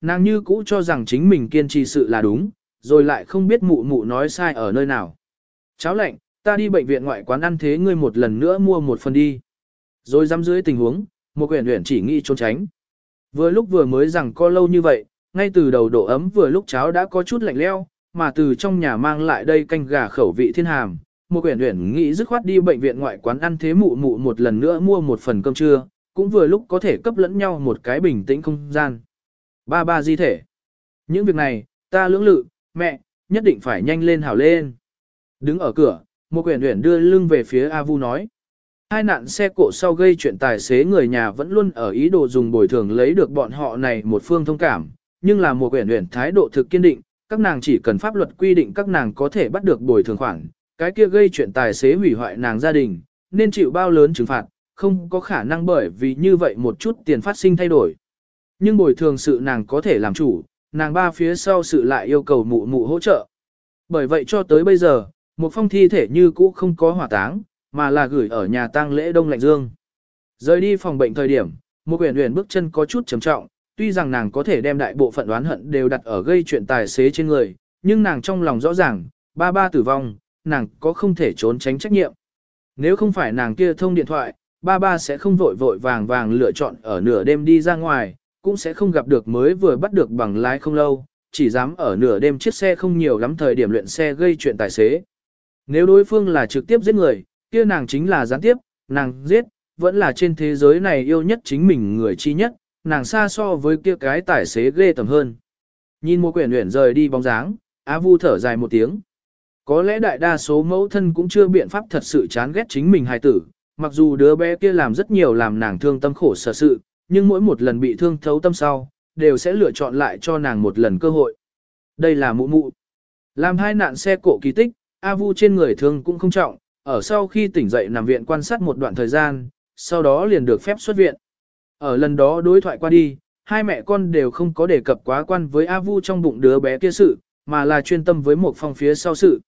Nàng như cũ cho rằng chính mình kiên trì sự là đúng, rồi lại không biết mụ mụ nói sai ở nơi nào. Cháu lạnh, ta đi bệnh viện ngoại quán ăn thế ngươi một lần nữa mua một phần đi. Rồi dám dưới tình huống, một quyển huyển chỉ nghĩ trốn tránh. Vừa lúc vừa mới rằng có lâu như vậy, ngay từ đầu độ ấm vừa lúc cháo đã có chút lạnh leo, mà từ trong nhà mang lại đây canh gà khẩu vị thiên hàm. Một quyển huyển nghĩ dứt khoát đi bệnh viện ngoại quán ăn thế mụ mụ một lần nữa mua một phần cơm trưa, cũng vừa lúc có thể cấp lẫn nhau một cái bình tĩnh không gian. Ba ba di thể. Những việc này, ta lưỡng lự, mẹ, nhất định phải nhanh lên hảo lên. Đứng ở cửa, một quyển huyển đưa lưng về phía A Vu nói. Hai nạn xe cộ sau gây chuyện tài xế người nhà vẫn luôn ở ý đồ dùng bồi thường lấy được bọn họ này một phương thông cảm, nhưng là một quyển huyển thái độ thực kiên định, các nàng chỉ cần pháp luật quy định các nàng có thể bắt được bồi thường khoản, cái kia gây chuyện tài xế hủy hoại nàng gia đình, nên chịu bao lớn trừng phạt, không có khả năng bởi vì như vậy một chút tiền phát sinh thay đổi. Nhưng bồi thường sự nàng có thể làm chủ, nàng ba phía sau sự lại yêu cầu mụ mụ hỗ trợ. Bởi vậy cho tới bây giờ, một phong thi thể như cũ không có hỏa táng, mà là gửi ở nhà tang lễ Đông Lạnh Dương. Rời đi phòng bệnh thời điểm, một huyền huyền bước chân có chút trầm trọng, tuy rằng nàng có thể đem đại bộ phận đoán hận đều đặt ở gây chuyện tài xế trên người, nhưng nàng trong lòng rõ ràng, ba ba tử vong, nàng có không thể trốn tránh trách nhiệm. Nếu không phải nàng kia thông điện thoại, ba ba sẽ không vội vội vàng vàng lựa chọn ở nửa đêm đi ra ngoài, cũng sẽ không gặp được mới vừa bắt được bằng lái không lâu, chỉ dám ở nửa đêm chiếc xe không nhiều lắm thời điểm luyện xe gây chuyện tài xế. Nếu đối phương là trực tiếp giết người, kia nàng chính là gián tiếp, nàng giết, vẫn là trên thế giới này yêu nhất chính mình người chi nhất, nàng xa so với kia cái tài xế ghê tầm hơn. Nhìn một quyển luyện rời đi bóng dáng, Á Vu thở dài một tiếng. Có lẽ đại đa số mẫu thân cũng chưa biện pháp thật sự chán ghét chính mình hài tử, mặc dù đứa bé kia làm rất nhiều làm nàng thương tâm khổ sở sự, nhưng mỗi một lần bị thương thấu tâm sau, đều sẽ lựa chọn lại cho nàng một lần cơ hội. Đây là mụ mụ. Làm hai nạn xe cộ kỳ tích, A Vu trên người thương cũng không trọng, ở sau khi tỉnh dậy nằm viện quan sát một đoạn thời gian, sau đó liền được phép xuất viện. Ở lần đó đối thoại qua đi, hai mẹ con đều không có đề cập quá quan với A Vu trong bụng đứa bé kia sự, mà là chuyên tâm với một phong phía sau sự.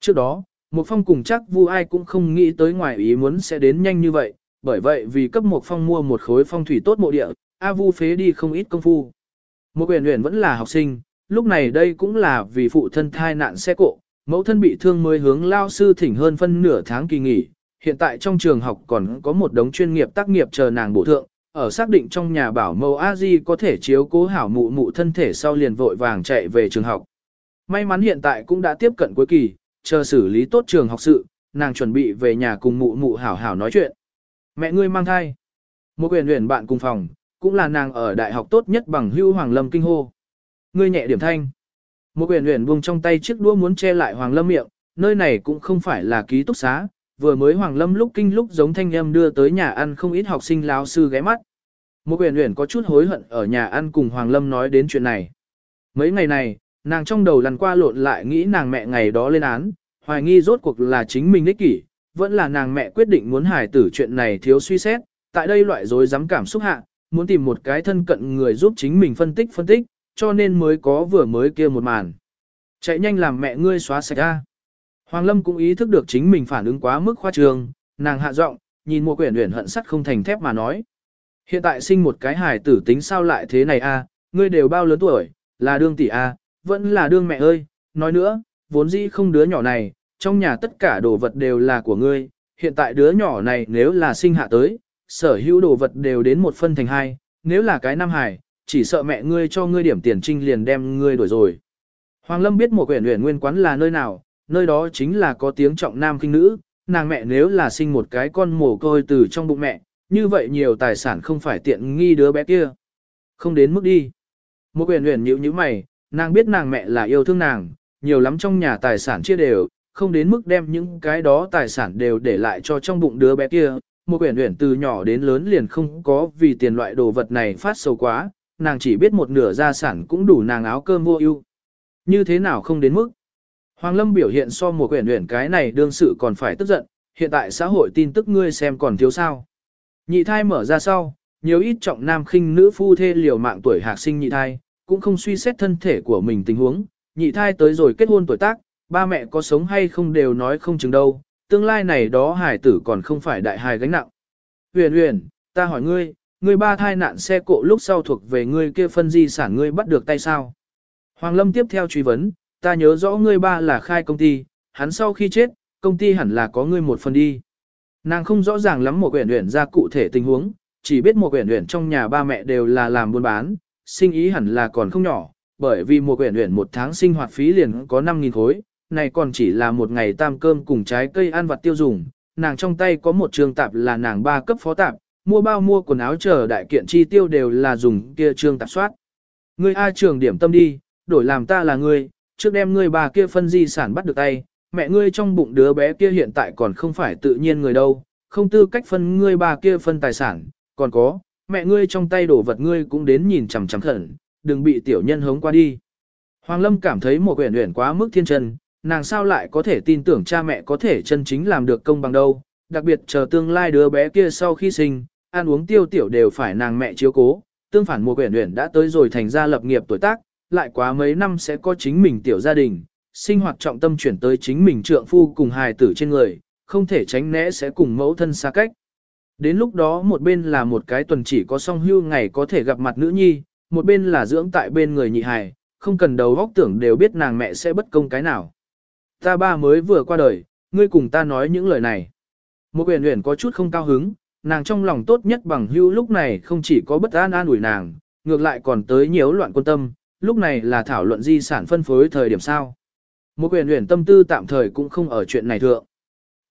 Trước đó, một phong cùng chắc Vu ai cũng không nghĩ tới ngoài ý muốn sẽ đến nhanh như vậy, bởi vậy vì cấp một phong mua một khối phong thủy tốt mộ địa, A Vu phế đi không ít công phu. Một huyền huyền vẫn là học sinh, lúc này đây cũng là vì phụ thân thai nạn xe cộ, mẫu thân bị thương mới hướng lao sư thỉnh hơn phân nửa tháng kỳ nghỉ. Hiện tại trong trường học còn có một đống chuyên nghiệp tác nghiệp chờ nàng bổ thượng, ở xác định trong nhà bảo mẫu a di có thể chiếu cố hảo mụ mụ thân thể sau liền vội vàng chạy về trường học. May mắn hiện tại cũng đã tiếp cận cuối kỳ, chờ xử lý tốt trường học sự, nàng chuẩn bị về nhà cùng mụ mụ hảo hảo nói chuyện. Mẹ ngươi mang thai. Một quyền luyện bạn cùng phòng, cũng là nàng ở đại học tốt nhất bằng hưu Hoàng Lâm kinh hô. Ngươi nhẹ điểm thanh. Một quyền luyện buông trong tay chiếc đũa muốn che lại Hoàng Lâm miệng, nơi này cũng không phải là ký túc xá, vừa mới Hoàng Lâm lúc kinh lúc giống thanh em đưa tới nhà ăn không ít học sinh láo sư ghé mắt. Một quyền luyện có chút hối hận ở nhà ăn cùng Hoàng Lâm nói đến chuyện này. Mấy ngày này, nàng trong đầu lần qua lộn lại nghĩ nàng mẹ ngày đó lên án, hoài nghi rốt cuộc là chính mình ích kỷ, vẫn là nàng mẹ quyết định muốn hài tử chuyện này thiếu suy xét, tại đây loại rối dám cảm xúc hạ, muốn tìm một cái thân cận người giúp chính mình phân tích phân tích, cho nên mới có vừa mới kia một màn. Chạy nhanh làm mẹ ngươi xóa sạch ra. Hoàng Lâm cũng ý thức được chính mình phản ứng quá mức khoa trường, nàng hạ giọng, nhìn một quyển uyển hận sắt không thành thép mà nói. Hiện tại sinh một cái hài tử tính sao lại thế này a? ngươi đều bao lớn tuổi, là đương tỷ a, vẫn là đương mẹ ơi, nói nữa, vốn dĩ không đứa nhỏ này, trong nhà tất cả đồ vật đều là của ngươi, hiện tại đứa nhỏ này nếu là sinh hạ tới, sở hữu đồ vật đều đến một phân thành hai, nếu là cái nam Hải chỉ sợ mẹ ngươi cho ngươi điểm tiền trinh liền đem ngươi đuổi rồi. Hoàng Lâm biết một quyển huyền nguyên quán là nơi nào, nơi đó chính là có tiếng trọng nam kinh nữ, nàng mẹ nếu là sinh một cái con mồ côi từ trong bụng mẹ, như vậy nhiều tài sản không phải tiện nghi đứa bé kia. Không đến mức đi. Một quyển huyền nhíu như mày, nàng biết nàng mẹ là yêu thương nàng, nhiều lắm trong nhà tài sản chia đều, không đến mức đem những cái đó tài sản đều để lại cho trong bụng đứa bé kia. Một quyển huyển từ nhỏ đến lớn liền không có vì tiền loại đồ vật này phát sầu quá, nàng chỉ biết một nửa gia sản cũng đủ nàng áo cơm vô ưu. Như thế nào không đến mức. Hoàng Lâm biểu hiện so một quyển huyển cái này đương sự còn phải tức giận, hiện tại xã hội tin tức ngươi xem còn thiếu sao. Nhị thai mở ra sau, nhiều ít trọng nam khinh nữ phu thê liều mạng tuổi hạc sinh nhị thai, cũng không suy xét thân thể của mình tình huống, nhị thai tới rồi kết hôn tuổi tác, ba mẹ có sống hay không đều nói không chừng đâu, tương lai này đó hài tử còn không phải đại hài gánh nặng. Huyền huyền, ta hỏi ngươi, ngươi ba thai nạn xe cộ lúc sau thuộc về ngươi kia phân di sản ngươi bắt được tay sao. Hoàng Lâm tiếp theo truy vấn, ta nhớ rõ ngươi ba là khai công ty, hắn sau khi chết, công ty hẳn là có ngươi một phần đi. Nàng không rõ ràng lắm một quyển luyện ra cụ thể tình huống, chỉ biết một quyển luyện trong nhà ba mẹ đều là làm buôn bán, sinh ý hẳn là còn không nhỏ, bởi vì một quyển luyện một tháng sinh hoạt phí liền có 5.000 khối, này còn chỉ là một ngày tam cơm cùng trái cây ăn vặt tiêu dùng, nàng trong tay có một trường tạp là nàng ba cấp phó tạp, mua bao mua quần áo chờ đại kiện chi tiêu đều là dùng kia trường tạp soát. Ngươi A trường điểm tâm đi, đổi làm ta là ngươi, trước đem ngươi bà kia phân di sản bắt được tay, mẹ ngươi trong bụng đứa bé kia hiện tại còn không phải tự nhiên người đâu, không tư cách phân ngươi bà kia phân tài sản, còn có, mẹ ngươi trong tay đổ vật ngươi cũng đến nhìn chằm chằm khẩn, đừng bị tiểu nhân hống qua đi. Hoàng Lâm cảm thấy một quyển luyện quá mức thiên trần nàng sao lại có thể tin tưởng cha mẹ có thể chân chính làm được công bằng đâu, đặc biệt chờ tương lai đứa bé kia sau khi sinh, ăn uống tiêu tiểu đều phải nàng mẹ chiếu cố, tương phản mùa quyển luyện đã tới rồi thành ra lập nghiệp tuổi tác, lại quá mấy năm sẽ có chính mình tiểu gia đình, sinh hoạt trọng tâm chuyển tới chính mình trượng phu cùng hài tử trên người, không thể tránh né sẽ cùng mẫu thân xa cách. Đến lúc đó một bên là một cái tuần chỉ có song hưu ngày có thể gặp mặt nữ nhi, một bên là dưỡng tại bên người nhị hài, không cần đầu góc tưởng đều biết nàng mẹ sẽ bất công cái nào. Ta ba mới vừa qua đời, ngươi cùng ta nói những lời này. Một huyền huyền có chút không cao hứng, nàng trong lòng tốt nhất bằng hưu lúc này không chỉ có bất an an ủi nàng, ngược lại còn tới nhiễu loạn quân tâm, lúc này là thảo luận di sản phân phối thời điểm sao. Một huyền huyền tâm tư tạm thời cũng không ở chuyện này thượng.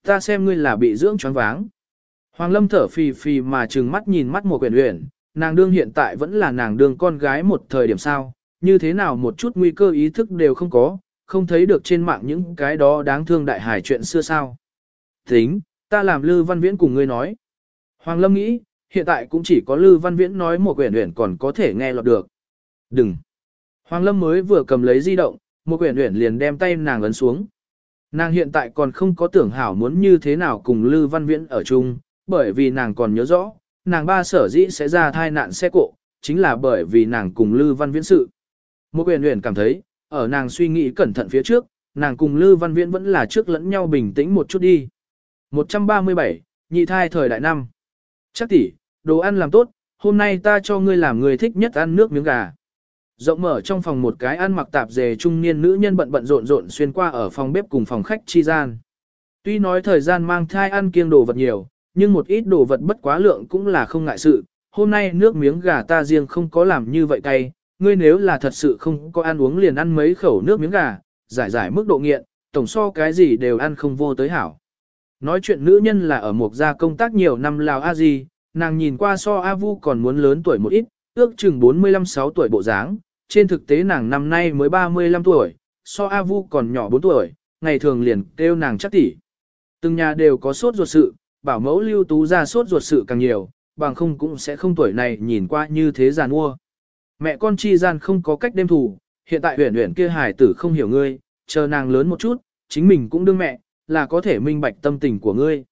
Ta xem ngươi là bị dưỡng choáng váng. Hoàng Lâm thở phì phì mà trừng mắt nhìn mắt một huyền huyền, nàng đương hiện tại vẫn là nàng đương con gái một thời điểm sao, như thế nào một chút nguy cơ ý thức đều không có, không thấy được trên mạng những cái đó đáng thương đại hải chuyện xưa sao. Tính, ta làm Lư Văn Viễn cùng ngươi nói. Hoàng Lâm nghĩ, hiện tại cũng chỉ có Lư Văn Viễn nói một quyển huyển còn có thể nghe lọt được. Đừng. Hoàng Lâm mới vừa cầm lấy di động, một quyển huyển liền đem tay nàng ấn xuống. Nàng hiện tại còn không có tưởng hảo muốn như thế nào cùng Lư Văn Viễn ở chung, bởi vì nàng còn nhớ rõ, nàng ba sở dĩ sẽ ra thai nạn xe cộ, chính là bởi vì nàng cùng Lư Văn Viễn sự. Một quyển huyển cảm thấy, ở nàng suy nghĩ cẩn thận phía trước, nàng cùng Lư Văn Viễn vẫn là trước lẫn nhau bình tĩnh một chút đi. 137, nhị thai thời đại năm. Chắc tỷ, đồ ăn làm tốt, hôm nay ta cho ngươi làm người thích nhất ăn nước miếng gà. Rộng mở trong phòng một cái ăn mặc tạp dề trung niên nữ nhân bận bận rộn rộn xuyên qua ở phòng bếp cùng phòng khách chi gian. Tuy nói thời gian mang thai ăn kiêng đồ vật nhiều, nhưng một ít đồ vật bất quá lượng cũng là không ngại sự. Hôm nay nước miếng gà ta riêng không có làm như vậy cay, ngươi nếu là thật sự không có ăn uống liền ăn mấy khẩu nước miếng gà, giải giải mức độ nghiện, tổng so cái gì đều ăn không vô tới hảo. Nói chuyện nữ nhân là ở một gia công tác nhiều năm Lào A Di, nàng nhìn qua so A Vu còn muốn lớn tuổi một ít, ước chừng 45-6 tuổi bộ dáng, trên thực tế nàng năm nay mới 35 tuổi, so A Vu còn nhỏ 4 tuổi, ngày thường liền kêu nàng chắc tỷ. Từng nhà đều có sốt ruột sự, bảo mẫu lưu tú ra sốt ruột sự càng nhiều, bằng không cũng sẽ không tuổi này nhìn qua như thế giàn mua. Mẹ con chi gian không có cách đêm thủ, hiện tại huyền huyền kia hài tử không hiểu ngươi, chờ nàng lớn một chút, chính mình cũng đương mẹ, là có thể minh bạch tâm tình của ngươi.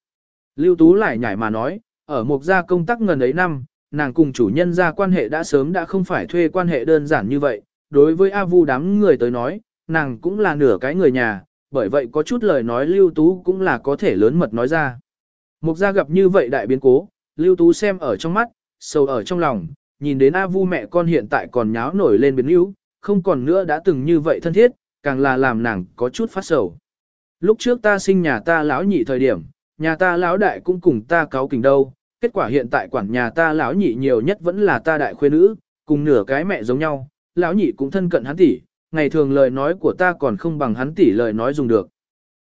Lưu Tú lại nhảy mà nói, ở một gia công tác ngần ấy năm, nàng cùng chủ nhân gia quan hệ đã sớm đã không phải thuê quan hệ đơn giản như vậy. Đối với A Vu đám người tới nói, nàng cũng là nửa cái người nhà, bởi vậy có chút lời nói Lưu Tú cũng là có thể lớn mật nói ra. Mục gia gặp như vậy đại biến cố, Lưu Tú xem ở trong mắt, sâu ở trong lòng, nhìn đến A Vu mẹ con hiện tại còn nháo nổi lên biến yếu, không còn nữa đã từng như vậy thân thiết, càng là làm nàng có chút phát sầu. Lúc trước ta sinh nhà ta lão nhị thời điểm, nhà ta lão đại cũng cùng ta cáo kình đâu, kết quả hiện tại quản nhà ta lão nhị nhiều nhất vẫn là ta đại khuê nữ, cùng nửa cái mẹ giống nhau, lão nhị cũng thân cận hắn tỷ, ngày thường lời nói của ta còn không bằng hắn tỷ lời nói dùng được.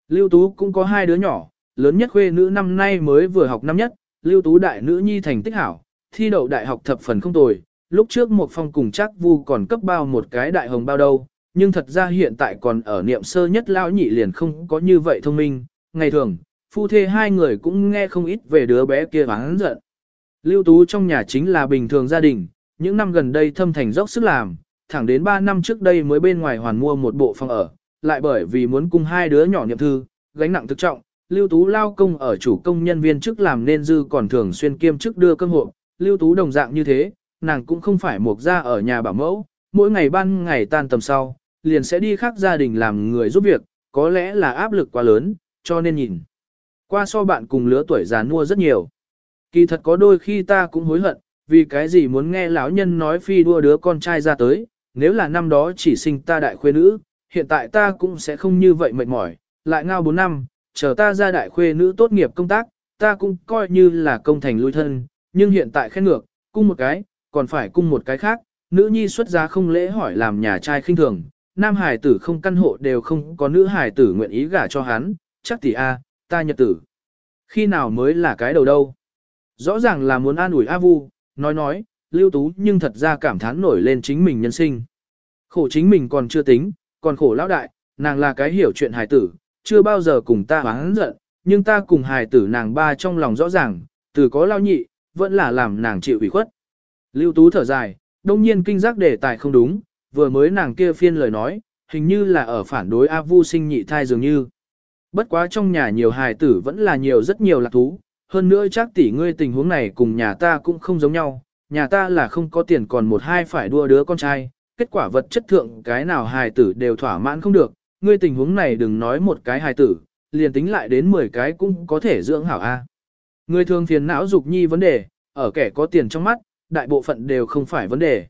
Lưu Tú cũng có hai đứa nhỏ, lớn nhất khuê nữ năm nay mới vừa học năm nhất, Lưu Tú đại nữ nhi thành tích hảo, thi đậu đại học thập phần không tồi, lúc trước một phong cùng chắc vu còn cấp bao một cái đại hồng bao đâu, nhưng thật ra hiện tại còn ở niệm sơ nhất lão nhị liền không có như vậy thông minh, ngày thường, phu thê hai người cũng nghe không ít về đứa bé kia hắn giận. Lưu Tú trong nhà chính là bình thường gia đình, những năm gần đây thâm thành dốc sức làm, thẳng đến 3 năm trước đây mới bên ngoài hoàn mua một bộ phòng ở, lại bởi vì muốn cùng hai đứa nhỏ niệm thư, gánh nặng thực trọng, Lưu Tú lao công ở chủ công nhân viên chức làm nên dư còn thường xuyên kiêm chức đưa cơm hộ, Lưu Tú đồng dạng như thế, nàng cũng không phải một gia ở nhà bảo mẫu, mỗi ngày ban ngày tan tầm sau, liền sẽ đi khác gia đình làm người giúp việc, có lẽ là áp lực quá lớn, cho nên nhìn. Qua so bạn cùng lứa tuổi già nua rất nhiều. Kỳ thật có đôi khi ta cũng hối hận, vì cái gì muốn nghe lão nhân nói phi đua đứa con trai ra tới, nếu là năm đó chỉ sinh ta đại khuê nữ, hiện tại ta cũng sẽ không như vậy mệt mỏi, lại ngao 4 năm, chờ ta ra đại khuê nữ tốt nghiệp công tác, ta cũng coi như là công thành lui thân, nhưng hiện tại khen ngược, cung một cái, còn phải cung một cái khác, nữ nhi xuất giá không lễ hỏi làm nhà trai khinh thường, nam hải tử không căn hộ đều không có nữ hải tử nguyện ý gả cho hắn, chắc tỷ a, ta nhật tử. Khi nào mới là cái đầu đâu? Rõ ràng là muốn an ủi A Vu, nói nói, lưu tú nhưng thật ra cảm thán nổi lên chính mình nhân sinh. Khổ chính mình còn chưa tính, còn khổ lão đại, nàng là cái hiểu chuyện hài tử, chưa bao giờ cùng ta oán giận, nhưng ta cùng hài tử nàng ba trong lòng rõ ràng, từ có lao nhị, vẫn là làm nàng chịu ủy khuất. Lưu tú thở dài, đông nhiên kinh giác đề tài không đúng, vừa mới nàng kia phiên lời nói, hình như là ở phản đối A Vu sinh nhị thai dường như. Bất quá trong nhà nhiều hài tử vẫn là nhiều rất nhiều lạc thú, hơn nữa chắc tỷ ngươi tình huống này cùng nhà ta cũng không giống nhau, nhà ta là không có tiền còn một hai phải đua đứa con trai, kết quả vật chất thượng cái nào hài tử đều thỏa mãn không được, ngươi tình huống này đừng nói một cái hài tử, liền tính lại đến 10 cái cũng có thể dưỡng hảo A. Người thường phiền não dục nhi vấn đề, ở kẻ có tiền trong mắt, đại bộ phận đều không phải vấn đề.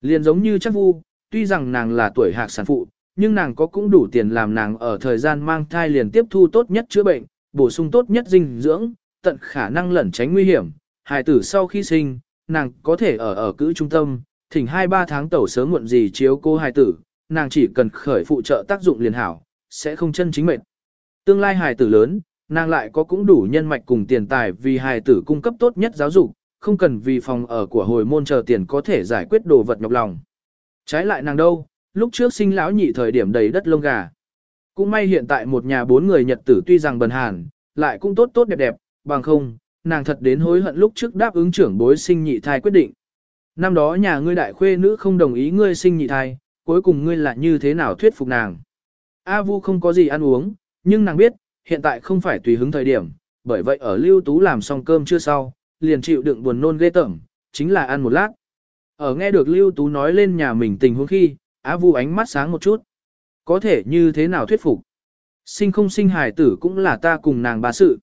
Liền giống như chắc vu, tuy rằng nàng là tuổi hạc sản phụ, nhưng nàng có cũng đủ tiền làm nàng ở thời gian mang thai liền tiếp thu tốt nhất chữa bệnh, bổ sung tốt nhất dinh dưỡng, tận khả năng lẩn tránh nguy hiểm. Hài tử sau khi sinh, nàng có thể ở ở cữ trung tâm, thỉnh 2-3 tháng tẩu sớm muộn gì chiếu cô hài tử, nàng chỉ cần khởi phụ trợ tác dụng liền hảo, sẽ không chân chính mệnh. Tương lai hài tử lớn, nàng lại có cũng đủ nhân mạch cùng tiền tài vì hài tử cung cấp tốt nhất giáo dục, không cần vì phòng ở của hồi môn chờ tiền có thể giải quyết đồ vật nhọc lòng. Trái lại nàng đâu, lúc trước sinh lão nhị thời điểm đầy đất lông gà. Cũng may hiện tại một nhà bốn người nhật tử tuy rằng bần hàn, lại cũng tốt tốt đẹp đẹp, bằng không, nàng thật đến hối hận lúc trước đáp ứng trưởng bối sinh nhị thai quyết định. Năm đó nhà ngươi đại khuê nữ không đồng ý ngươi sinh nhị thai, cuối cùng ngươi là như thế nào thuyết phục nàng. A Vu không có gì ăn uống, nhưng nàng biết, hiện tại không phải tùy hứng thời điểm, bởi vậy ở lưu tú làm xong cơm chưa sau, liền chịu đựng buồn nôn ghê tởm, chính là ăn một lát. Ở nghe được lưu tú nói lên nhà mình tình huống khi, Á Vu ánh mắt sáng một chút. Có thể như thế nào thuyết phục? Sinh không sinh hài tử cũng là ta cùng nàng bà sự.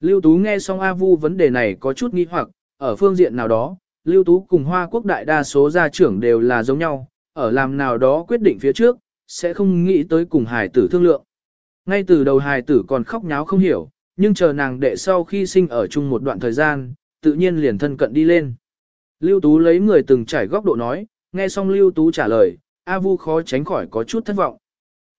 Lưu Tú nghe xong A Vu vấn đề này có chút nghi hoặc, ở phương diện nào đó, Lưu Tú cùng Hoa Quốc đại đa số gia trưởng đều là giống nhau, ở làm nào đó quyết định phía trước, sẽ không nghĩ tới cùng hài tử thương lượng. Ngay từ đầu hài tử còn khóc nháo không hiểu, nhưng chờ nàng đệ sau khi sinh ở chung một đoạn thời gian, tự nhiên liền thân cận đi lên. Lưu Tú lấy người từng trải góc độ nói, nghe xong Lưu Tú trả lời, A Vu khó tránh khỏi có chút thất vọng.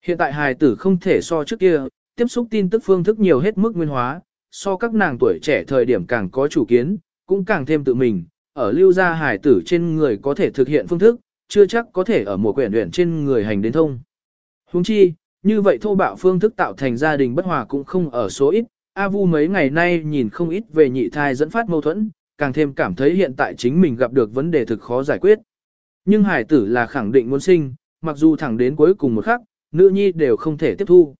Hiện tại hài tử không thể so trước kia, tiếp xúc tin tức phương thức nhiều hết mức nguyên hóa, so các nàng tuổi trẻ thời điểm càng có chủ kiến, cũng càng thêm tự mình, ở lưu gia hài tử trên người có thể thực hiện phương thức, chưa chắc có thể ở mùa quyển luyện trên người hành đến thông. Huống chi, như vậy thô bạo phương thức tạo thành gia đình bất hòa cũng không ở số ít, A Vu mấy ngày nay nhìn không ít về nhị thai dẫn phát mâu thuẫn, càng thêm cảm thấy hiện tại chính mình gặp được vấn đề thực khó giải quyết. Nhưng hải tử là khẳng định muốn sinh, mặc dù thẳng đến cuối cùng một khắc, nữ nhi đều không thể tiếp thu.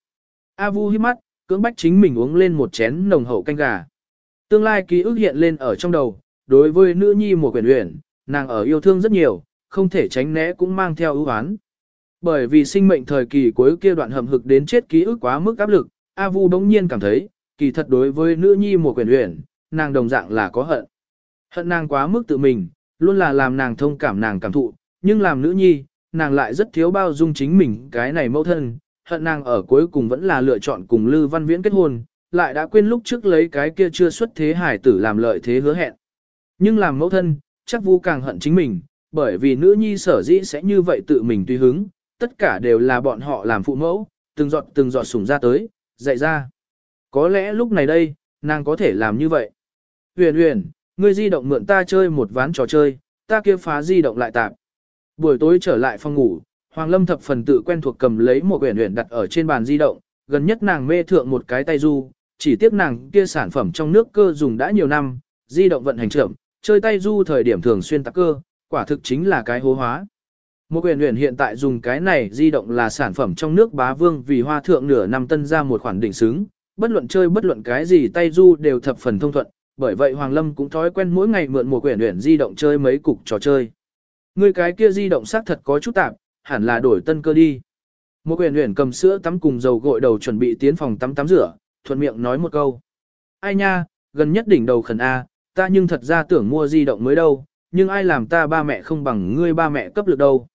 A Vu hít mắt, cưỡng bách chính mình uống lên một chén nồng hậu canh gà. Tương lai ký ức hiện lên ở trong đầu, đối với nữ nhi một quyển luyện, nàng ở yêu thương rất nhiều, không thể tránh né cũng mang theo ưu oán. Bởi vì sinh mệnh thời kỳ cuối kia đoạn hầm hực đến chết ký ức quá mức áp lực, A Vu bỗng nhiên cảm thấy, kỳ thật đối với nữ nhi mùa quyển huyền, nàng đồng dạng là có hận. Hận nàng quá mức tự mình, luôn là làm nàng thông cảm nàng cảm thụ, nhưng làm nữ nhi, nàng lại rất thiếu bao dung chính mình cái này mẫu thân, hận nàng ở cuối cùng vẫn là lựa chọn cùng Lư Văn Viễn kết hôn, lại đã quên lúc trước lấy cái kia chưa xuất thế hải tử làm lợi thế hứa hẹn. Nhưng làm mẫu thân, chắc vu càng hận chính mình, bởi vì nữ nhi sở dĩ sẽ như vậy tự mình tùy hứng, tất cả đều là bọn họ làm phụ mẫu, từng giọt từng giọt sủng ra tới, dạy ra. Có lẽ lúc này đây, nàng có thể làm như vậy. Huyền huyền, ngươi di động mượn ta chơi một ván trò chơi, ta kia phá di động lại tạm. Buổi tối trở lại phòng ngủ, Hoàng Lâm thập phần tự quen thuộc cầm lấy một huyền huyền đặt ở trên bàn di động, gần nhất nàng mê thượng một cái tay du, chỉ tiếc nàng kia sản phẩm trong nước cơ dùng đã nhiều năm, di động vận hành chậm, chơi tay du thời điểm thường xuyên tắc cơ, quả thực chính là cái hố hóa. Một Quyền huyền hiện tại dùng cái này di động là sản phẩm trong nước bá vương vì hoa thượng nửa năm tân ra một khoản đỉnh xứng, bất luận chơi bất luận cái gì tay du đều thập phần thông thuận, bởi vậy Hoàng Lâm cũng thói quen mỗi ngày mượn một quyển huyền di động chơi mấy cục trò chơi. Người cái kia di động xác thật có chút tạp, hẳn là đổi tân cơ đi. Một quyền huyền cầm sữa tắm cùng dầu gội đầu chuẩn bị tiến phòng tắm tắm rửa, thuận miệng nói một câu. Ai nha, gần nhất đỉnh đầu khẩn A, ta nhưng thật ra tưởng mua di động mới đâu, nhưng ai làm ta ba mẹ không bằng ngươi ba mẹ cấp lực đâu.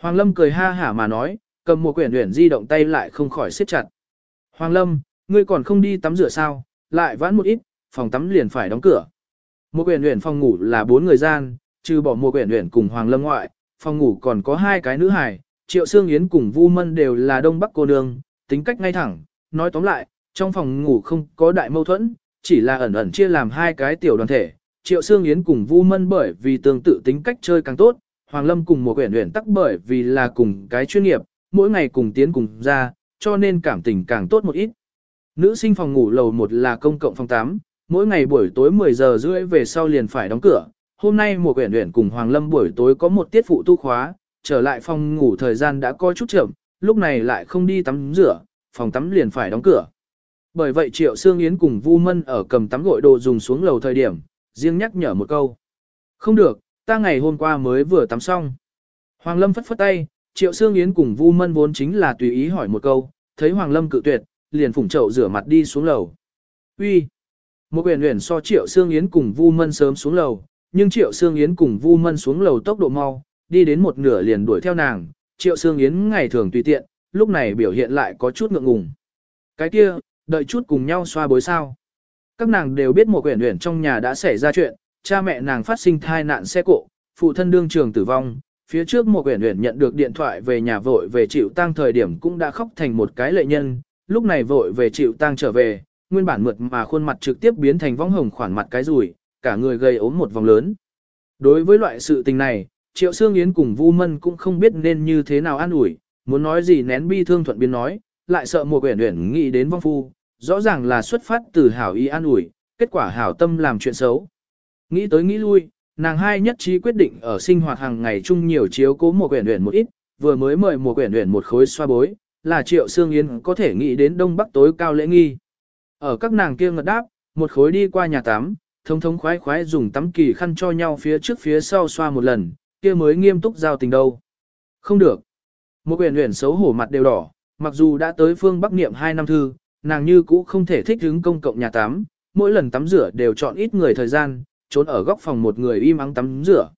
Hoàng Lâm cười ha hả mà nói, cầm một quyển quyển di động tay lại không khỏi siết chặt. Hoàng Lâm, ngươi còn không đi tắm rửa sao, lại vãn một ít, phòng tắm liền phải đóng cửa. Một quyển quyển phòng ngủ là bốn người gian, trừ bỏ một quyển quyển cùng Hoàng Lâm ngoại, phòng ngủ còn có hai cái nữ hài, Triệu Sương Yến cùng Vu Mân đều là đông bắc cô nương, tính cách ngay thẳng, nói tóm lại, trong phòng ngủ không có đại mâu thuẫn, chỉ là ẩn ẩn chia làm hai cái tiểu đoàn thể. Triệu Sương Yến cùng Vu Mân bởi vì tương tự tính cách chơi càng tốt, Hoàng Lâm cùng một quyển quyển tắc bởi vì là cùng cái chuyên nghiệp, mỗi ngày cùng tiến cùng ra, cho nên cảm tình càng tốt một ít. Nữ sinh phòng ngủ lầu một là công cộng phòng 8, mỗi ngày buổi tối 10 giờ rưỡi về sau liền phải đóng cửa. Hôm nay một quyển quyển cùng Hoàng Lâm buổi tối có một tiết phụ tu khóa, trở lại phòng ngủ thời gian đã có chút chậm, lúc này lại không đi tắm rửa, phòng tắm liền phải đóng cửa. Bởi vậy Triệu Sương Yến cùng Vu Mân ở cầm tắm gội đồ dùng xuống lầu thời điểm, riêng nhắc nhở một câu. Không được, ta ngày hôm qua mới vừa tắm xong. Hoàng Lâm phất phất tay, Triệu Sương Yến cùng Vu Mân vốn chính là tùy ý hỏi một câu, thấy Hoàng Lâm cự tuyệt, liền phủng chậu rửa mặt đi xuống lầu. Uy, Một quyền luyện so Triệu Sương Yến cùng Vu Mân sớm xuống lầu, nhưng Triệu Sương Yến cùng Vu Mân xuống lầu tốc độ mau, đi đến một nửa liền đuổi theo nàng, Triệu Sương Yến ngày thường tùy tiện, lúc này biểu hiện lại có chút ngượng ngùng. Cái kia, đợi chút cùng nhau xoa bối sao. Các nàng đều biết một quyển uyển trong nhà đã xảy ra chuyện, cha mẹ nàng phát sinh thai nạn xe cộ, phụ thân đương trường tử vong. Phía trước một quyển uyển nhận được điện thoại về nhà vội về chịu tang thời điểm cũng đã khóc thành một cái lệ nhân, lúc này vội về chịu tang trở về, nguyên bản mượt mà khuôn mặt trực tiếp biến thành vong hồng khoản mặt cái rủi, cả người gây ốm một vòng lớn. Đối với loại sự tình này, Triệu Sương Yến cùng Vu Mân cũng không biết nên như thế nào an ủi, muốn nói gì nén bi thương thuận biến nói, lại sợ một quyển uyển nghĩ đến vong phu, rõ ràng là xuất phát từ hảo ý an ủi, kết quả hảo tâm làm chuyện xấu. Nghĩ tới nghĩ lui, nàng hai nhất trí quyết định ở sinh hoạt hàng ngày chung nhiều chiếu cố một quyển uyển một ít, vừa mới mời một quyển uyển một khối xoa bối, là Triệu Sương Yến có thể nghĩ đến đông bắc tối cao lễ nghi. Ở các nàng kia ngật đáp, một khối đi qua nhà tắm, thông thống khoái khoái dùng tắm kỳ khăn cho nhau phía trước phía sau xoa một lần, kia mới nghiêm túc giao tình đâu. Không được. Một quyển uyển xấu hổ mặt đều đỏ, mặc dù đã tới phương Bắc niệm 2 năm thư, nàng như cũ không thể thích hứng công cộng nhà tắm, mỗi lần tắm rửa đều chọn ít người thời gian, trốn ở góc phòng một người im ắng tắm rửa.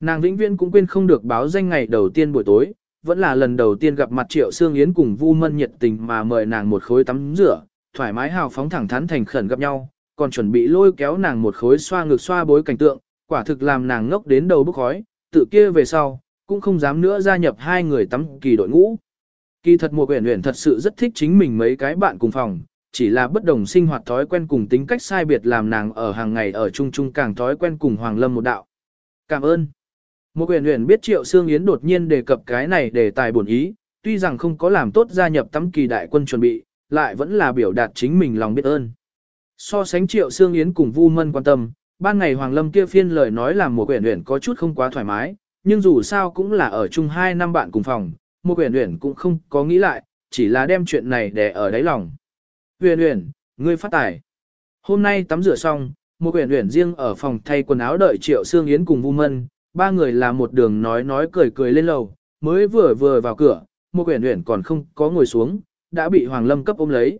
Nàng vĩnh viễn cũng quên không được báo danh ngày đầu tiên buổi tối, vẫn là lần đầu tiên gặp mặt Triệu Sương Yến cùng Vu Mân nhiệt tình mà mời nàng một khối tắm rửa, thoải mái hào phóng thẳng thắn thành khẩn gặp nhau, còn chuẩn bị lôi kéo nàng một khối xoa ngực xoa bối cảnh tượng, quả thực làm nàng ngốc đến đầu bức khói, tự kia về sau, cũng không dám nữa gia nhập hai người tắm kỳ đội ngũ. Kỳ thật mùa quyển luyện thật sự rất thích chính mình mấy cái bạn cùng phòng, chỉ là bất đồng sinh hoạt thói quen cùng tính cách sai biệt làm nàng ở hàng ngày ở chung chung càng thói quen cùng Hoàng Lâm một đạo. Cảm ơn. Một huyền huyền biết Triệu Sương Yến đột nhiên đề cập cái này để tài bổn ý, tuy rằng không có làm tốt gia nhập tắm kỳ đại quân chuẩn bị, lại vẫn là biểu đạt chính mình lòng biết ơn. So sánh Triệu Sương Yến cùng Vu Mân quan tâm, ban ngày Hoàng Lâm kia phiên lời nói làm một huyền huyền có chút không quá thoải mái, nhưng dù sao cũng là ở chung hai năm bạn cùng phòng, một huyền huyền cũng không có nghĩ lại, chỉ là đem chuyện này để ở đáy lòng. Huyền huyền, ngươi phát tài. Hôm nay tắm rửa xong, một huyền huyền riêng ở phòng thay quần áo đợi Triệu Sương Yến cùng Vu Mân, ba người là một đường nói nói cười cười lên lầu, mới vừa vừa vào cửa, một huyền huyền còn không có ngồi xuống, đã bị Hoàng Lâm cấp ôm lấy.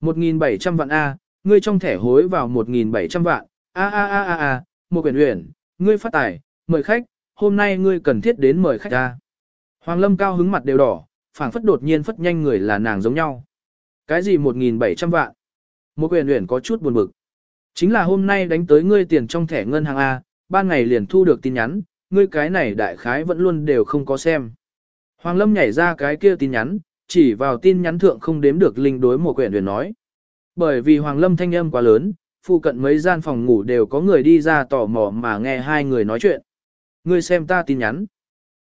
1.700 vạn A, ngươi trong thẻ hối vào 1.700 vạn, a a a a a, một huyền huyền, ngươi phát tài, mời khách, hôm nay ngươi cần thiết đến mời khách ta. Hoàng Lâm cao hứng mặt đều đỏ, phảng phất đột nhiên phất nhanh người là nàng giống nhau. Cái gì 1.700 vạn? Một quyền luyện có chút buồn bực. Chính là hôm nay đánh tới ngươi tiền trong thẻ ngân hàng A, ban ngày liền thu được tin nhắn, ngươi cái này đại khái vẫn luôn đều không có xem. Hoàng Lâm nhảy ra cái kia tin nhắn, chỉ vào tin nhắn thượng không đếm được linh đối một quyển huyền nói. Bởi vì Hoàng Lâm thanh âm quá lớn, phụ cận mấy gian phòng ngủ đều có người đi ra tò mò mà nghe hai người nói chuyện. Ngươi xem ta tin nhắn.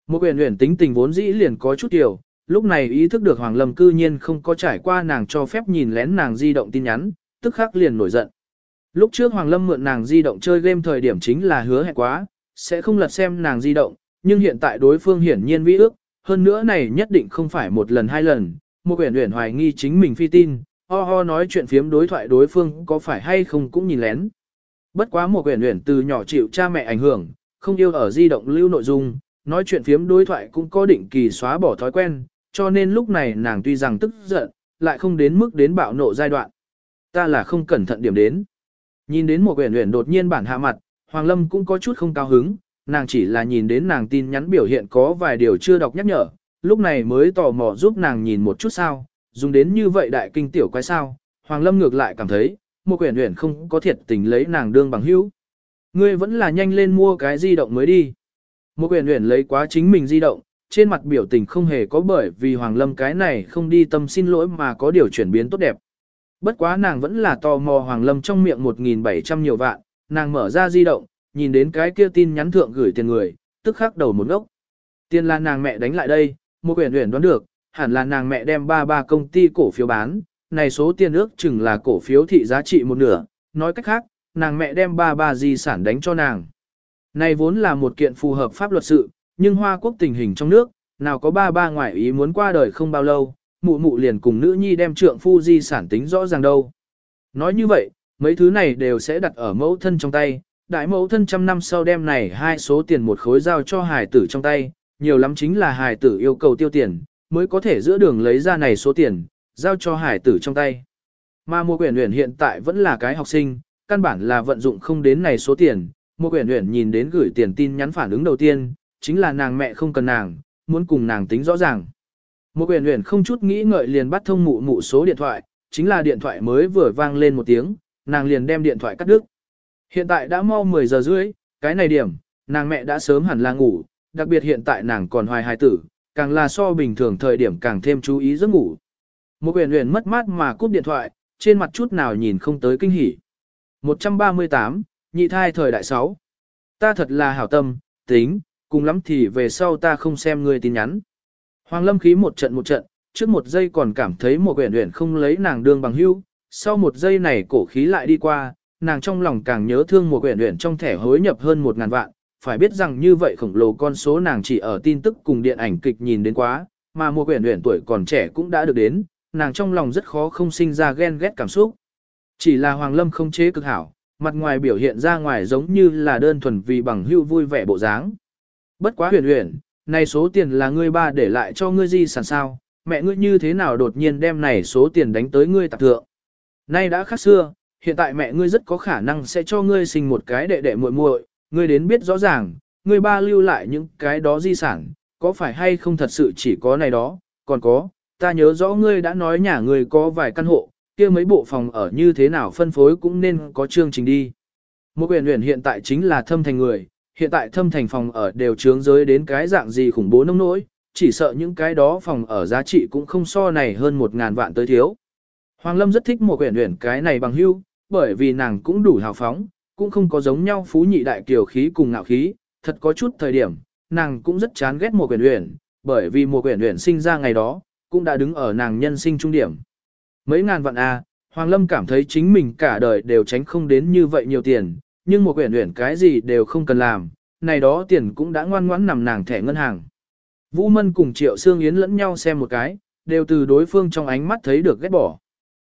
Một quyền huyền tính tình vốn dĩ liền có chút tiểu, lúc này ý thức được Hoàng Lâm cư nhiên không có trải qua nàng cho phép nhìn lén nàng di động tin nhắn, tức khắc liền nổi giận. Lúc trước Hoàng Lâm mượn nàng di động chơi game thời điểm chính là hứa hẹn quá, sẽ không lật xem nàng di động, nhưng hiện tại đối phương hiển nhiên vi ước, hơn nữa này nhất định không phải một lần hai lần, một quyển uyển hoài nghi chính mình phi tin, ho ho nói chuyện phiếm đối thoại đối phương có phải hay không cũng nhìn lén. Bất quá một quyển uyển từ nhỏ chịu cha mẹ ảnh hưởng, không yêu ở di động lưu nội dung, nói chuyện phiếm đối thoại cũng có định kỳ xóa bỏ thói quen, cho nên lúc này nàng tuy rằng tức giận, lại không đến mức đến bạo nộ giai đoạn. Ta là không cẩn thận điểm đến. Nhìn đến một quyển huyển đột nhiên bản hạ mặt, Hoàng Lâm cũng có chút không cao hứng, nàng chỉ là nhìn đến nàng tin nhắn biểu hiện có vài điều chưa đọc nhắc nhở, lúc này mới tò mò giúp nàng nhìn một chút sao, dùng đến như vậy đại kinh tiểu quái sao, Hoàng Lâm ngược lại cảm thấy, một quyển huyển không có thiệt tình lấy nàng đương bằng hữu. Ngươi vẫn là nhanh lên mua cái di động mới đi. Một quyển huyển lấy quá chính mình di động, trên mặt biểu tình không hề có bởi vì Hoàng Lâm cái này không đi tâm xin lỗi mà có điều chuyển biến tốt đẹp. Bất quá nàng vẫn là tò mò Hoàng Lâm trong miệng 1.700 nhiều vạn, nàng mở ra di động, nhìn đến cái kia tin nhắn thượng gửi tiền người, tức khắc đầu một ngốc. Tiền là nàng mẹ đánh lại đây, một quyển huyển đoán được, hẳn là nàng mẹ đem ba ba công ty cổ phiếu bán, này số tiền ước chừng là cổ phiếu thị giá trị một nửa, nói cách khác, nàng mẹ đem ba ba di sản đánh cho nàng. Này vốn là một kiện phù hợp pháp luật sự, nhưng Hoa Quốc tình hình trong nước, nào có ba ba ngoại ý muốn qua đời không bao lâu, mụ mụ liền cùng nữ nhi đem trượng phu di sản tính rõ ràng đâu. Nói như vậy, mấy thứ này đều sẽ đặt ở mẫu thân trong tay, đại mẫu thân trăm năm sau đem này hai số tiền một khối giao cho hài tử trong tay, nhiều lắm chính là hài tử yêu cầu tiêu tiền, mới có thể giữa đường lấy ra này số tiền, giao cho hài tử trong tay. Mà mùa quyển luyện hiện tại vẫn là cái học sinh, căn bản là vận dụng không đến này số tiền, mùa quyển luyện nhìn đến gửi tiền tin nhắn phản ứng đầu tiên, chính là nàng mẹ không cần nàng, muốn cùng nàng tính rõ ràng. Một huyền huyền không chút nghĩ ngợi liền bắt thông mụ mụ số điện thoại, chính là điện thoại mới vừa vang lên một tiếng, nàng liền đem điện thoại cắt đứt. Hiện tại đã mau 10 giờ rưỡi, cái này điểm, nàng mẹ đã sớm hẳn là ngủ, đặc biệt hiện tại nàng còn hoài hài tử, càng là so bình thường thời điểm càng thêm chú ý giấc ngủ. Một huyền huyền mất mát mà cúp điện thoại, trên mặt chút nào nhìn không tới kinh hỉ. 138, nhị thai thời đại 6. Ta thật là hảo tâm, tính, cùng lắm thì về sau ta không xem ngươi tin nhắn. Hoàng lâm khí một trận một trận, trước một giây còn cảm thấy một quyển huyển không lấy nàng đương bằng hưu, sau một giây này cổ khí lại đi qua, nàng trong lòng càng nhớ thương một quyển huyển trong thẻ hối nhập hơn một ngàn vạn, phải biết rằng như vậy khổng lồ con số nàng chỉ ở tin tức cùng điện ảnh kịch nhìn đến quá, mà một quyển huyển tuổi còn trẻ cũng đã được đến, nàng trong lòng rất khó không sinh ra ghen ghét cảm xúc. Chỉ là Hoàng Lâm không chế cực hảo, mặt ngoài biểu hiện ra ngoài giống như là đơn thuần vì bằng hưu vui vẻ bộ dáng. Bất quá huyền huyền, này số tiền là ngươi ba để lại cho ngươi di sản sao, mẹ ngươi như thế nào đột nhiên đem này số tiền đánh tới ngươi tạp thượng. Nay đã khác xưa, hiện tại mẹ ngươi rất có khả năng sẽ cho ngươi sinh một cái đệ đệ muội muội, ngươi đến biết rõ ràng, ngươi ba lưu lại những cái đó di sản, có phải hay không thật sự chỉ có này đó, còn có, ta nhớ rõ ngươi đã nói nhà ngươi có vài căn hộ, kia mấy bộ phòng ở như thế nào phân phối cũng nên có chương trình đi. Một Huyền huyền hiện tại chính là thâm thành người, hiện tại thâm thành phòng ở đều trướng giới đến cái dạng gì khủng bố nông nỗi, chỉ sợ những cái đó phòng ở giá trị cũng không so này hơn một ngàn vạn tới thiếu. Hoàng Lâm rất thích một quyển huyển cái này bằng hưu, bởi vì nàng cũng đủ hào phóng, cũng không có giống nhau phú nhị đại kiều khí cùng ngạo khí, thật có chút thời điểm, nàng cũng rất chán ghét một quyển huyển, bởi vì một quyển huyển sinh ra ngày đó, cũng đã đứng ở nàng nhân sinh trung điểm. Mấy ngàn vạn A, Hoàng Lâm cảm thấy chính mình cả đời đều tránh không đến như vậy nhiều tiền, nhưng một quyển luyện cái gì đều không cần làm, này đó tiền cũng đã ngoan ngoãn nằm nàng thẻ ngân hàng. Vũ Mân cùng Triệu Sương Yến lẫn nhau xem một cái, đều từ đối phương trong ánh mắt thấy được ghét bỏ.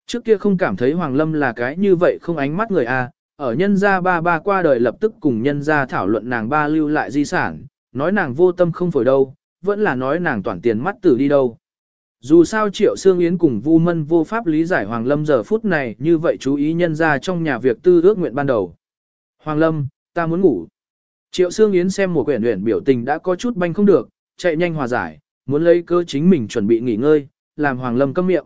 Trước kia không cảm thấy Hoàng Lâm là cái như vậy không ánh mắt người A, ở nhân gia ba ba qua đời lập tức cùng nhân gia thảo luận nàng ba lưu lại di sản, nói nàng vô tâm không phổi đâu, vẫn là nói nàng toàn tiền mắt tử đi đâu. Dù sao Triệu Sương Yến cùng Vu Mân vô pháp lý giải Hoàng Lâm giờ phút này như vậy chú ý nhân ra trong nhà việc tư ước nguyện ban đầu. Hoàng Lâm, ta muốn ngủ. Triệu Sương Yến xem một quyển luyện biểu tình đã có chút banh không được, chạy nhanh hòa giải, muốn lấy cơ chính mình chuẩn bị nghỉ ngơi, làm Hoàng Lâm câm miệng.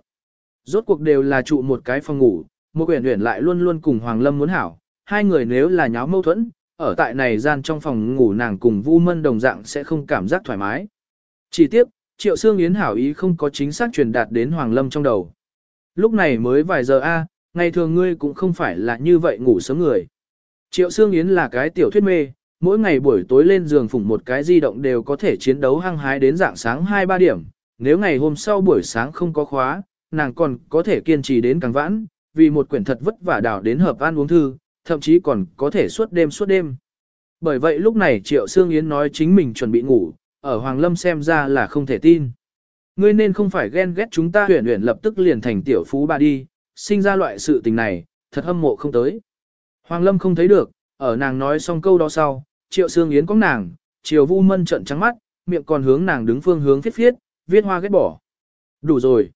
Rốt cuộc đều là trụ một cái phòng ngủ, một quyển luyện lại luôn luôn cùng Hoàng Lâm muốn hảo, hai người nếu là nháo mâu thuẫn, ở tại này gian trong phòng ngủ nàng cùng Vu Mân đồng dạng sẽ không cảm giác thoải mái. Chỉ tiếp, Triệu Sương Yến hảo ý không có chính xác truyền đạt đến Hoàng Lâm trong đầu. Lúc này mới vài giờ a, à, ngày thường ngươi cũng không phải là như vậy ngủ sớm người. Triệu Sương Yến là cái tiểu thuyết mê, mỗi ngày buổi tối lên giường phủng một cái di động đều có thể chiến đấu hăng hái đến dạng sáng 2-3 điểm. Nếu ngày hôm sau buổi sáng không có khóa, nàng còn có thể kiên trì đến càng vãn, vì một quyển thật vất vả đảo đến hợp ăn uống thư, thậm chí còn có thể suốt đêm suốt đêm. Bởi vậy lúc này Triệu Sương Yến nói chính mình chuẩn bị ngủ, ở Hoàng Lâm xem ra là không thể tin. Ngươi nên không phải ghen ghét chúng ta huyền huyền lập tức liền thành tiểu phú bà đi, sinh ra loại sự tình này, thật hâm mộ không tới. Hoàng Lâm không thấy được, ở nàng nói xong câu đó sau, triệu Sương yến có nàng, triều vu mân trận trắng mắt, miệng còn hướng nàng đứng phương hướng phiết phiết, viết hoa ghét bỏ. Đủ rồi.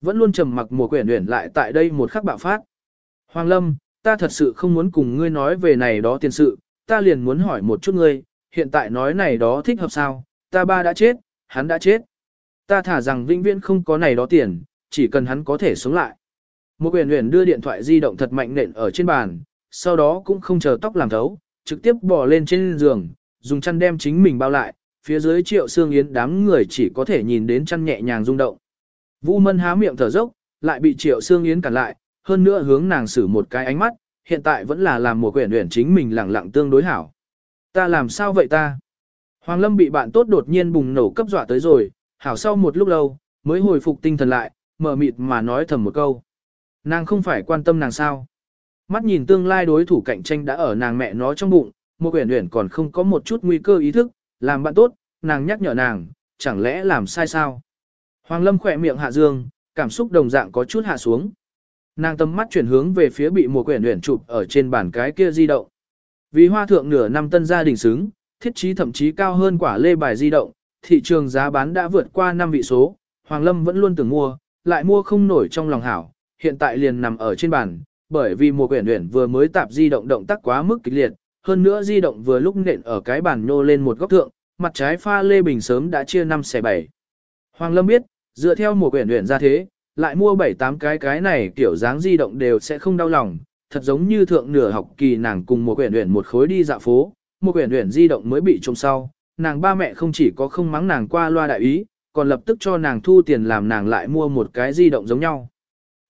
Vẫn luôn trầm mặc mùa quyển Uyển lại tại đây một khắc bạo phát. Hoàng Lâm, ta thật sự không muốn cùng ngươi nói về này đó tiền sự, ta liền muốn hỏi một chút ngươi, hiện tại nói này đó thích hợp sao, ta ba đã chết, hắn đã chết. Ta thả rằng vĩnh viễn không có này đó tiền, chỉ cần hắn có thể sống lại. Một quyền Uyển đưa điện thoại di động thật mạnh nện ở trên bàn, sau đó cũng không chờ tóc làm thấu, trực tiếp bò lên trên giường, dùng chăn đem chính mình bao lại, phía dưới triệu xương yến đám người chỉ có thể nhìn đến chăn nhẹ nhàng rung động. Vu mân há miệng thở dốc, lại bị triệu xương yến cản lại, hơn nữa hướng nàng xử một cái ánh mắt, hiện tại vẫn là làm một quyển luyện chính mình lẳng lặng tương đối hảo. Ta làm sao vậy ta? Hoàng Lâm bị bạn tốt đột nhiên bùng nổ cấp dọa tới rồi, hảo sau một lúc lâu, mới hồi phục tinh thần lại, mở mịt mà nói thầm một câu. Nàng không phải quan tâm nàng sao? Mắt nhìn tương lai đối thủ cạnh tranh đã ở nàng mẹ nó trong bụng, một quyển Uyển còn không có một chút nguy cơ ý thức, làm bạn tốt, nàng nhắc nhở nàng, chẳng lẽ làm sai sao? Hoàng Lâm khỏe miệng hạ dương, cảm xúc đồng dạng có chút hạ xuống. Nàng tâm mắt chuyển hướng về phía bị một quyển luyện chụp ở trên bàn cái kia di động. Vì hoa thượng nửa năm tân gia đình xứng, thiết trí thậm chí cao hơn quả lê bài di động, thị trường giá bán đã vượt qua 5 vị số, Hoàng Lâm vẫn luôn tưởng mua, lại mua không nổi trong lòng hảo, hiện tại liền nằm ở trên bàn, bởi vì một quyển luyện vừa mới tạp di động động tác quá mức kịch liệt, hơn nữa di động vừa lúc nện ở cái bàn nhô lên một góc thượng, mặt trái pha lê bình sớm đã chia 5 xẻ 7. Hoàng Lâm biết, dựa theo một quyển luyện ra thế, lại mua 7-8 cái cái này kiểu dáng di động đều sẽ không đau lòng, thật giống như thượng nửa học kỳ nàng cùng một quyển luyện một khối đi dạo phố, một quyển luyện di động mới bị trộm sau, nàng ba mẹ không chỉ có không mắng nàng qua loa đại ý, còn lập tức cho nàng thu tiền làm nàng lại mua một cái di động giống nhau.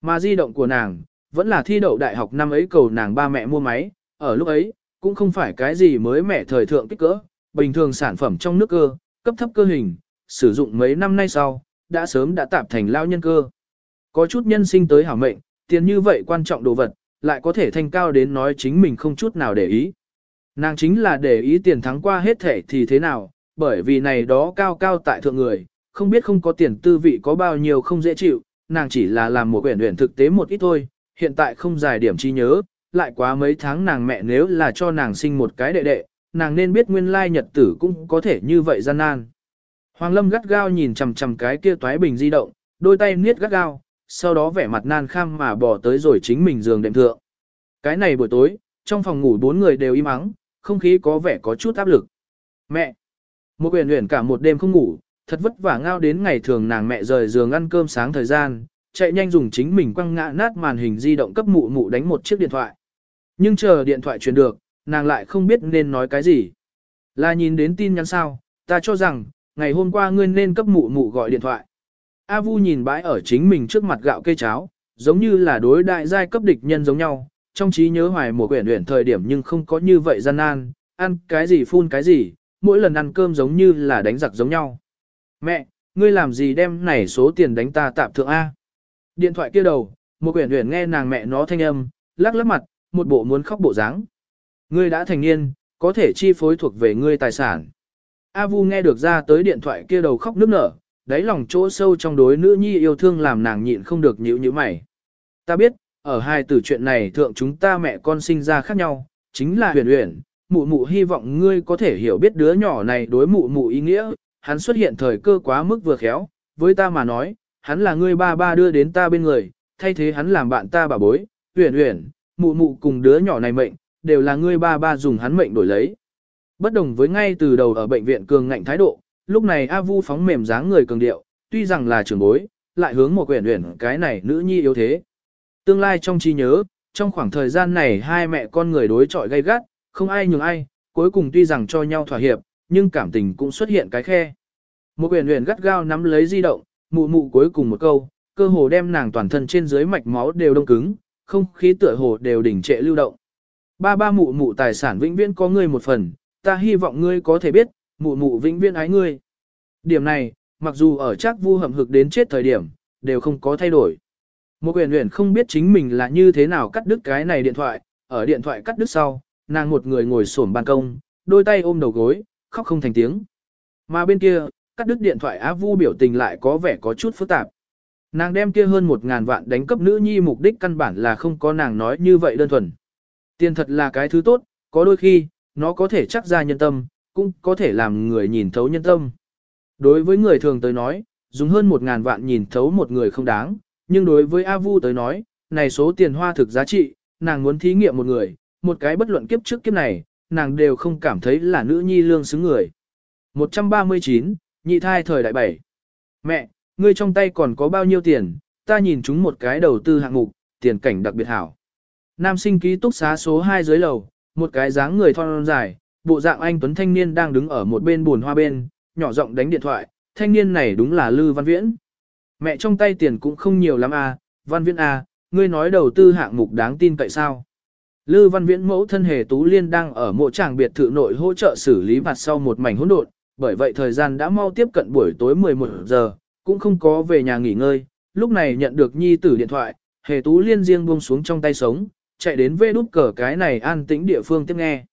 Mà di động của nàng, vẫn là thi đậu đại học năm ấy cầu nàng ba mẹ mua máy, ở lúc ấy, cũng không phải cái gì mới mẻ thời thượng kích cỡ, bình thường sản phẩm trong nước cơ, cấp thấp cơ hình, sử dụng mấy năm nay sau, đã sớm đã tạp thành lao nhân cơ. Có chút nhân sinh tới hảo mệnh, tiền như vậy quan trọng đồ vật, lại có thể thanh cao đến nói chính mình không chút nào để ý. Nàng chính là để ý tiền thắng qua hết thể thì thế nào, bởi vì này đó cao cao tại thượng người, không biết không có tiền tư vị có bao nhiêu không dễ chịu, nàng chỉ là làm một quyển luyện thực tế một ít thôi, hiện tại không dài điểm trí nhớ, lại quá mấy tháng nàng mẹ nếu là cho nàng sinh một cái đệ đệ, nàng nên biết nguyên lai nhật tử cũng có thể như vậy gian nan. Hoàng Lâm gắt gao nhìn chằm chằm cái kia toái bình di động, đôi tay niết gắt gao, sau đó vẻ mặt nan kham mà bỏ tới rồi chính mình giường đệm thượng. Cái này buổi tối, trong phòng ngủ bốn người đều im ắng, không khí có vẻ có chút áp lực. Mẹ! Một quyền luyện cả một đêm không ngủ, thật vất vả ngao đến ngày thường nàng mẹ rời giường ăn cơm sáng thời gian, chạy nhanh dùng chính mình quăng ngã nát màn hình di động cấp mụ mụ đánh một chiếc điện thoại. Nhưng chờ điện thoại truyền được, nàng lại không biết nên nói cái gì. Là nhìn đến tin nhắn sao, ta cho rằng, ngày hôm qua ngươi nên cấp mụ mụ gọi điện thoại. A Vu nhìn bãi ở chính mình trước mặt gạo cây cháo, giống như là đối đại giai cấp địch nhân giống nhau, trong trí nhớ hoài một quyển luyện thời điểm nhưng không có như vậy gian nan, ăn cái gì phun cái gì, mỗi lần ăn cơm giống như là đánh giặc giống nhau. Mẹ, ngươi làm gì đem này số tiền đánh ta tạm thượng A? Điện thoại kia đầu, một quyển huyển nghe nàng mẹ nó thanh âm, lắc lắc mặt, một bộ muốn khóc bộ dáng. Ngươi đã thành niên, có thể chi phối thuộc về ngươi tài sản. A Vu nghe được ra tới điện thoại kia đầu khóc nức nở, đáy lòng chỗ sâu trong đối nữ nhi yêu thương làm nàng nhịn không được nhíu nhíu mày. Ta biết, ở hai từ chuyện này thượng chúng ta mẹ con sinh ra khác nhau, chính là huyền huyền, mụ mụ hy vọng ngươi có thể hiểu biết đứa nhỏ này đối mụ mụ ý nghĩa, hắn xuất hiện thời cơ quá mức vừa khéo, với ta mà nói, hắn là ngươi ba ba đưa đến ta bên người, thay thế hắn làm bạn ta bà bối, huyền huyền, mụ mụ cùng đứa nhỏ này mệnh, đều là ngươi ba ba dùng hắn mệnh đổi lấy. Bất đồng với ngay từ đầu ở bệnh viện cường ngạnh thái độ, lúc này A Vu phóng mềm dáng người cường điệu, tuy rằng là trưởng bối, lại hướng một huyền uyển cái này nữ nhi yếu thế. Tương lai trong trí nhớ, trong khoảng thời gian này hai mẹ con người đối chọi gay gắt, không ai nhường ai, cuối cùng tuy rằng cho nhau thỏa hiệp, nhưng cảm tình cũng xuất hiện cái khe. Một huyền uyển gắt gao nắm lấy di động, mụ mụ cuối cùng một câu, cơ hồ đem nàng toàn thân trên dưới mạch máu đều đông cứng, không khí tựa hồ đều đỉnh trệ lưu động. Ba ba mụ mụ tài sản vĩnh viễn có ngươi một phần, ta hy vọng ngươi có thể biết, mụ mụ vĩnh viễn ái ngươi. Điểm này, mặc dù ở chắc vu hầm hực đến chết thời điểm, đều không có thay đổi. Một huyền huyền không biết chính mình là như thế nào cắt đứt cái này điện thoại, ở điện thoại cắt đứt sau, nàng một người ngồi xổm ban công, đôi tay ôm đầu gối, khóc không thành tiếng. Mà bên kia, cắt đứt điện thoại á vu biểu tình lại có vẻ có chút phức tạp. Nàng đem kia hơn một ngàn vạn đánh cấp nữ nhi mục đích căn bản là không có nàng nói như vậy đơn thuần. Tiền thật là cái thứ tốt, có đôi khi, nó có thể chắc ra nhân tâm, cũng có thể làm người nhìn thấu nhân tâm. Đối với người thường tới nói, dùng hơn một ngàn vạn nhìn thấu một người không đáng, nhưng đối với A Vu tới nói, này số tiền hoa thực giá trị, nàng muốn thí nghiệm một người, một cái bất luận kiếp trước kiếp này, nàng đều không cảm thấy là nữ nhi lương xứng người. 139, nhị thai thời đại bảy. Mẹ, ngươi trong tay còn có bao nhiêu tiền, ta nhìn chúng một cái đầu tư hạng mục, tiền cảnh đặc biệt hảo. Nam sinh ký túc xá số 2 dưới lầu, một cái dáng người thon dài, bộ dạng anh tuấn thanh niên đang đứng ở một bên buồn hoa bên, nhỏ giọng đánh điện thoại, thanh niên này đúng là Lư Văn Viễn. Mẹ trong tay tiền cũng không nhiều lắm à, Văn Viễn à, ngươi nói đầu tư hạng mục đáng tin cậy sao? Lư Văn Viễn mẫu thân hề Tú Liên đang ở mộ tràng biệt thự nội hỗ trợ xử lý mặt sau một mảnh hỗn độn, bởi vậy thời gian đã mau tiếp cận buổi tối 11 giờ, cũng không có về nhà nghỉ ngơi, lúc này nhận được nhi tử điện thoại, hề Tú Liên riêng buông xuống trong tay sống, chạy đến vê đút cờ cái này an tĩnh địa phương tiếp nghe.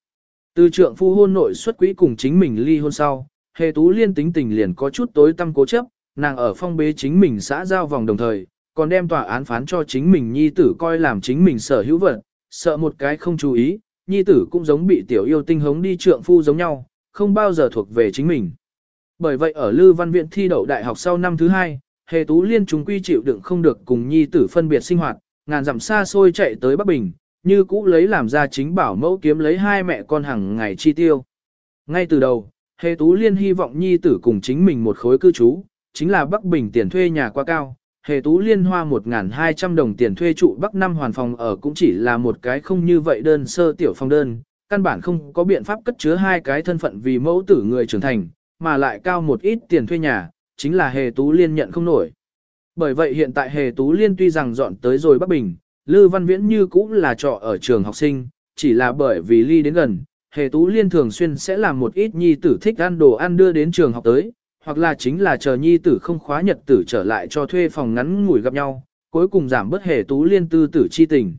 Từ trượng phu hôn nội xuất quỹ cùng chính mình ly hôn sau, hề Tú Liên tính tình liền có chút tối tâm cố chấp, nàng ở phong bế chính mình xã giao vòng đồng thời, còn đem tòa án phán cho chính mình nhi tử coi làm chính mình sở hữu vật, sợ một cái không chú ý, nhi tử cũng giống bị tiểu yêu tinh hống đi trượng phu giống nhau, không bao giờ thuộc về chính mình. Bởi vậy ở Lư Văn Viện thi đậu đại học sau năm thứ hai, Hề Tú Liên chúng quy chịu đựng không được cùng nhi tử phân biệt sinh hoạt, ngàn dặm xa xôi chạy tới Bắc Bình, như cũ lấy làm ra chính bảo mẫu kiếm lấy hai mẹ con hàng ngày chi tiêu. Ngay từ đầu, Hề Tú Liên hy vọng nhi tử cùng chính mình một khối cư trú, chính là Bắc Bình tiền thuê nhà quá cao, Hề tú liên hoa 1.200 đồng tiền thuê trụ Bắc Năm hoàn phòng ở cũng chỉ là một cái không như vậy đơn sơ tiểu phong đơn, căn bản không có biện pháp cất chứa hai cái thân phận vì mẫu tử người trưởng thành, mà lại cao một ít tiền thuê nhà, chính là hề tú liên nhận không nổi. Bởi vậy hiện tại hề tú liên tuy rằng dọn tới rồi Bắc Bình, Lư Văn Viễn như cũng là trọ ở trường học sinh, chỉ là bởi vì ly đến gần, hề tú liên thường xuyên sẽ làm một ít nhi tử thích ăn đồ ăn đưa đến trường học tới, hoặc là chính là chờ nhi tử không khóa nhật tử trở lại cho thuê phòng ngắn ngủi gặp nhau, cuối cùng giảm bớt hề tú liên tư tử chi tình.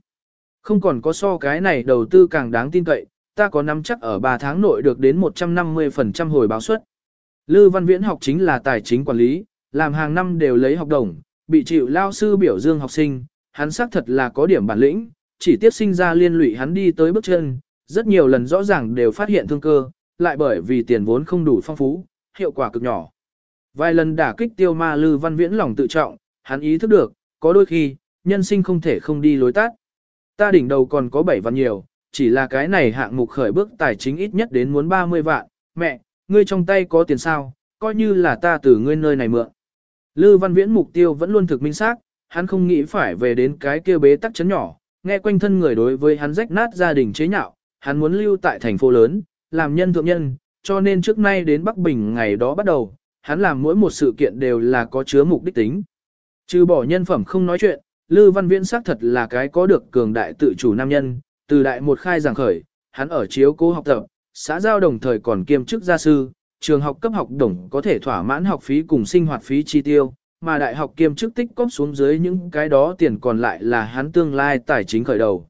Không còn có so cái này đầu tư càng đáng tin cậy, ta có nắm chắc ở 3 tháng nội được đến 150% hồi báo suất. Lư Văn Viễn học chính là tài chính quản lý, làm hàng năm đều lấy học đồng, bị chịu lao sư biểu dương học sinh, hắn xác thật là có điểm bản lĩnh, chỉ tiếp sinh ra liên lụy hắn đi tới bước chân, rất nhiều lần rõ ràng đều phát hiện thương cơ, lại bởi vì tiền vốn không đủ phong phú, hiệu quả cực nhỏ. Vài lần đả kích tiêu ma lư văn viễn lòng tự trọng, hắn ý thức được, có đôi khi, nhân sinh không thể không đi lối tắt. Ta đỉnh đầu còn có 7 vạn nhiều, chỉ là cái này hạng mục khởi bước tài chính ít nhất đến muốn 30 vạn. Mẹ, ngươi trong tay có tiền sao, coi như là ta từ ngươi nơi này mượn. Lư văn viễn mục tiêu vẫn luôn thực minh xác, hắn không nghĩ phải về đến cái kia bế tắc chấn nhỏ, nghe quanh thân người đối với hắn rách nát gia đình chế nhạo, hắn muốn lưu tại thành phố lớn, làm nhân thượng nhân, cho nên trước nay đến Bắc Bình ngày đó bắt đầu, hắn làm mỗi một sự kiện đều là có chứa mục đích tính. Trừ bỏ nhân phẩm không nói chuyện, Lư Văn Viễn xác thật là cái có được cường đại tự chủ nam nhân, từ đại một khai giảng khởi, hắn ở chiếu cố học tập, xã giao đồng thời còn kiêm chức gia sư, trường học cấp học đồng có thể thỏa mãn học phí cùng sinh hoạt phí chi tiêu, mà đại học kiêm chức tích cóp xuống dưới những cái đó tiền còn lại là hắn tương lai tài chính khởi đầu.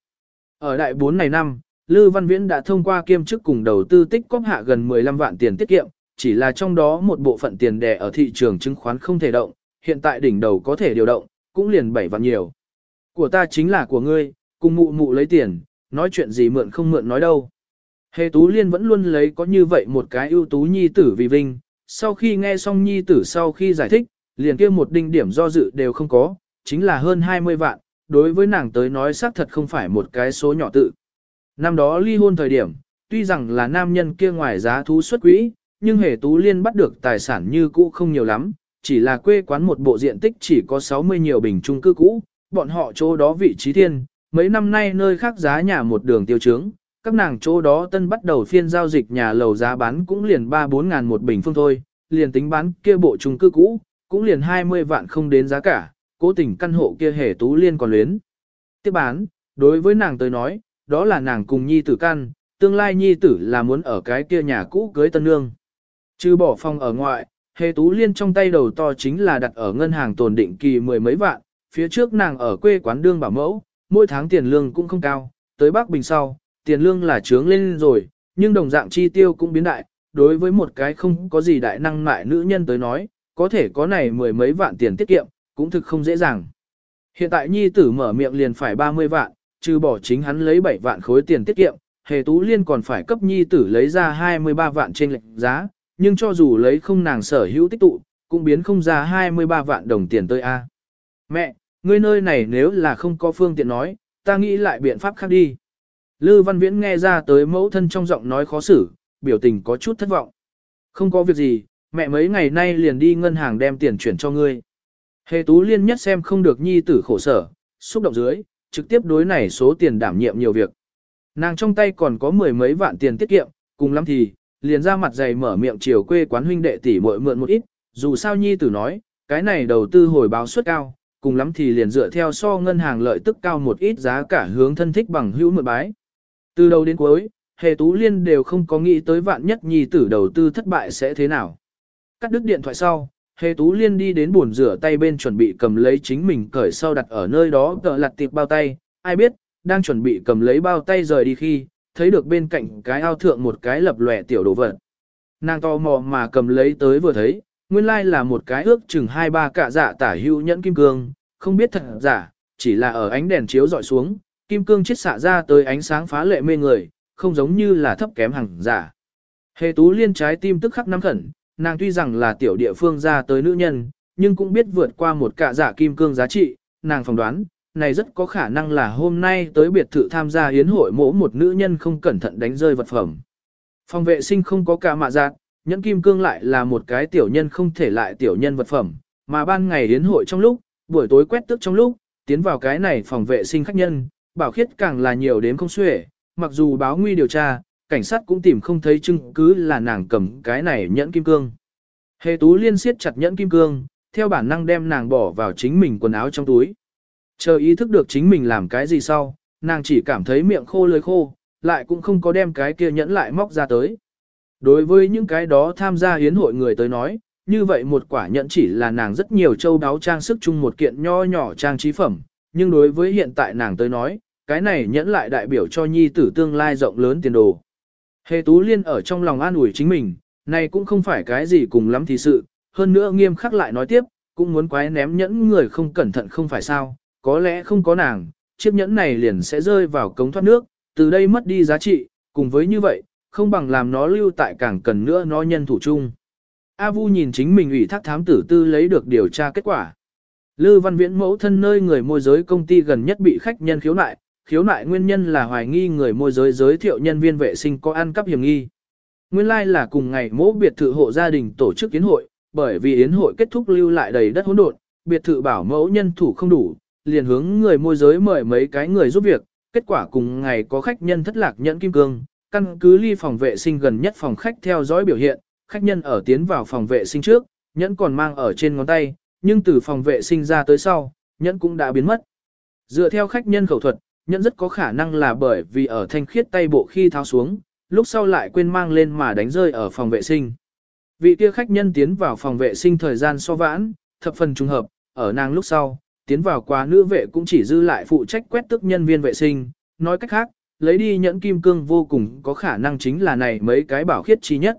Ở đại 4 này năm, Lư Văn Viễn đã thông qua kiêm chức cùng đầu tư tích cóp hạ gần 15 vạn tiền tiết kiệm, chỉ là trong đó một bộ phận tiền đẻ ở thị trường chứng khoán không thể động, hiện tại đỉnh đầu có thể điều động, cũng liền 7 vạn nhiều. Của ta chính là của ngươi, cùng mụ mụ lấy tiền, nói chuyện gì mượn không mượn nói đâu. Hề Tú Liên vẫn luôn lấy có như vậy một cái ưu tú nhi tử vì vinh, sau khi nghe xong nhi tử sau khi giải thích, liền kia một đinh điểm do dự đều không có, chính là hơn 20 vạn, đối với nàng tới nói xác thật không phải một cái số nhỏ tự. Năm đó ly hôn thời điểm, tuy rằng là nam nhân kia ngoài giá thú xuất quỹ, nhưng hề tú liên bắt được tài sản như cũ không nhiều lắm, chỉ là quê quán một bộ diện tích chỉ có 60 nhiều bình trung cư cũ, bọn họ chỗ đó vị trí thiên, mấy năm nay nơi khác giá nhà một đường tiêu trướng, các nàng chỗ đó tân bắt đầu phiên giao dịch nhà lầu giá bán cũng liền 3-4 ngàn một bình phương thôi, liền tính bán kia bộ chung cư cũ, cũng liền 20 vạn không đến giá cả, cố tình căn hộ kia hề tú liên còn luyến. Tiếp bán, đối với nàng tới nói, đó là nàng cùng nhi tử căn, tương lai nhi tử là muốn ở cái kia nhà cũ cưới tân nương. Trừ bỏ phòng ở ngoại, hề tú liên trong tay đầu to chính là đặt ở ngân hàng tồn định kỳ mười mấy vạn, phía trước nàng ở quê quán đương bảo mẫu, mỗi tháng tiền lương cũng không cao, tới Bắc Bình sau, tiền lương là trướng lên rồi, nhưng đồng dạng chi tiêu cũng biến đại, đối với một cái không có gì đại năng mại nữ nhân tới nói, có thể có này mười mấy vạn tiền tiết kiệm, cũng thực không dễ dàng. Hiện tại nhi tử mở miệng liền phải 30 vạn, trừ bỏ chính hắn lấy 7 vạn khối tiền tiết kiệm, hề tú liên còn phải cấp nhi tử lấy ra 23 vạn trên lệnh giá, nhưng cho dù lấy không nàng sở hữu tích tụ, cũng biến không ra 23 vạn đồng tiền tới A. Mẹ, ngươi nơi này nếu là không có phương tiện nói, ta nghĩ lại biện pháp khác đi. Lư Văn Viễn nghe ra tới mẫu thân trong giọng nói khó xử, biểu tình có chút thất vọng. Không có việc gì, mẹ mấy ngày nay liền đi ngân hàng đem tiền chuyển cho ngươi. Hề Tú Liên nhất xem không được nhi tử khổ sở, xúc động dưới, trực tiếp đối này số tiền đảm nhiệm nhiều việc. Nàng trong tay còn có mười mấy vạn tiền tiết kiệm, cùng lắm thì, liền ra mặt dày mở miệng chiều quê quán huynh đệ tỷ muội mượn một ít, dù sao nhi tử nói, cái này đầu tư hồi báo suất cao, cùng lắm thì liền dựa theo so ngân hàng lợi tức cao một ít giá cả hướng thân thích bằng hữu mượn bái. Từ đầu đến cuối, Hề Tú Liên đều không có nghĩ tới vạn nhất nhi tử đầu tư thất bại sẽ thế nào. Cắt đứt điện thoại sau, Hề Tú Liên đi đến buồn rửa tay bên chuẩn bị cầm lấy chính mình cởi sau đặt ở nơi đó tợ lặt tiệp bao tay, ai biết, đang chuẩn bị cầm lấy bao tay rời đi khi, thấy được bên cạnh cái ao thượng một cái lập lòe tiểu đồ vật. Nàng to mò mà cầm lấy tới vừa thấy, nguyên lai là một cái ước chừng hai ba cạ dạ tả hữu nhẫn kim cương, không biết thật giả, chỉ là ở ánh đèn chiếu dọi xuống, kim cương chết xạ ra tới ánh sáng phá lệ mê người, không giống như là thấp kém hàng giả. Hề tú liên trái tim tức khắc nắm khẩn, nàng tuy rằng là tiểu địa phương ra tới nữ nhân, nhưng cũng biết vượt qua một cạ giả kim cương giá trị, nàng phỏng đoán, này rất có khả năng là hôm nay tới biệt thự tham gia hiến hội mỗ một nữ nhân không cẩn thận đánh rơi vật phẩm. Phòng vệ sinh không có cả mạ giạt, nhẫn kim cương lại là một cái tiểu nhân không thể lại tiểu nhân vật phẩm, mà ban ngày hiến hội trong lúc, buổi tối quét tước trong lúc, tiến vào cái này phòng vệ sinh khách nhân, bảo khiết càng là nhiều đến không xuể, mặc dù báo nguy điều tra, cảnh sát cũng tìm không thấy chứng cứ là nàng cầm cái này nhẫn kim cương. Hề tú liên siết chặt nhẫn kim cương, theo bản năng đem nàng bỏ vào chính mình quần áo trong túi. Chờ ý thức được chính mình làm cái gì sau, nàng chỉ cảm thấy miệng khô lưỡi khô, lại cũng không có đem cái kia nhẫn lại móc ra tới. Đối với những cái đó tham gia hiến hội người tới nói, như vậy một quả nhẫn chỉ là nàng rất nhiều châu đáo trang sức chung một kiện nho nhỏ trang trí phẩm, nhưng đối với hiện tại nàng tới nói, cái này nhẫn lại đại biểu cho nhi tử tương lai rộng lớn tiền đồ. Hề Tú Liên ở trong lòng an ủi chính mình, này cũng không phải cái gì cùng lắm thì sự, hơn nữa nghiêm khắc lại nói tiếp, cũng muốn quái ném nhẫn người không cẩn thận không phải sao, có lẽ không có nàng, chiếc nhẫn này liền sẽ rơi vào cống thoát nước, từ đây mất đi giá trị, cùng với như vậy, không bằng làm nó lưu tại càng cần nữa nó nhân thủ chung. A Vu nhìn chính mình ủy thác thám tử tư lấy được điều tra kết quả. Lư Văn Viễn mẫu thân nơi người môi giới công ty gần nhất bị khách nhân khiếu nại, khiếu nại nguyên nhân là hoài nghi người môi giới giới thiệu nhân viên vệ sinh có ăn cắp hiểm nghi. Nguyên lai like là cùng ngày mẫu biệt thự hộ gia đình tổ chức yến hội, bởi vì yến hội kết thúc lưu lại đầy đất hỗn độn, biệt thự bảo mẫu nhân thủ không đủ, liền hướng người môi giới mời mấy cái người giúp việc, kết quả cùng ngày có khách nhân thất lạc nhẫn kim cương, căn cứ ly phòng vệ sinh gần nhất phòng khách theo dõi biểu hiện, khách nhân ở tiến vào phòng vệ sinh trước, nhẫn còn mang ở trên ngón tay, nhưng từ phòng vệ sinh ra tới sau, nhẫn cũng đã biến mất. Dựa theo khách nhân khẩu thuật, nhẫn rất có khả năng là bởi vì ở thanh khiết tay bộ khi tháo xuống, lúc sau lại quên mang lên mà đánh rơi ở phòng vệ sinh. Vị kia khách nhân tiến vào phòng vệ sinh thời gian so vãn, thập phần trùng hợp, ở nàng lúc sau, tiến vào quá nữ vệ cũng chỉ dư lại phụ trách quét tức nhân viên vệ sinh, nói cách khác, lấy đi nhẫn kim cương vô cùng có khả năng chính là này mấy cái bảo khiết chi nhất.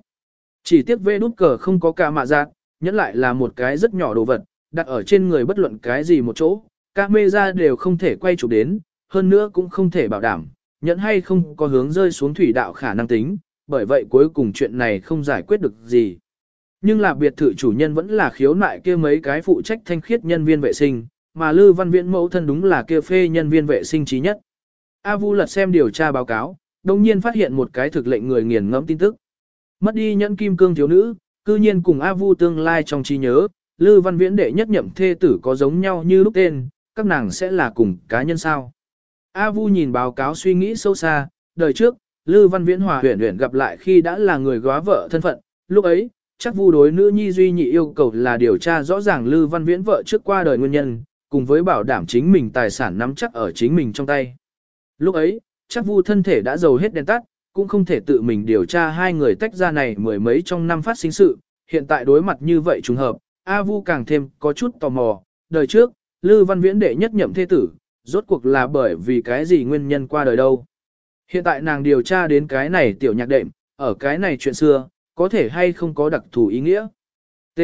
Chỉ tiếc vê nút cờ không có ca mạ giác, nhẫn lại là một cái rất nhỏ đồ vật, đặt ở trên người bất luận cái gì một chỗ, các mê ra đều không thể quay chụp đến, hơn nữa cũng không thể bảo đảm, nhẫn hay không có hướng rơi xuống thủy đạo khả năng tính, bởi vậy cuối cùng chuyện này không giải quyết được gì. Nhưng là biệt thự chủ nhân vẫn là khiếu nại kia mấy cái phụ trách thanh khiết nhân viên vệ sinh, mà Lư Văn Viễn mẫu thân đúng là kia phê nhân viên vệ sinh trí nhất. A Vu lật xem điều tra báo cáo, đồng nhiên phát hiện một cái thực lệnh người nghiền ngẫm tin tức. Mất đi nhẫn kim cương thiếu nữ, cư nhiên cùng A Vu tương lai trong trí nhớ, Lư Văn Viễn đệ nhất nhậm thê tử có giống nhau như lúc tên, các nàng sẽ là cùng cá nhân sao. A Vu nhìn báo cáo suy nghĩ sâu xa, đời trước, Lư Văn Viễn hòa huyền huyền gặp lại khi đã là người góa vợ thân phận, lúc ấy, chắc Vu đối nữ nhi duy nhị yêu cầu là điều tra rõ ràng Lư Văn Viễn vợ trước qua đời nguyên nhân, cùng với bảo đảm chính mình tài sản nắm chắc ở chính mình trong tay. Lúc ấy, chắc vu thân thể đã dầu hết đèn tắt, cũng không thể tự mình điều tra hai người tách ra này mười mấy trong năm phát sinh sự, hiện tại đối mặt như vậy trùng hợp, A Vu càng thêm có chút tò mò, đời trước, Lư Văn Viễn đệ nhất nhậm thế tử, rốt cuộc là bởi vì cái gì nguyên nhân qua đời đâu. Hiện tại nàng điều tra đến cái này tiểu nhạc đệm, ở cái này chuyện xưa, có thể hay không có đặc thù ý nghĩa. T.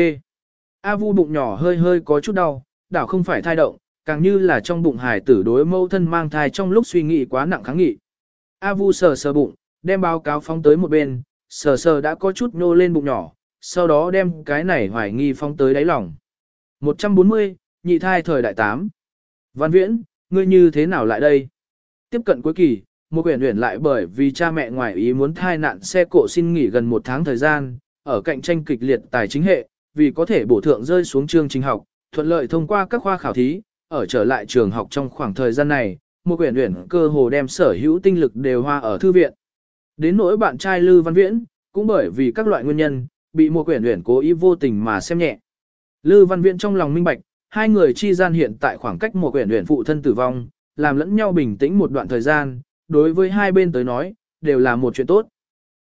A Vu bụng nhỏ hơi hơi có chút đau, đảo không phải thai động, càng như là trong bụng hải tử đối mâu thân mang thai trong lúc suy nghĩ quá nặng kháng nghị. A Vu sờ sờ bụng, đem báo cáo phóng tới một bên, sờ sờ đã có chút nô lên bụng nhỏ, sau đó đem cái này hoài nghi phóng tới đáy lòng. 140, nhị thai thời đại 8. Văn Viễn, ngươi như thế nào lại đây? Tiếp cận cuối kỳ, một quyển huyển lại bởi vì cha mẹ ngoài ý muốn thai nạn xe cộ xin nghỉ gần một tháng thời gian, ở cạnh tranh kịch liệt tài chính hệ, vì có thể bổ thượng rơi xuống chương trình học, thuận lợi thông qua các khoa khảo thí, ở trở lại trường học trong khoảng thời gian này, một quyển uyển cơ hồ đem sở hữu tinh lực đều hoa ở thư viện. Đến nỗi bạn trai Lư Văn Viễn, cũng bởi vì các loại nguyên nhân, bị một quyển uyển cố ý vô tình mà xem nhẹ. Lư Văn Viễn trong lòng minh bạch, hai người chi gian hiện tại khoảng cách một quyển uyển phụ thân tử vong, làm lẫn nhau bình tĩnh một đoạn thời gian, đối với hai bên tới nói, đều là một chuyện tốt.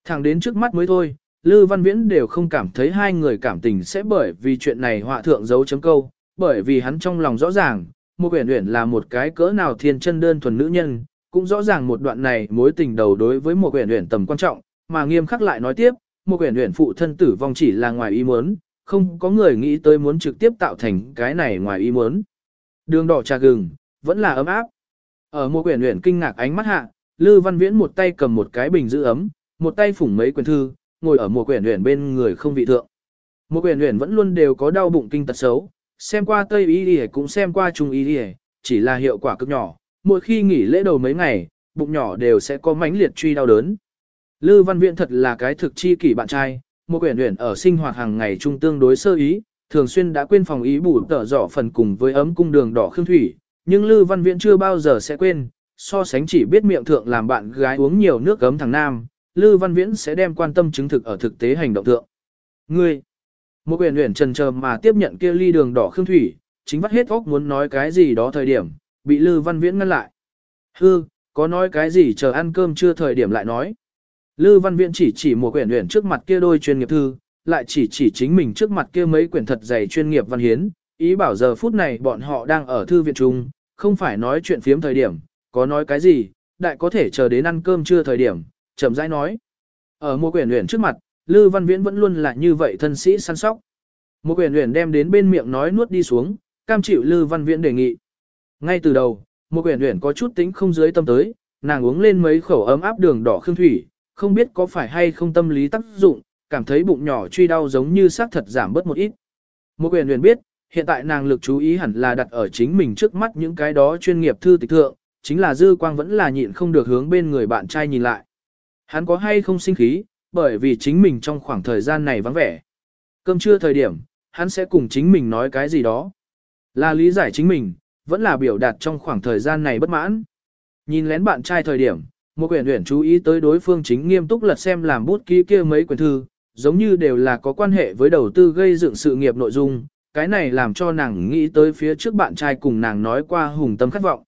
Thẳng đến trước mắt mới thôi, Lư Văn Viễn đều không cảm thấy hai người cảm tình sẽ bởi vì chuyện này họa thượng dấu chấm câu, bởi vì hắn trong lòng rõ ràng, một quyển Uyển là một cái cỡ nào thiên chân đơn thuần nữ nhân, cũng rõ ràng một đoạn này mối tình đầu đối với một quyển Uyển tầm quan trọng, mà nghiêm khắc lại nói tiếp, một quyển Uyển phụ thân tử vong chỉ là ngoài ý muốn, không có người nghĩ tới muốn trực tiếp tạo thành cái này ngoài ý muốn. Đường đỏ trà gừng, vẫn là ấm áp. Ở một quyển Uyển kinh ngạc ánh mắt hạ, Lư Văn Viễn một tay cầm một cái bình giữ ấm, một tay phủng mấy quyển thư, ngồi ở một quyển Uyển bên người không vị thượng. Một quyển Uyển vẫn luôn đều có đau bụng kinh tật xấu, xem qua Tây Y Y cũng xem qua Trung Y Y, chỉ là hiệu quả cực nhỏ, mỗi khi nghỉ lễ đầu mấy ngày, bụng nhỏ đều sẽ có mãnh liệt truy đau đớn. Lư Văn Viễn thật là cái thực chi kỷ bạn trai, một quyển luyện ở sinh hoạt hàng ngày trung tương đối sơ ý, thường xuyên đã quên phòng ý bù tở rõ phần cùng với ấm cung đường đỏ khương thủy, nhưng Lư Văn Viễn chưa bao giờ sẽ quên, so sánh chỉ biết miệng thượng làm bạn gái uống nhiều nước gấm thằng nam, Lư Văn Viễn sẽ đem quan tâm chứng thực ở thực tế hành động thượng. Ngươi, một quyển huyền trần chờ mà tiếp nhận kia ly đường đỏ khương thủy, chính vắt hết óc muốn nói cái gì đó thời điểm, bị Lư Văn Viễn ngăn lại. Hư, có nói cái gì chờ ăn cơm chưa thời điểm lại nói. Lư Văn Viễn chỉ chỉ một quyển huyền trước mặt kia đôi chuyên nghiệp thư, lại chỉ chỉ chính mình trước mặt kia mấy quyển thật dày chuyên nghiệp văn hiến, ý bảo giờ phút này bọn họ đang ở thư viện chung, không phải nói chuyện phiếm thời điểm, có nói cái gì, đại có thể chờ đến ăn cơm trưa thời điểm, chậm rãi nói. Ở một quyển huyền trước mặt, Lư Văn Viễn vẫn luôn là như vậy thân sĩ săn sóc. Một Uyển Uyển đem đến bên miệng nói nuốt đi xuống, cam chịu Lư Văn Viễn đề nghị. Ngay từ đầu, một Uyển Uyển có chút tính không dưới tâm tới, nàng uống lên mấy khẩu ấm áp đường đỏ khương thủy, không biết có phải hay không tâm lý tác dụng, cảm thấy bụng nhỏ truy đau giống như xác thật giảm bớt một ít. Một Uyển Uyển biết, hiện tại nàng lực chú ý hẳn là đặt ở chính mình trước mắt những cái đó chuyên nghiệp thư tịch thượng, chính là dư quang vẫn là nhịn không được hướng bên người bạn trai nhìn lại. Hắn có hay không sinh khí, bởi vì chính mình trong khoảng thời gian này vắng vẻ. Cơm trưa thời điểm, hắn sẽ cùng chính mình nói cái gì đó. Là lý giải chính mình, vẫn là biểu đạt trong khoảng thời gian này bất mãn. Nhìn lén bạn trai thời điểm, một quyển huyển chú ý tới đối phương chính nghiêm túc lật xem làm bút ký kia mấy quyển thư, giống như đều là có quan hệ với đầu tư gây dựng sự nghiệp nội dung, cái này làm cho nàng nghĩ tới phía trước bạn trai cùng nàng nói qua hùng tâm khát vọng.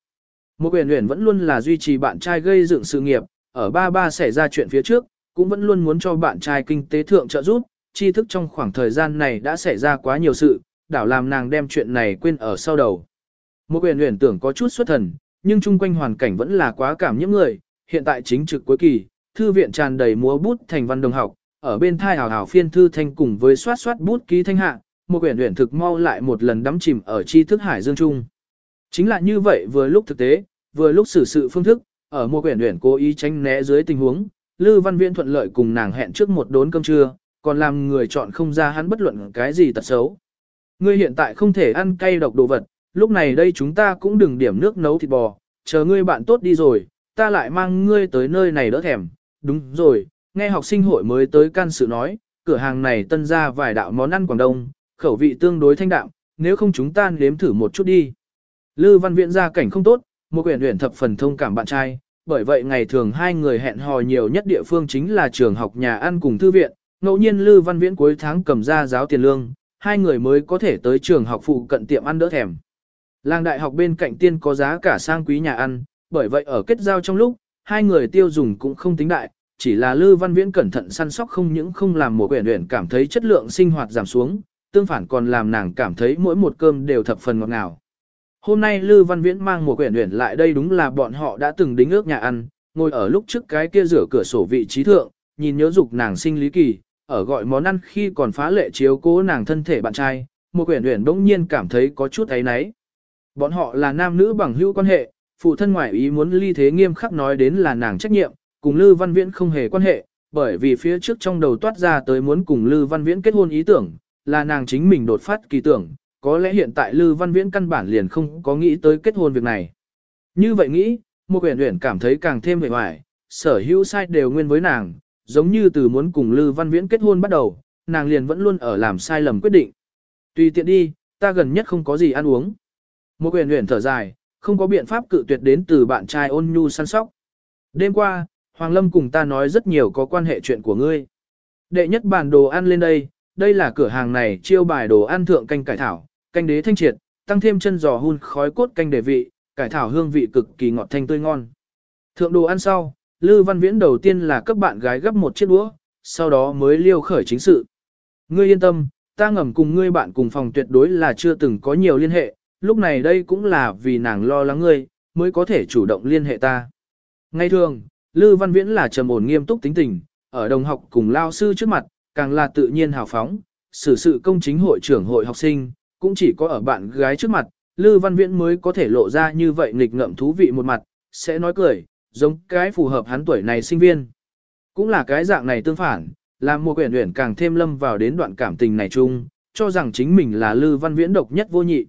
Một quyển huyển vẫn luôn là duy trì bạn trai gây dựng sự nghiệp, ở ba ba xảy ra chuyện phía trước, cũng vẫn luôn muốn cho bạn trai kinh tế thượng trợ giúp, tri thức trong khoảng thời gian này đã xảy ra quá nhiều sự, đảo làm nàng đem chuyện này quên ở sau đầu. Một quyền huyền tưởng có chút xuất thần, nhưng chung quanh hoàn cảnh vẫn là quá cảm nhiễm người, hiện tại chính trực cuối kỳ, thư viện tràn đầy múa bút thành văn đồng học, ở bên thai hào hào phiên thư thanh cùng với soát soát bút ký thanh hạ, một quyển huyền thực mau lại một lần đắm chìm ở tri thức hải dương trung. Chính là như vậy vừa lúc thực tế, vừa lúc xử sự phương thức, ở một quyển huyền cố ý tránh né dưới tình huống, Lư Văn Viễn thuận lợi cùng nàng hẹn trước một đốn cơm trưa, còn làm người chọn không ra hắn bất luận cái gì tật xấu. Ngươi hiện tại không thể ăn cay độc đồ vật, lúc này đây chúng ta cũng đừng điểm nước nấu thịt bò, chờ ngươi bạn tốt đi rồi, ta lại mang ngươi tới nơi này đỡ thèm. Đúng rồi, nghe học sinh hội mới tới can sự nói, cửa hàng này tân ra vài đạo món ăn Quảng Đông, khẩu vị tương đối thanh đạm, nếu không chúng ta nếm thử một chút đi. Lư Văn Viễn ra cảnh không tốt, một quyển luyện thập phần thông cảm bạn trai, bởi vậy ngày thường hai người hẹn hò nhiều nhất địa phương chính là trường học nhà ăn cùng thư viện, ngẫu nhiên Lư Văn Viễn cuối tháng cầm ra giáo tiền lương, hai người mới có thể tới trường học phụ cận tiệm ăn đỡ thèm. Làng đại học bên cạnh tiên có giá cả sang quý nhà ăn, bởi vậy ở kết giao trong lúc, hai người tiêu dùng cũng không tính đại, chỉ là Lư Văn Viễn cẩn thận săn sóc không những không làm một quyển luyện cảm thấy chất lượng sinh hoạt giảm xuống, tương phản còn làm nàng cảm thấy mỗi một cơm đều thập phần ngọt ngào. Hôm nay Lư Văn Viễn mang một quyển uyển lại đây đúng là bọn họ đã từng đính ước nhà ăn, ngồi ở lúc trước cái kia rửa cửa sổ vị trí thượng, nhìn nhớ dục nàng sinh lý kỳ, ở gọi món ăn khi còn phá lệ chiếu cố nàng thân thể bạn trai, một quyển uyển bỗng nhiên cảm thấy có chút ấy náy. Bọn họ là nam nữ bằng hữu quan hệ, phụ thân ngoại ý muốn ly thế nghiêm khắc nói đến là nàng trách nhiệm, cùng Lư Văn Viễn không hề quan hệ, bởi vì phía trước trong đầu toát ra tới muốn cùng Lư Văn Viễn kết hôn ý tưởng, là nàng chính mình đột phát kỳ tưởng, có lẽ hiện tại Lư Văn Viễn căn bản liền không có nghĩ tới kết hôn việc này. Như vậy nghĩ, một quyển huyền cảm thấy càng thêm vẻ hoài, sở hữu sai đều nguyên với nàng, giống như từ muốn cùng Lư Văn Viễn kết hôn bắt đầu, nàng liền vẫn luôn ở làm sai lầm quyết định. Tùy tiện đi, ta gần nhất không có gì ăn uống. Một quyển huyền thở dài, không có biện pháp cự tuyệt đến từ bạn trai ôn nhu săn sóc. Đêm qua, Hoàng Lâm cùng ta nói rất nhiều có quan hệ chuyện của ngươi. Đệ nhất bản đồ ăn lên đây, đây là cửa hàng này chiêu bài đồ ăn thượng canh cải thảo, canh đế thanh triệt, tăng thêm chân giò hun khói cốt canh đề vị, cải thảo hương vị cực kỳ ngọt thanh tươi ngon. Thượng đồ ăn sau, Lư Văn Viễn đầu tiên là cấp bạn gái gấp một chiếc đũa, sau đó mới liêu khởi chính sự. Ngươi yên tâm, ta ngầm cùng ngươi bạn cùng phòng tuyệt đối là chưa từng có nhiều liên hệ, lúc này đây cũng là vì nàng lo lắng ngươi, mới có thể chủ động liên hệ ta. Ngay thường, Lư Văn Viễn là trầm ổn nghiêm túc tính tình, ở đồng học cùng lao sư trước mặt, càng là tự nhiên hào phóng, xử sự công chính hội trưởng hội học sinh, cũng chỉ có ở bạn gái trước mặt, Lư Văn Viễn mới có thể lộ ra như vậy nghịch ngợm thú vị một mặt, sẽ nói cười, giống cái phù hợp hắn tuổi này sinh viên. Cũng là cái dạng này tương phản, làm Mùa quyển huyển càng thêm lâm vào đến đoạn cảm tình này chung, cho rằng chính mình là Lư Văn Viễn độc nhất vô nhị.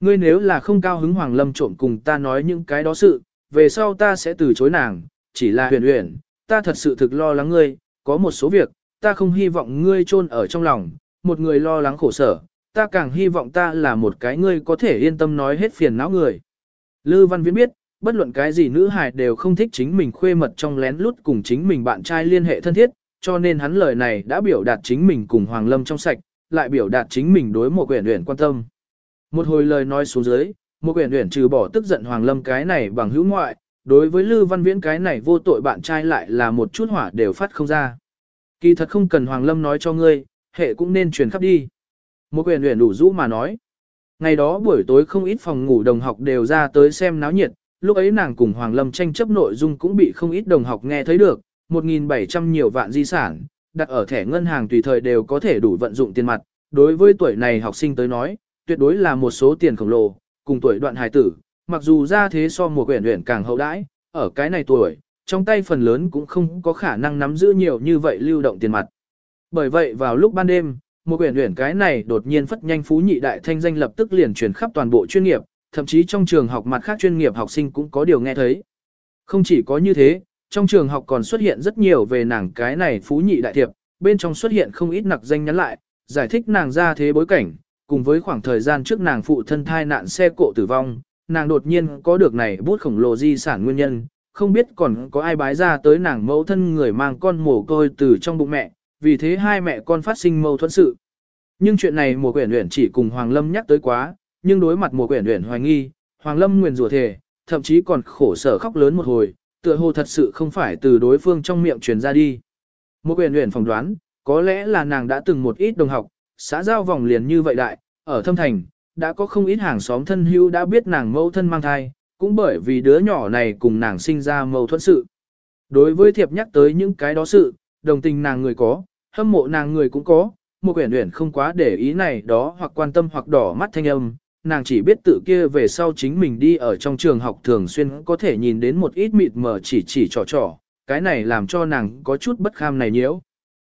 Ngươi nếu là không cao hứng Hoàng Lâm trộm cùng ta nói những cái đó sự, về sau ta sẽ từ chối nàng, chỉ là huyền huyền, ta thật sự thực lo lắng ngươi, có một số việc, ta không hy vọng ngươi chôn ở trong lòng, một người lo lắng khổ sở, ta càng hy vọng ta là một cái ngươi có thể yên tâm nói hết phiền não người. Lư Văn Viễn biết, bất luận cái gì nữ hài đều không thích chính mình khuê mật trong lén lút cùng chính mình bạn trai liên hệ thân thiết, cho nên hắn lời này đã biểu đạt chính mình cùng Hoàng Lâm trong sạch, lại biểu đạt chính mình đối một quyển luyện quan tâm. Một hồi lời nói xuống dưới, một quyển luyện trừ bỏ tức giận Hoàng Lâm cái này bằng hữu ngoại, đối với Lư Văn Viễn cái này vô tội bạn trai lại là một chút hỏa đều phát không ra. Kỳ thật không cần Hoàng Lâm nói cho ngươi, hệ cũng nên truyền khắp đi. Một quyền luyện đủ rũ mà nói. Ngày đó buổi tối không ít phòng ngủ đồng học đều ra tới xem náo nhiệt, lúc ấy nàng cùng Hoàng Lâm tranh chấp nội dung cũng bị không ít đồng học nghe thấy được, 1.700 nhiều vạn di sản, đặt ở thẻ ngân hàng tùy thời đều có thể đủ vận dụng tiền mặt. Đối với tuổi này học sinh tới nói, tuyệt đối là một số tiền khổng lồ, cùng tuổi đoạn hài tử, mặc dù ra thế so một quyển luyện càng hậu đãi, ở cái này tuổi, trong tay phần lớn cũng không có khả năng nắm giữ nhiều như vậy lưu động tiền mặt. Bởi vậy vào lúc ban đêm, một quyển luyện cái này đột nhiên phất nhanh phú nhị đại thanh danh lập tức liền truyền khắp toàn bộ chuyên nghiệp, thậm chí trong trường học mặt khác chuyên nghiệp học sinh cũng có điều nghe thấy. Không chỉ có như thế, trong trường học còn xuất hiện rất nhiều về nàng cái này phú nhị đại thiệp, bên trong xuất hiện không ít nặc danh nhắn lại, giải thích nàng ra thế bối cảnh, cùng với khoảng thời gian trước nàng phụ thân thai nạn xe cộ tử vong, nàng đột nhiên có được này bút khổng lồ di sản nguyên nhân, không biết còn có ai bái ra tới nàng mẫu thân người mang con mồ côi từ trong bụng mẹ, vì thế hai mẹ con phát sinh mâu thuẫn sự. Nhưng chuyện này mùa quyển luyện chỉ cùng Hoàng Lâm nhắc tới quá, nhưng đối mặt mùa quyển luyện hoài nghi, Hoàng Lâm nguyền rủa thề, thậm chí còn khổ sở khóc lớn một hồi, tựa hồ thật sự không phải từ đối phương trong miệng truyền ra đi. Mùa quyển luyện phỏng đoán, có lẽ là nàng đã từng một ít đồng học, xã giao vòng liền như vậy đại, ở thâm thành, đã có không ít hàng xóm thân hữu đã biết nàng mâu thân mang thai, cũng bởi vì đứa nhỏ này cùng nàng sinh ra mâu thuẫn sự. Đối với thiệp nhắc tới những cái đó sự, đồng tình nàng người có, hâm mộ nàng người cũng có, một quyển uyển không quá để ý này đó hoặc quan tâm hoặc đỏ mắt thanh âm, nàng chỉ biết tự kia về sau chính mình đi ở trong trường học thường xuyên có thể nhìn đến một ít mịt mờ chỉ chỉ trò trò, cái này làm cho nàng có chút bất kham này nhiễu.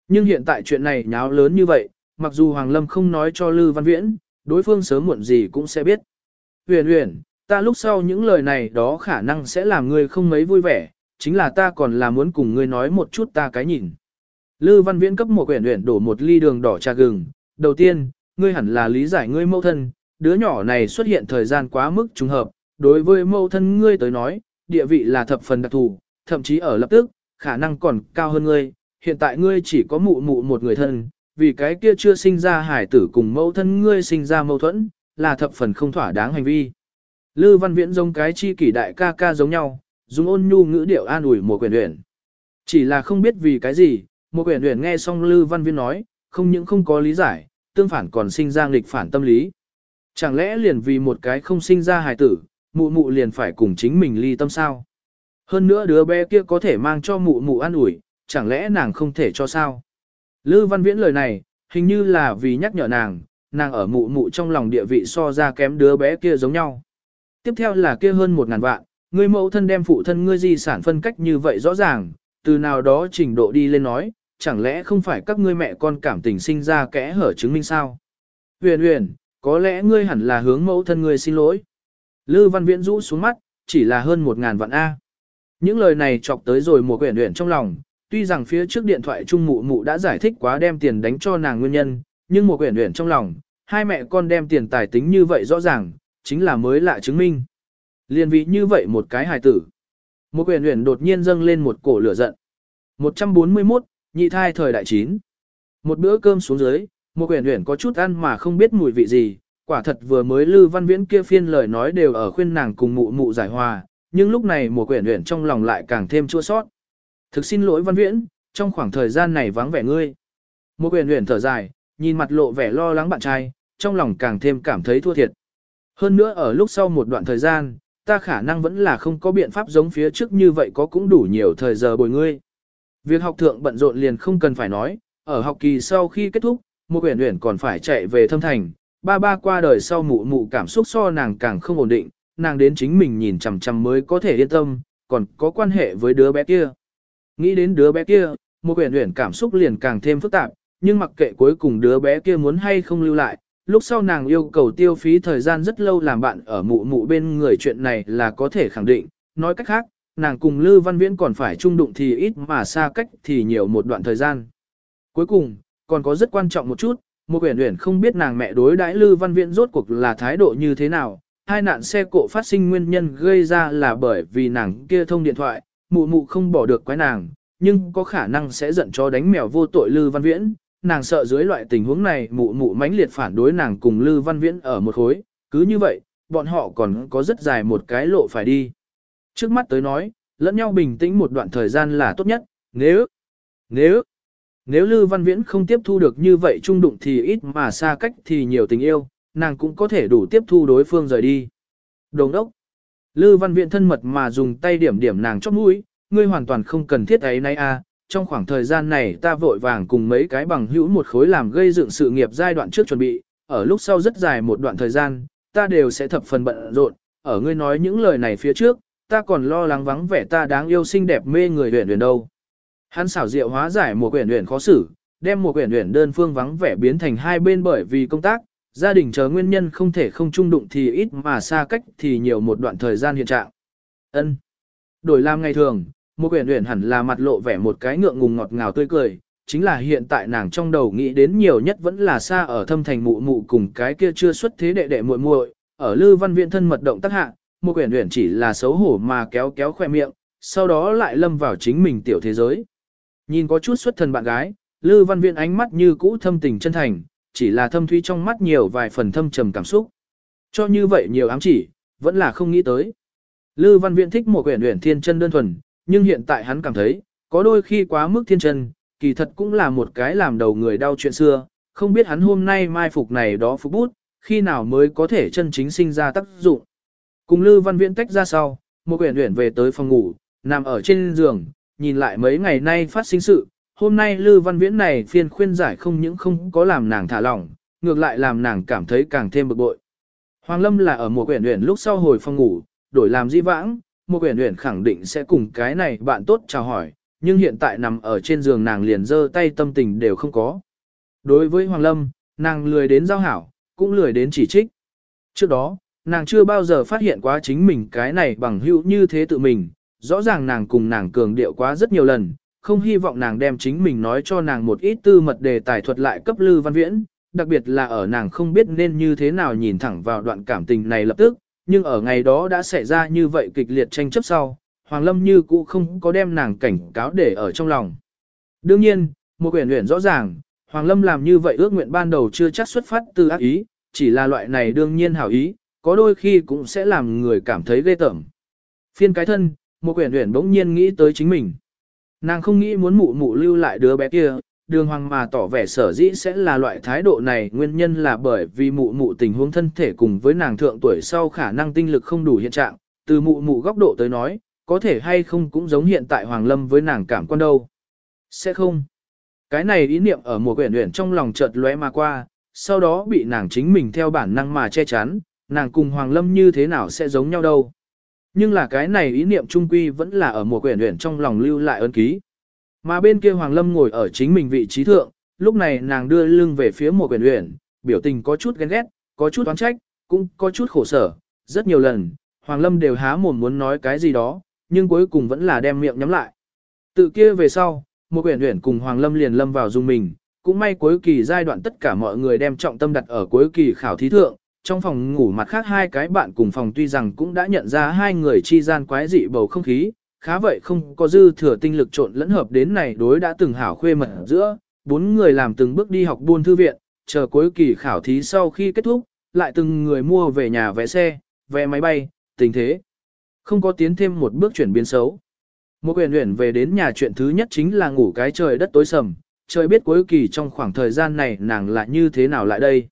Nhưng hiện tại chuyện này nháo lớn như vậy, mặc dù Hoàng Lâm không nói cho Lư Văn Viễn, đối phương sớm muộn gì cũng sẽ biết. Huyền huyền, ta lúc sau những lời này đó khả năng sẽ làm ngươi không mấy vui vẻ, chính là ta còn là muốn cùng ngươi nói một chút ta cái nhìn. Lư Văn Viễn cấp một quyển luyện đổ một ly đường đỏ trà gừng. Đầu tiên, ngươi hẳn là lý giải ngươi mẫu thân, đứa nhỏ này xuất hiện thời gian quá mức trùng hợp. Đối với mẫu thân ngươi tới nói, địa vị là thập phần đặc thù, thậm chí ở lập tức, khả năng còn cao hơn ngươi. Hiện tại ngươi chỉ có mụ mụ một người thân, vì cái kia chưa sinh ra hải tử cùng mẫu thân ngươi sinh ra mâu thuẫn, là thập phần không thỏa đáng hành vi. Lư Văn Viễn giống cái chi kỷ đại ca ca giống nhau, dùng ôn nhu ngữ điệu an ủi một quyền luyện. Chỉ là không biết vì cái gì, một quyển huyền nghe xong Lư Văn Viễn nói, không những không có lý giải, tương phản còn sinh ra nghịch phản tâm lý. Chẳng lẽ liền vì một cái không sinh ra hài tử, mụ mụ liền phải cùng chính mình ly tâm sao? Hơn nữa đứa bé kia có thể mang cho mụ mụ an ủi, chẳng lẽ nàng không thể cho sao? Lư Văn Viễn lời này, hình như là vì nhắc nhở nàng, nàng ở mụ mụ trong lòng địa vị so ra kém đứa bé kia giống nhau. Tiếp theo là kia hơn một ngàn vạn, người mẫu thân đem phụ thân ngươi di sản phân cách như vậy rõ ràng, từ nào đó trình độ đi lên nói, chẳng lẽ không phải các ngươi mẹ con cảm tình sinh ra kẽ hở chứng minh sao? Huyền huyền, có lẽ ngươi hẳn là hướng mẫu thân ngươi xin lỗi. Lư Văn Viễn rũ xuống mắt, chỉ là hơn một ngàn vạn A. Những lời này chọc tới rồi một quyển huyền trong lòng, tuy rằng phía trước điện thoại trung mụ mụ đã giải thích quá đem tiền đánh cho nàng nguyên nhân, nhưng một quyển huyền trong lòng, hai mẹ con đem tiền tài tính như vậy rõ ràng, chính là mới lạ chứng minh. Liên vị như vậy một cái hài tử. Một quyển huyền đột nhiên dâng lên một cổ lửa giận. 141, nhị thai thời đại chín. Một bữa cơm xuống dưới, một quyển huyển có chút ăn mà không biết mùi vị gì, quả thật vừa mới Lư Văn Viễn kia phiên lời nói đều ở khuyên nàng cùng mụ mụ giải hòa, nhưng lúc này một quyển huyển trong lòng lại càng thêm chua sót. Thực xin lỗi Văn Viễn, trong khoảng thời gian này vắng vẻ ngươi. Một quyển huyển thở dài, nhìn mặt lộ vẻ lo lắng bạn trai, trong lòng càng thêm cảm thấy thua thiệt. Hơn nữa ở lúc sau một đoạn thời gian, ta khả năng vẫn là không có biện pháp giống phía trước như vậy có cũng đủ nhiều thời giờ bồi ngươi. Việc học thượng bận rộn liền không cần phải nói, ở học kỳ sau khi kết thúc, một quyển Uyển còn phải chạy về thâm thành, ba ba qua đời sau mụ mụ cảm xúc so nàng càng không ổn định, nàng đến chính mình nhìn chằm chằm mới có thể yên tâm, còn có quan hệ với đứa bé kia. Nghĩ đến đứa bé kia, một quyển Uyển cảm xúc liền càng thêm phức tạp, nhưng mặc kệ cuối cùng đứa bé kia muốn hay không lưu lại, lúc sau nàng yêu cầu tiêu phí thời gian rất lâu làm bạn ở mụ mụ bên người chuyện này là có thể khẳng định, nói cách khác, nàng cùng Lư Văn Viễn còn phải chung đụng thì ít mà xa cách thì nhiều một đoạn thời gian. Cuối cùng, còn có rất quan trọng một chút, một quyển uyển không biết nàng mẹ đối đãi Lư Văn Viễn rốt cuộc là thái độ như thế nào, hai nạn xe cộ phát sinh nguyên nhân gây ra là bởi vì nàng kia thông điện thoại, mụ mụ không bỏ được quái nàng, nhưng có khả năng sẽ giận cho đánh mèo vô tội Lư Văn Viễn, nàng sợ dưới loại tình huống này mụ mụ mãnh liệt phản đối nàng cùng Lư Văn Viễn ở một khối, cứ như vậy, bọn họ còn có rất dài một cái lộ phải đi. Trước mắt tới nói, lẫn nhau bình tĩnh một đoạn thời gian là tốt nhất, nếu, nếu, nếu Lư Văn Viễn không tiếp thu được như vậy trung đụng thì ít mà xa cách thì nhiều tình yêu, nàng cũng có thể đủ tiếp thu đối phương rời đi. Đồng đốc. Lư Văn Viễn thân mật mà dùng tay điểm điểm nàng chót mũi, ngươi hoàn toàn không cần thiết ấy nay a. À, trong khoảng thời gian này ta vội vàng cùng mấy cái bằng hữu một khối làm gây dựng sự nghiệp giai đoạn trước chuẩn bị, ở lúc sau rất dài một đoạn thời gian, ta đều sẽ thập phần bận rộn, ở ngươi nói những lời này phía trước, ta còn lo lắng vắng vẻ ta đáng yêu xinh đẹp mê người huyền huyền đâu. Hắn xảo diệu hóa giải một huyền huyền khó xử, đem một huyền huyền đơn phương vắng vẻ biến thành hai bên bởi vì công tác, gia đình chờ nguyên nhân không thể không chung đụng thì ít mà xa cách thì nhiều một đoạn thời gian hiện trạng. Ân. Đổi làm ngày thường, một huyền huyền hẳn là mặt lộ vẻ một cái ngượng ngùng ngọt ngào tươi cười, chính là hiện tại nàng trong đầu nghĩ đến nhiều nhất vẫn là xa ở thâm thành mụ mụ cùng cái kia chưa xuất thế đệ đệ muội muội, ở Lư Văn Viện thân mật động tác hạ, một quyển huyển chỉ là xấu hổ mà kéo kéo khoe miệng, sau đó lại lâm vào chính mình tiểu thế giới. Nhìn có chút xuất thần bạn gái, Lư Văn Viện ánh mắt như cũ thâm tình chân thành, chỉ là thâm thúy trong mắt nhiều vài phần thâm trầm cảm xúc. Cho như vậy nhiều ám chỉ, vẫn là không nghĩ tới. Lư Văn Viện thích một quyển huyển thiên chân đơn thuần, nhưng hiện tại hắn cảm thấy, có đôi khi quá mức thiên chân, kỳ thật cũng là một cái làm đầu người đau chuyện xưa, không biết hắn hôm nay mai phục này đó phục bút, khi nào mới có thể chân chính sinh ra tác dụng. Cùng Lư Văn Viễn tách ra sau, một quyển uyển về tới phòng ngủ, nằm ở trên giường, nhìn lại mấy ngày nay phát sinh sự, hôm nay Lư Văn Viễn này phiên khuyên giải không những không có làm nàng thả lỏng, ngược lại làm nàng cảm thấy càng thêm bực bội. Hoàng Lâm là ở một quyển uyển lúc sau hồi phòng ngủ, đổi làm di vãng, một quyển uyển khẳng định sẽ cùng cái này bạn tốt chào hỏi, nhưng hiện tại nằm ở trên giường nàng liền giơ tay tâm tình đều không có. Đối với Hoàng Lâm, nàng lười đến giao hảo, cũng lười đến chỉ trích. Trước đó, nàng chưa bao giờ phát hiện quá chính mình cái này bằng hữu như thế tự mình, rõ ràng nàng cùng nàng cường điệu quá rất nhiều lần, không hy vọng nàng đem chính mình nói cho nàng một ít tư mật đề tài thuật lại cấp Lư Văn Viễn, đặc biệt là ở nàng không biết nên như thế nào nhìn thẳng vào đoạn cảm tình này lập tức, nhưng ở ngày đó đã xảy ra như vậy kịch liệt tranh chấp sau, Hoàng Lâm như cũ không có đem nàng cảnh cáo để ở trong lòng. Đương nhiên, một quyển luyện rõ ràng, Hoàng Lâm làm như vậy ước nguyện ban đầu chưa chắc xuất phát từ ác ý, chỉ là loại này đương nhiên hảo ý, có đôi khi cũng sẽ làm người cảm thấy ghê tởm. Phiên cái thân, một quyển huyển bỗng nhiên nghĩ tới chính mình. Nàng không nghĩ muốn mụ mụ lưu lại đứa bé kia, đường hoàng mà tỏ vẻ sở dĩ sẽ là loại thái độ này nguyên nhân là bởi vì mụ mụ tình huống thân thể cùng với nàng thượng tuổi sau khả năng tinh lực không đủ hiện trạng, từ mụ mụ góc độ tới nói, có thể hay không cũng giống hiện tại Hoàng Lâm với nàng cảm quan đâu. Sẽ không. Cái này ý niệm ở mùa quyển huyển trong lòng chợt lóe mà qua, sau đó bị nàng chính mình theo bản năng mà che chắn, nàng cùng Hoàng Lâm như thế nào sẽ giống nhau đâu. Nhưng là cái này ý niệm trung quy vẫn là ở mùa quyển luyện trong lòng lưu lại ấn ký. Mà bên kia Hoàng Lâm ngồi ở chính mình vị trí thượng, lúc này nàng đưa lưng về phía mùa quyển luyện, biểu tình có chút ghen ghét, có chút oán trách, cũng có chút khổ sở. Rất nhiều lần, Hoàng Lâm đều há mồm muốn nói cái gì đó, nhưng cuối cùng vẫn là đem miệng nhắm lại. Tự kia về sau, một quyển huyển cùng Hoàng Lâm liền lâm vào dung mình, cũng may cuối kỳ giai đoạn tất cả mọi người đem trọng tâm đặt ở cuối kỳ khảo thí thượng, trong phòng ngủ mặt khác hai cái bạn cùng phòng tuy rằng cũng đã nhận ra hai người chi gian quái dị bầu không khí, khá vậy không có dư thừa tinh lực trộn lẫn hợp đến này đối đã từng hảo khuê mật giữa, bốn người làm từng bước đi học buôn thư viện, chờ cuối kỳ khảo thí sau khi kết thúc, lại từng người mua về nhà vé xe, vé máy bay, tình thế. Không có tiến thêm một bước chuyển biến xấu. Một quyền luyện về đến nhà chuyện thứ nhất chính là ngủ cái trời đất tối sầm, trời biết cuối kỳ trong khoảng thời gian này nàng lại như thế nào lại đây.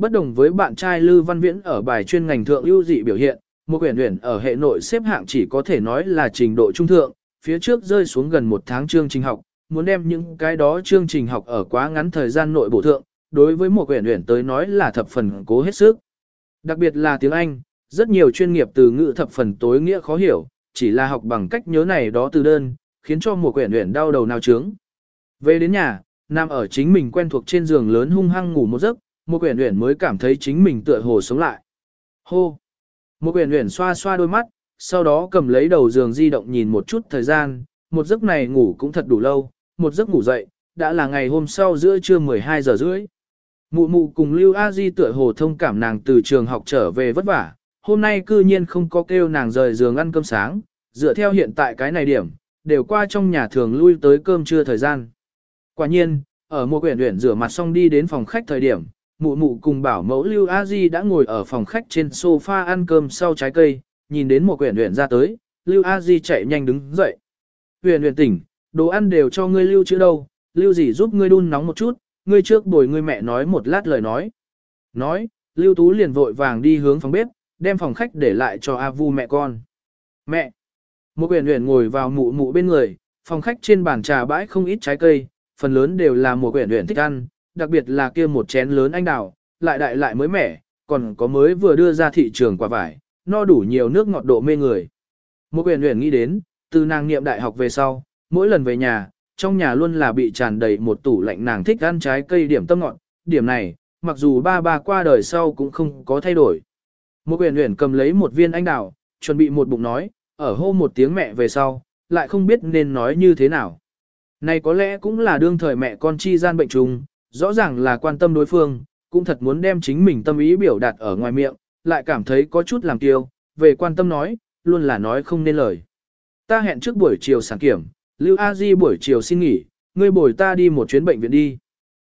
Bất đồng với bạn trai Lư Văn Viễn ở bài chuyên ngành thượng ưu dị biểu hiện, một quyển huyển ở hệ nội xếp hạng chỉ có thể nói là trình độ trung thượng, phía trước rơi xuống gần một tháng chương trình học, muốn đem những cái đó chương trình học ở quá ngắn thời gian nội bổ thượng, đối với một quyển huyển tới nói là thập phần cố hết sức. Đặc biệt là tiếng Anh, rất nhiều chuyên nghiệp từ ngữ thập phần tối nghĩa khó hiểu, chỉ là học bằng cách nhớ này đó từ đơn, khiến cho một quyển huyển đau đầu nào chướng. Về đến nhà, nằm ở chính mình quen thuộc trên giường lớn hung hăng ngủ một giấc, một quyển Uyển mới cảm thấy chính mình tựa hồ sống lại. Hô! Một quyển Uyển xoa xoa đôi mắt, sau đó cầm lấy đầu giường di động nhìn một chút thời gian, một giấc này ngủ cũng thật đủ lâu, một giấc ngủ dậy, đã là ngày hôm sau giữa trưa 12 giờ rưỡi. Mụ mụ cùng Lưu A Di tựa hồ thông cảm nàng từ trường học trở về vất vả, hôm nay cư nhiên không có kêu nàng rời giường ăn cơm sáng, dựa theo hiện tại cái này điểm, đều qua trong nhà thường lui tới cơm trưa thời gian. Quả nhiên, ở một quyển Uyển rửa mặt xong đi đến phòng khách thời điểm, mụ mụ cùng bảo mẫu Lưu A Di đã ngồi ở phòng khách trên sofa ăn cơm sau trái cây, nhìn đến một quyển luyện ra tới, Lưu A Di chạy nhanh đứng dậy. Huyền huyền tỉnh, đồ ăn đều cho ngươi lưu chữ đâu, lưu gì giúp ngươi đun nóng một chút, ngươi trước bồi ngươi mẹ nói một lát lời nói. Nói, lưu tú liền vội vàng đi hướng phòng bếp, đem phòng khách để lại cho A Vu mẹ con. Mẹ! Một quyển huyền ngồi vào mụ mụ bên người, phòng khách trên bàn trà bãi không ít trái cây, phần lớn đều là một quyển huyền thích ăn, đặc biệt là kia một chén lớn anh đào, lại đại lại mới mẻ, còn có mới vừa đưa ra thị trường quả vải, no đủ nhiều nước ngọt độ mê người. Một Quyền huyền nghĩ đến, từ nàng niệm đại học về sau, mỗi lần về nhà, trong nhà luôn là bị tràn đầy một tủ lạnh nàng thích ăn trái cây điểm tâm ngọt, điểm này, mặc dù ba ba qua đời sau cũng không có thay đổi. Một Quyền huyền cầm lấy một viên anh đào, chuẩn bị một bụng nói, ở hô một tiếng mẹ về sau, lại không biết nên nói như thế nào. Này có lẽ cũng là đương thời mẹ con chi gian bệnh trùng, rõ ràng là quan tâm đối phương, cũng thật muốn đem chính mình tâm ý biểu đạt ở ngoài miệng, lại cảm thấy có chút làm kiêu, về quan tâm nói, luôn là nói không nên lời. Ta hẹn trước buổi chiều sản kiểm, Lưu A Di buổi chiều xin nghỉ, ngươi bồi ta đi một chuyến bệnh viện đi.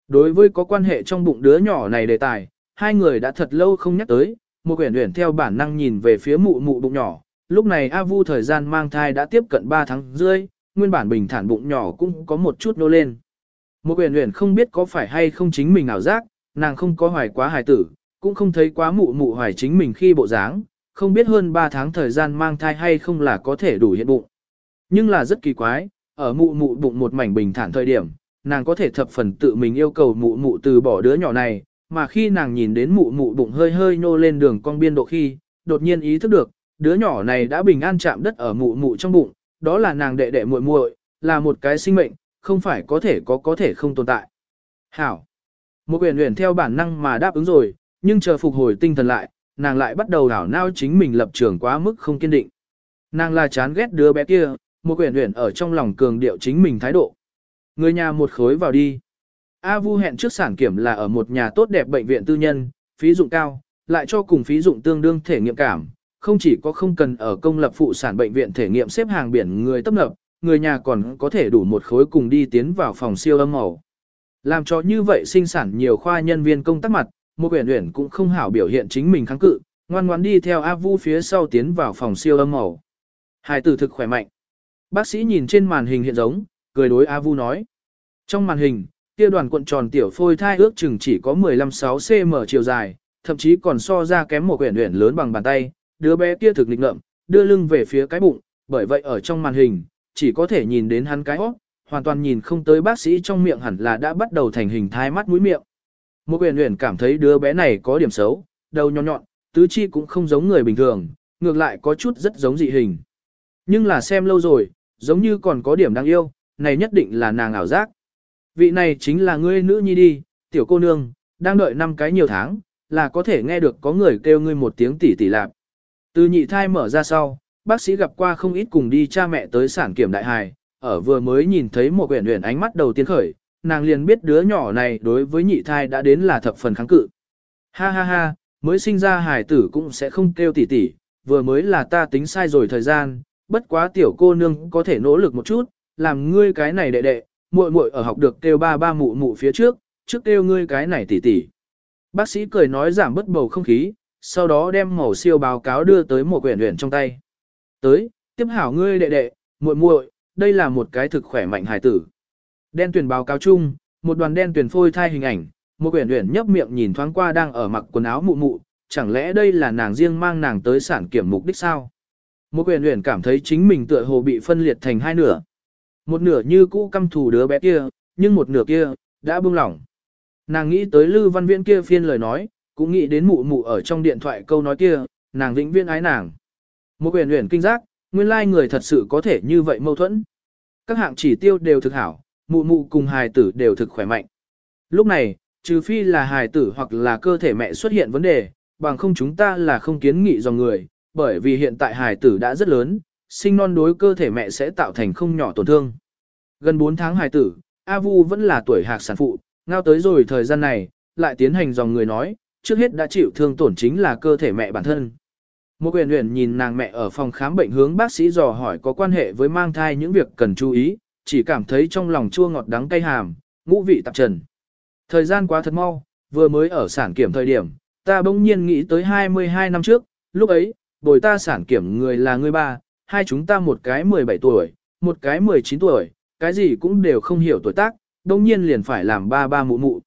Đối với có quan hệ trong bụng đứa nhỏ này đề tài, hai người đã thật lâu không nhắc tới, một quyển uyển theo bản năng nhìn về phía mụ mụ bụng nhỏ, lúc này A Vu thời gian mang thai đã tiếp cận 3 tháng rưỡi, nguyên bản bình thản bụng nhỏ cũng có một chút nô lên. Một huyền huyền không biết có phải hay không chính mình ảo giác, nàng không có hoài quá hài tử, cũng không thấy quá mụ mụ hoài chính mình khi bộ dáng, không biết hơn 3 tháng thời gian mang thai hay không là có thể đủ hiện bụng. Nhưng là rất kỳ quái, ở mụ mụ bụng một mảnh bình thản thời điểm, nàng có thể thập phần tự mình yêu cầu mụ mụ từ bỏ đứa nhỏ này, mà khi nàng nhìn đến mụ mụ bụng hơi hơi nhô lên đường cong biên độ khi, đột nhiên ý thức được, đứa nhỏ này đã bình an chạm đất ở mụ mụ trong bụng, đó là nàng đệ đệ muội muội, là một cái sinh mệnh, không phải có thể có có thể không tồn tại. Hảo. Một quyền luyện theo bản năng mà đáp ứng rồi, nhưng chờ phục hồi tinh thần lại, nàng lại bắt đầu đảo nao chính mình lập trường quá mức không kiên định. Nàng là chán ghét đứa bé kia, một quyển luyện ở trong lòng cường điệu chính mình thái độ. Người nhà một khối vào đi. A Vu hẹn trước sản kiểm là ở một nhà tốt đẹp bệnh viện tư nhân, phí dụng cao, lại cho cùng phí dụng tương đương thể nghiệm cảm, không chỉ có không cần ở công lập phụ sản bệnh viện thể nghiệm xếp hàng biển người tấp nập, người nhà còn có thể đủ một khối cùng đi tiến vào phòng siêu âm màu. Làm cho như vậy sinh sản nhiều khoa nhân viên công tác mặt, một quyển luyện cũng không hảo biểu hiện chính mình kháng cự, ngoan ngoãn đi theo A Vu phía sau tiến vào phòng siêu âm màu. Hai tử thực khỏe mạnh. Bác sĩ nhìn trên màn hình hiện giống, cười đối A Vu nói. Trong màn hình, kia đoàn cuộn tròn tiểu phôi thai ước chừng chỉ có 15-6 cm chiều dài, thậm chí còn so ra kém một quyển luyện lớn bằng bàn tay, đứa bé kia thực lịch ngợm, đưa lưng về phía cái bụng, bởi vậy ở trong màn hình, chỉ có thể nhìn đến hắn cái hót, hoàn toàn nhìn không tới bác sĩ trong miệng hẳn là đã bắt đầu thành hình thai mắt mũi miệng. Một quyền huyền cảm thấy đứa bé này có điểm xấu, đầu nhọn nhọn, tứ chi cũng không giống người bình thường, ngược lại có chút rất giống dị hình. Nhưng là xem lâu rồi, giống như còn có điểm đáng yêu, này nhất định là nàng ảo giác. Vị này chính là ngươi nữ nhi đi, tiểu cô nương, đang đợi năm cái nhiều tháng, là có thể nghe được có người kêu ngươi một tiếng tỷ tỷ lạp. Từ nhị thai mở ra sau, bác sĩ gặp qua không ít cùng đi cha mẹ tới sản kiểm đại hài, ở vừa mới nhìn thấy một quyển huyền ánh mắt đầu tiên khởi, nàng liền biết đứa nhỏ này đối với nhị thai đã đến là thập phần kháng cự. Ha ha ha, mới sinh ra hài tử cũng sẽ không kêu tỉ tỉ, vừa mới là ta tính sai rồi thời gian, bất quá tiểu cô nương có thể nỗ lực một chút, làm ngươi cái này đệ đệ, muội muội ở học được kêu ba ba mụ mụ phía trước, trước kêu ngươi cái này tỉ tỉ. Bác sĩ cười nói giảm bớt bầu không khí, sau đó đem màu siêu báo cáo đưa tới một quyển huyền trong tay. Tới, tiếp hảo ngươi đệ đệ, muội muội, đây là một cái thực khỏe mạnh hài tử. Đen tuyển báo cáo chung, một đoàn đen tuyển phôi thai hình ảnh, một quyển luyện nhấp miệng nhìn thoáng qua đang ở mặc quần áo mụ mụ, chẳng lẽ đây là nàng riêng mang nàng tới sản kiểm mục đích sao? Một quyển luyện cảm thấy chính mình tựa hồ bị phân liệt thành hai nửa. Một nửa như cũ căm thù đứa bé kia, nhưng một nửa kia, đã buông lỏng. Nàng nghĩ tới Lư Văn Viễn kia phiên lời nói, cũng nghĩ đến mụ mụ ở trong điện thoại câu nói kia, nàng vĩnh viễn ái nàng. Một quyền luyện kinh giác, nguyên lai người thật sự có thể như vậy mâu thuẫn. Các hạng chỉ tiêu đều thực hảo, mụ mụ cùng hài tử đều thực khỏe mạnh. Lúc này, trừ phi là hài tử hoặc là cơ thể mẹ xuất hiện vấn đề, bằng không chúng ta là không kiến nghị dòng người, bởi vì hiện tại hài tử đã rất lớn, sinh non đối cơ thể mẹ sẽ tạo thành không nhỏ tổn thương. Gần 4 tháng hài tử, A Vu vẫn là tuổi hạc sản phụ, ngao tới rồi thời gian này, lại tiến hành dòng người nói, trước hết đã chịu thương tổn chính là cơ thể mẹ bản thân. Một quyền luyện nhìn nàng mẹ ở phòng khám bệnh hướng bác sĩ dò hỏi có quan hệ với mang thai những việc cần chú ý, chỉ cảm thấy trong lòng chua ngọt đắng cay hàm, ngũ vị tạp trần. Thời gian quá thật mau, vừa mới ở sản kiểm thời điểm, ta bỗng nhiên nghĩ tới 22 năm trước, lúc ấy, bồi ta sản kiểm người là người ba, hai chúng ta một cái 17 tuổi, một cái 19 tuổi, cái gì cũng đều không hiểu tuổi tác, bỗng nhiên liền phải làm ba ba mụ mụ.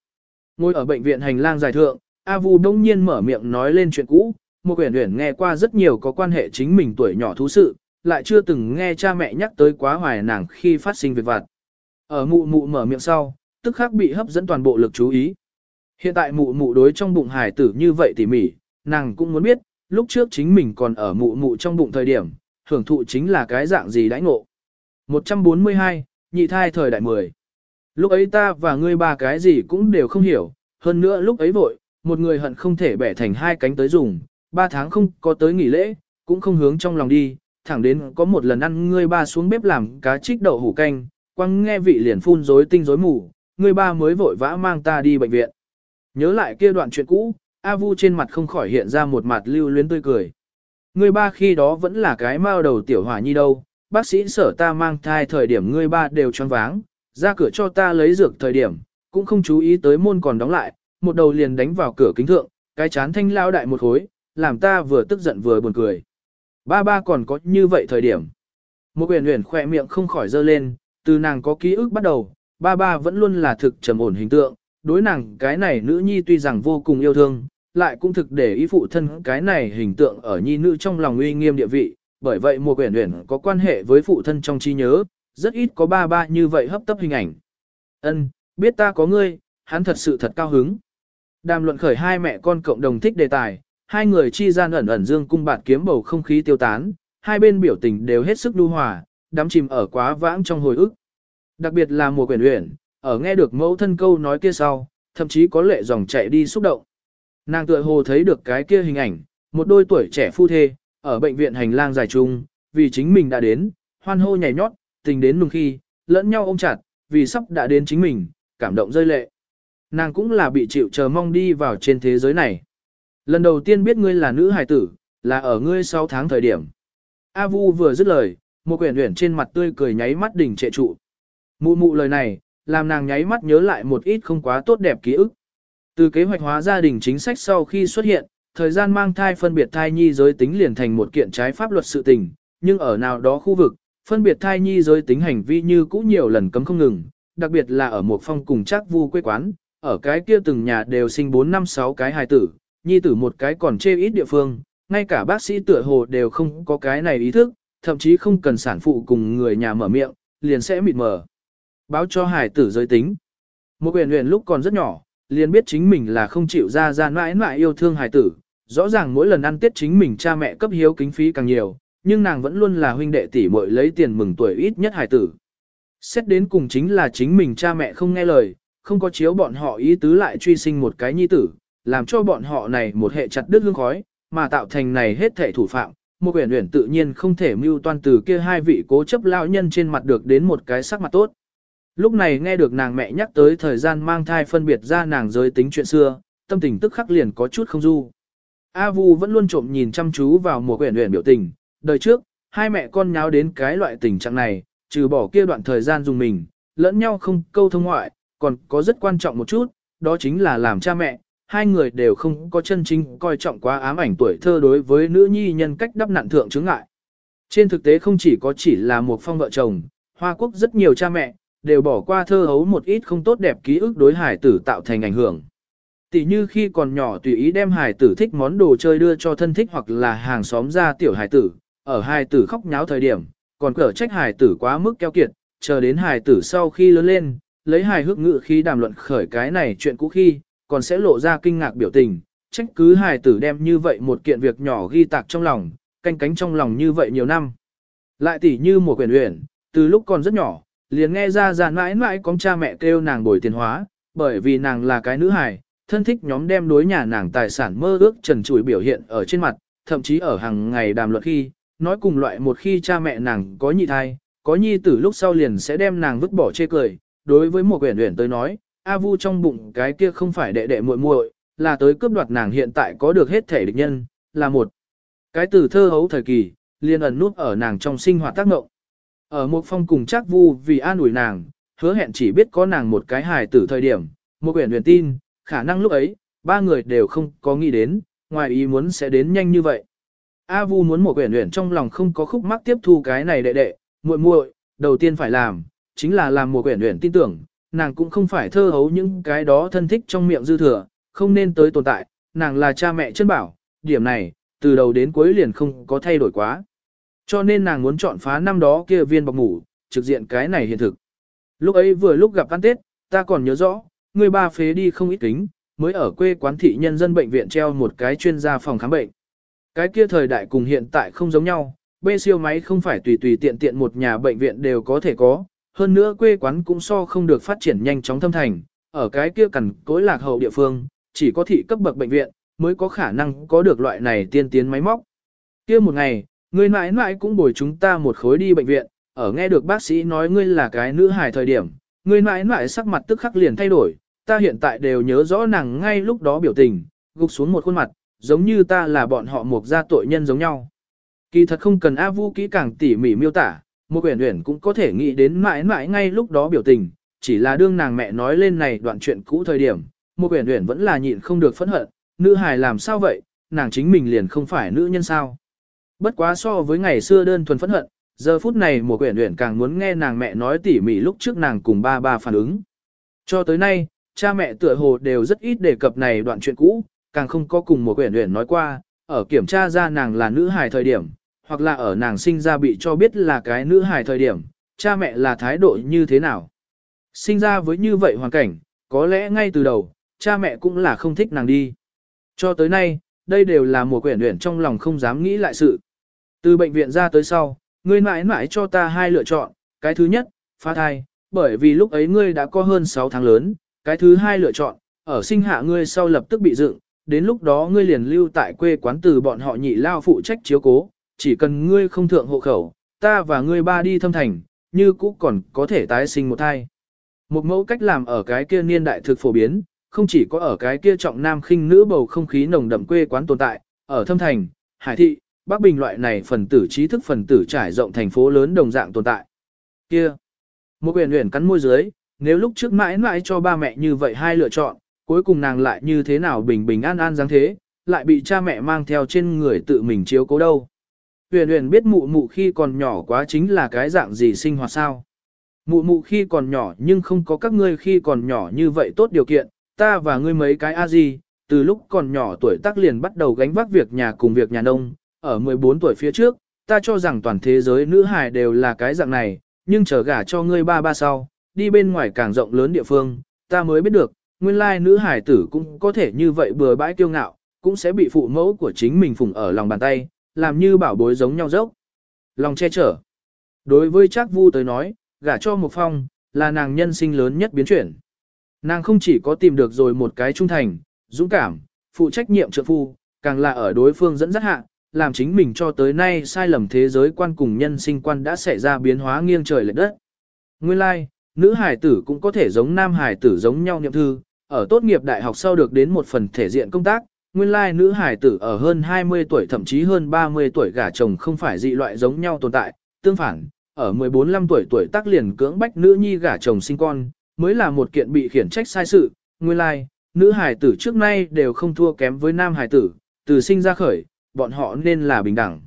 Ngồi ở bệnh viện hành lang dài thượng, A Vu bỗng nhiên mở miệng nói lên chuyện cũ, một quyển uyển nghe qua rất nhiều có quan hệ chính mình tuổi nhỏ thú sự, lại chưa từng nghe cha mẹ nhắc tới quá hoài nàng khi phát sinh việc vặt. Ở mụ mụ mở miệng sau, tức khắc bị hấp dẫn toàn bộ lực chú ý. Hiện tại mụ mụ đối trong bụng hải tử như vậy tỉ mỉ, nàng cũng muốn biết, lúc trước chính mình còn ở mụ mụ trong bụng thời điểm, hưởng thụ chính là cái dạng gì đãi ngộ. 142, nhị thai thời đại 10. Lúc ấy ta và ngươi ba cái gì cũng đều không hiểu, hơn nữa lúc ấy vội, một người hận không thể bẻ thành hai cánh tới dùng, ba tháng không có tới nghỉ lễ, cũng không hướng trong lòng đi, thẳng đến có một lần ăn ngươi ba xuống bếp làm cá trích đậu hủ canh, quăng nghe vị liền phun rối tinh rối mù, ngươi ba mới vội vã mang ta đi bệnh viện. Nhớ lại kia đoạn chuyện cũ, A Vu trên mặt không khỏi hiện ra một mặt lưu luyến tươi cười. Ngươi ba khi đó vẫn là cái mao đầu tiểu hỏa nhi đâu, bác sĩ sở ta mang thai thời điểm ngươi ba đều choáng váng, ra cửa cho ta lấy dược thời điểm, cũng không chú ý tới môn còn đóng lại, một đầu liền đánh vào cửa kính thượng, cái chán thanh lao đại một khối, làm ta vừa tức giận vừa buồn cười. Ba ba còn có như vậy thời điểm. Một huyền huyền khỏe miệng không khỏi dơ lên, từ nàng có ký ức bắt đầu, ba ba vẫn luôn là thực trầm ổn hình tượng, đối nàng cái này nữ nhi tuy rằng vô cùng yêu thương, lại cũng thực để ý phụ thân cái này hình tượng ở nhi nữ trong lòng uy nghiêm địa vị, bởi vậy một quyển huyền có quan hệ với phụ thân trong trí nhớ, rất ít có ba ba như vậy hấp tấp hình ảnh. Ân, biết ta có ngươi, hắn thật sự thật cao hứng. Đàm luận khởi hai mẹ con cộng đồng thích đề tài, hai người chi gian ẩn ẩn dương cung bạt kiếm bầu không khí tiêu tán, hai bên biểu tình đều hết sức đu hòa, đắm chìm ở quá vãng trong hồi ức. Đặc biệt là mùa quyển uyển, ở nghe được mẫu thân câu nói kia sau, thậm chí có lệ dòng chạy đi xúc động. Nàng tựa hồ thấy được cái kia hình ảnh, một đôi tuổi trẻ phu thê, ở bệnh viện hành lang dài chung, vì chính mình đã đến, hoan hô nhảy nhót, tình đến nùng khi, lẫn nhau ôm chặt, vì sắp đã đến chính mình, cảm động rơi lệ. Nàng cũng là bị chịu chờ mong đi vào trên thế giới này. Lần đầu tiên biết ngươi là nữ hài tử, là ở ngươi 6 tháng thời điểm. A Vu vừa dứt lời, một quyển uyển trên mặt tươi cười nháy mắt đỉnh trệ trụ. Mụ mụ lời này, làm nàng nháy mắt nhớ lại một ít không quá tốt đẹp ký ức. Từ kế hoạch hóa gia đình chính sách sau khi xuất hiện, thời gian mang thai phân biệt thai nhi giới tính liền thành một kiện trái pháp luật sự tình, nhưng ở nào đó khu vực, phân biệt thai nhi giới tính hành vi như cũ nhiều lần cấm không ngừng, đặc biệt là ở một phong cùng chắc vu quê quán, ở cái kia từng nhà đều sinh 4 năm 6 cái hài tử, nhi tử một cái còn chê ít địa phương, ngay cả bác sĩ tựa hồ đều không có cái này ý thức, thậm chí không cần sản phụ cùng người nhà mở miệng, liền sẽ mịt mờ. Báo cho Hải tử giới tính. Một huyền huyền lúc còn rất nhỏ, liền biết chính mình là không chịu ra ra mãi mãi yêu thương Hải tử, rõ ràng mỗi lần ăn tết chính mình cha mẹ cấp hiếu kính phí càng nhiều, nhưng nàng vẫn luôn là huynh đệ tỷ muội lấy tiền mừng tuổi ít nhất Hải tử. Xét đến cùng chính là chính mình cha mẹ không nghe lời, không có chiếu bọn họ ý tứ lại truy sinh một cái nhi tử, làm cho bọn họ này một hệ chặt đứt hương khói, mà tạo thành này hết thể thủ phạm, một quyển uyển tự nhiên không thể mưu toan từ kia hai vị cố chấp lão nhân trên mặt được đến một cái sắc mặt tốt. Lúc này nghe được nàng mẹ nhắc tới thời gian mang thai phân biệt ra nàng giới tính chuyện xưa, tâm tình tức khắc liền có chút không du. A Vu vẫn luôn trộm nhìn chăm chú vào một quyển uyển biểu tình, đời trước, hai mẹ con nháo đến cái loại tình trạng này, trừ bỏ kia đoạn thời gian dùng mình, lẫn nhau không câu thông ngoại, còn có rất quan trọng một chút, đó chính là làm cha mẹ, hai người đều không có chân chính coi trọng quá ám ảnh tuổi thơ đối với nữ nhi nhân cách đắp nặn thượng chứng ngại. Trên thực tế không chỉ có chỉ là một phong vợ chồng, Hoa Quốc rất nhiều cha mẹ, đều bỏ qua thơ hấu một ít không tốt đẹp ký ức đối hải tử tạo thành ảnh hưởng. Tỷ như khi còn nhỏ tùy ý đem hải tử thích món đồ chơi đưa cho thân thích hoặc là hàng xóm ra tiểu hải tử, ở hải tử khóc nháo thời điểm, còn cở trách hải tử quá mức keo kiệt, chờ đến hải tử sau khi lớn lên, lấy hài hước ngự khi đàm luận khởi cái này chuyện cũ khi, còn sẽ lộ ra kinh ngạc biểu tình, trách cứ hài tử đem như vậy một kiện việc nhỏ ghi tạc trong lòng, canh cánh trong lòng như vậy nhiều năm. Lại tỉ như một quyển uyển, từ lúc còn rất nhỏ, liền nghe ra ra mãi mãi có cha mẹ kêu nàng bồi tiền hóa, bởi vì nàng là cái nữ hài, thân thích nhóm đem đối nhà nàng tài sản mơ ước trần trụi biểu hiện ở trên mặt, thậm chí ở hàng ngày đàm luận khi, nói cùng loại một khi cha mẹ nàng có nhị thai, có nhi tử lúc sau liền sẽ đem nàng vứt bỏ chê cười, đối với một quyển uyển tới nói, A Vu trong bụng cái kia không phải đệ đệ muội muội, là tới cướp đoạt nàng hiện tại có được hết thể địch nhân, là một cái từ thơ hấu thời kỳ, liền ẩn nút ở nàng trong sinh hoạt tác động. Ở một phong cùng chắc Vu vì an ủi nàng, hứa hẹn chỉ biết có nàng một cái hài tử thời điểm, một quyển uyển tin, khả năng lúc ấy, ba người đều không có nghĩ đến, ngoài ý muốn sẽ đến nhanh như vậy. A Vu muốn một quyển uyển trong lòng không có khúc mắc tiếp thu cái này đệ đệ, muội muội, đầu tiên phải làm, chính là làm một quyển uyển tin tưởng, nàng cũng không phải thơ hấu những cái đó thân thích trong miệng dư thừa, không nên tới tồn tại, nàng là cha mẹ chân bảo, điểm này, từ đầu đến cuối liền không có thay đổi quá. Cho nên nàng muốn chọn phá năm đó kia viên bọc ngủ, trực diện cái này hiện thực. Lúc ấy vừa lúc gặp ăn Tết, ta còn nhớ rõ, người ba phế đi không ít kính, mới ở quê quán thị nhân dân bệnh viện treo một cái chuyên gia phòng khám bệnh. Cái kia thời đại cùng hiện tại không giống nhau, bê siêu máy không phải tùy tùy tiện tiện một nhà bệnh viện đều có thể có, hơn nữa quê quán cũng so không được phát triển nhanh chóng thâm thành, ở cái kia cằn cối lạc hậu địa phương, chỉ có thị cấp bậc bệnh viện, mới có khả năng có được loại này tiên tiến máy móc. Kia một ngày, người mãi mãi cũng bồi chúng ta một khối đi bệnh viện, ở nghe được bác sĩ nói ngươi là cái nữ hài thời điểm, người mãi mãi sắc mặt tức khắc liền thay đổi, ta hiện tại đều nhớ rõ nàng ngay lúc đó biểu tình, gục xuống một khuôn mặt, giống như ta là bọn họ một gia tội nhân giống nhau. Kỳ thật không cần A Vu kỹ càng tỉ mỉ miêu tả, một quyển uyển cũng có thể nghĩ đến mãi mãi ngay lúc đó biểu tình, chỉ là đương nàng mẹ nói lên này đoạn chuyện cũ thời điểm, một quyển uyển vẫn là nhịn không được phẫn hận, nữ hài làm sao vậy, nàng chính mình liền không phải nữ nhân sao. Bất quá so với ngày xưa đơn thuần phẫn hận, giờ phút này một quyển uyển càng muốn nghe nàng mẹ nói tỉ mỉ lúc trước nàng cùng ba ba phản ứng. Cho tới nay, cha mẹ tựa hồ đều rất ít đề cập này đoạn chuyện cũ, càng không có cùng một quyển uyển nói qua, ở kiểm tra ra nàng là nữ hài thời điểm, hoặc là ở nàng sinh ra bị cho biết là cái nữ hài thời điểm, cha mẹ là thái độ như thế nào. Sinh ra với như vậy hoàn cảnh, có lẽ ngay từ đầu, cha mẹ cũng là không thích nàng đi. Cho tới nay, đây đều là một quyển luyện trong lòng không dám nghĩ lại sự. Từ bệnh viện ra tới sau, ngươi mãi mãi cho ta hai lựa chọn, cái thứ nhất, phá thai, bởi vì lúc ấy ngươi đã có hơn 6 tháng lớn, cái thứ hai lựa chọn, ở sinh hạ ngươi sau lập tức bị dựng, đến lúc đó ngươi liền lưu tại quê quán từ bọn họ nhị lao phụ trách chiếu cố, chỉ cần ngươi không thượng hộ khẩu, ta và ngươi ba đi thâm thành, như cũ còn có thể tái sinh một thai. Một mẫu cách làm ở cái kia niên đại thực phổ biến, không chỉ có ở cái kia trọng nam khinh nữ bầu không khí nồng đậm quê quán tồn tại, ở thâm thành, hải thị, bắc bình loại này phần tử trí thức phần tử trải rộng thành phố lớn đồng dạng tồn tại. Kia, một quyền huyền cắn môi dưới, nếu lúc trước mãi mãi cho ba mẹ như vậy hai lựa chọn, cuối cùng nàng lại như thế nào bình bình an an dáng thế, lại bị cha mẹ mang theo trên người tự mình chiếu cố đâu. Huyền huyền biết mụ mụ khi còn nhỏ quá chính là cái dạng gì sinh hoạt sao. Mụ mụ khi còn nhỏ nhưng không có các ngươi khi còn nhỏ như vậy tốt điều kiện, ta và ngươi mấy cái a gì, từ lúc còn nhỏ tuổi tác liền bắt đầu gánh vác việc nhà cùng việc nhà nông, ở 14 tuổi phía trước, ta cho rằng toàn thế giới nữ hài đều là cái dạng này, nhưng chờ gả cho ngươi ba ba sau, đi bên ngoài càng rộng lớn địa phương, ta mới biết được, nguyên lai nữ hài tử cũng có thể như vậy bừa bãi kiêu ngạo, cũng sẽ bị phụ mẫu của chính mình phụng ở lòng bàn tay, làm như bảo bối giống nhau dốc. Lòng che chở. Đối với Trác Vu tới nói, gả cho một phong, là nàng nhân sinh lớn nhất biến chuyển. Nàng không chỉ có tìm được rồi một cái trung thành, dũng cảm, phụ trách nhiệm trợ phu, càng là ở đối phương dẫn dắt hạ, làm chính mình cho tới nay sai lầm thế giới quan cùng nhân sinh quan đã xảy ra biến hóa nghiêng trời lệch đất. Nguyên lai, like, nữ hải tử cũng có thể giống nam hải tử giống nhau niệm thư, ở tốt nghiệp đại học sau được đến một phần thể diện công tác, nguyên lai nữ hải tử ở hơn 20 tuổi thậm chí hơn 30 tuổi gả chồng không phải dị loại giống nhau tồn tại, tương phản, ở 14-15 tuổi tuổi tác liền cưỡng bách nữ nhi gả chồng sinh con, mới là một kiện bị khiển trách sai sự, nguyên lai, nữ hải tử trước nay đều không thua kém với nam hải tử, từ sinh ra khởi, bọn họ nên là bình đẳng.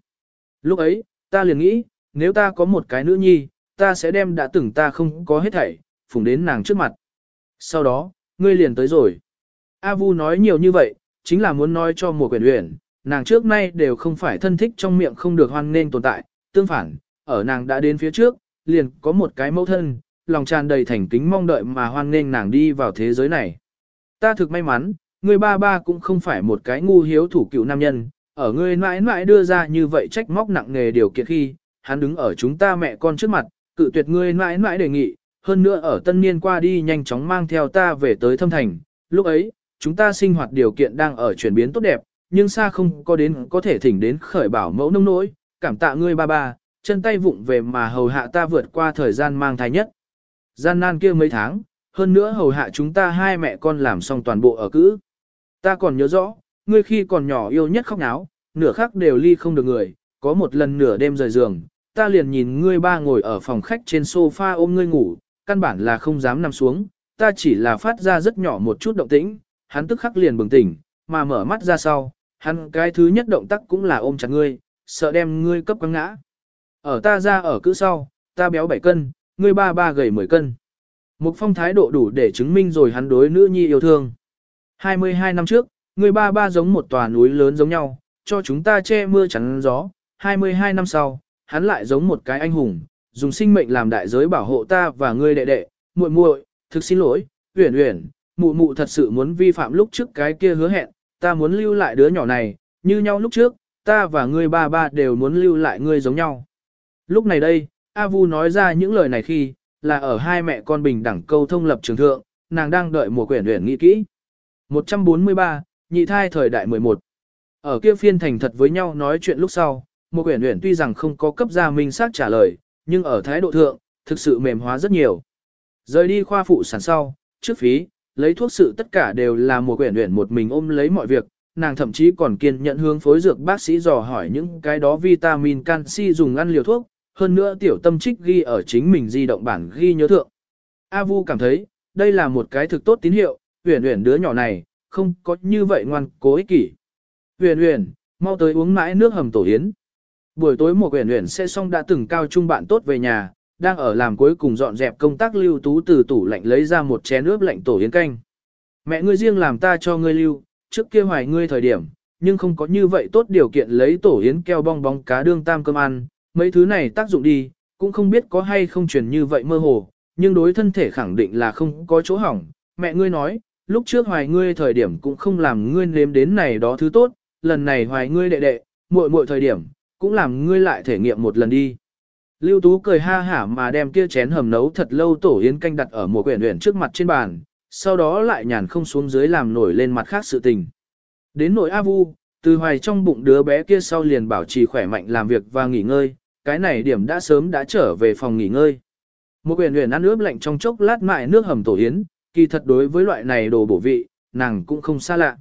Lúc ấy, ta liền nghĩ, nếu ta có một cái nữ nhi, ta sẽ đem đã từng ta không có hết thảy, phùng đến nàng trước mặt. Sau đó, ngươi liền tới rồi. A Vu nói nhiều như vậy, chính là muốn nói cho mùa quyển uyển, nàng trước nay đều không phải thân thích trong miệng không được hoan nên tồn tại, tương phản, ở nàng đã đến phía trước, liền có một cái mẫu thân, lòng tràn đầy thành kính mong đợi mà hoan nên nàng đi vào thế giới này. Ta thực may mắn, người ba ba cũng không phải một cái ngu hiếu thủ cựu nam nhân, ở ngươi mãi mãi đưa ra như vậy trách móc nặng nề điều kiện khi, hắn đứng ở chúng ta mẹ con trước mặt, cự tuyệt ngươi mãi mãi đề nghị, hơn nữa ở tân niên qua đi nhanh chóng mang theo ta về tới thâm thành, lúc ấy, chúng ta sinh hoạt điều kiện đang ở chuyển biến tốt đẹp, nhưng xa không có đến có thể thỉnh đến khởi bảo mẫu nông nỗi, cảm tạ ngươi ba ba, chân tay vụng về mà hầu hạ ta vượt qua thời gian mang thai nhất. Gian nan kia mấy tháng, hơn nữa hầu hạ chúng ta hai mẹ con làm xong toàn bộ ở cữ. Ta còn nhớ rõ, ngươi khi còn nhỏ yêu nhất khóc náo, nửa khắc đều ly không được người, có một lần nửa đêm rời giường, ta liền nhìn ngươi ba ngồi ở phòng khách trên sofa ôm ngươi ngủ, căn bản là không dám nằm xuống, ta chỉ là phát ra rất nhỏ một chút động tĩnh, hắn tức khắc liền bừng tỉnh, mà mở mắt ra sau, hắn cái thứ nhất động tác cũng là ôm chặt ngươi, sợ đem ngươi cấp quăng ngã. Ở ta ra ở cữ sau, ta béo 7 cân, ngươi ba ba gầy 10 cân. Mục phong thái độ đủ để chứng minh rồi hắn đối nữ nhi yêu thương. 22 năm trước, ngươi ba ba giống một tòa núi lớn giống nhau, cho chúng ta che mưa chắn gió. 22 năm sau, hắn lại giống một cái anh hùng, dùng sinh mệnh làm đại giới bảo hộ ta và ngươi đệ đệ, muội muội, thực xin lỗi, uyển uyển, mụ mụ thật sự muốn vi phạm lúc trước cái kia hứa hẹn, ta muốn lưu lại đứa nhỏ này, như nhau lúc trước, ta và ngươi ba ba đều muốn lưu lại ngươi giống nhau. Lúc này đây, A Vu nói ra những lời này khi, là ở hai mẹ con bình đẳng câu thông lập trường thượng, nàng đang đợi mùa quyển luyện nghĩ kỹ. 143, nhị thai thời đại 11. Ở kia phiên thành thật với nhau nói chuyện lúc sau, mùa quyển luyện tuy rằng không có cấp gia minh xác trả lời, nhưng ở thái độ thượng, thực sự mềm hóa rất nhiều. Rời đi khoa phụ sản sau, trước phí, lấy thuốc sự tất cả đều là một quyển luyện một mình ôm lấy mọi việc, nàng thậm chí còn kiên nhận hướng phối dược bác sĩ dò hỏi những cái đó vitamin canxi dùng ăn liều thuốc, hơn nữa tiểu tâm trích ghi ở chính mình di động bản ghi nhớ thượng. A Vu cảm thấy, đây là một cái thực tốt tín hiệu, huyền huyền đứa nhỏ này, không có như vậy ngoan cố ích kỷ. Huyền huyền, mau tới uống mãi nước hầm tổ yến. Buổi tối một huyền huyền sẽ xong đã từng cao trung bạn tốt về nhà, đang ở làm cuối cùng dọn dẹp công tác lưu tú từ tủ lạnh lấy ra một chén nước lạnh tổ yến canh. Mẹ ngươi riêng làm ta cho ngươi lưu, trước kia hoài ngươi thời điểm, nhưng không có như vậy tốt điều kiện lấy tổ yến keo bong bóng cá đương tam cơm ăn, mấy thứ này tác dụng đi, cũng không biết có hay không truyền như vậy mơ hồ, nhưng đối thân thể khẳng định là không có chỗ hỏng. Mẹ ngươi nói, lúc trước hoài ngươi thời điểm cũng không làm ngươi nếm đến này đó thứ tốt, lần này hoài ngươi đệ đệ, muội muội thời điểm, cũng làm ngươi lại thể nghiệm một lần đi. Lưu Tú cười ha hả mà đem kia chén hầm nấu thật lâu tổ yến canh đặt ở một quyển uyển trước mặt trên bàn, sau đó lại nhàn không xuống dưới làm nổi lên mặt khác sự tình. Đến nội A Vu, từ hoài trong bụng đứa bé kia sau liền bảo trì khỏe mạnh làm việc và nghỉ ngơi, cái này điểm đã sớm đã trở về phòng nghỉ ngơi. Một quyển uyển ăn ướp lạnh trong chốc lát mại nước hầm tổ yến, kỳ thật đối với loại này đồ bổ vị, nàng cũng không xa lạ.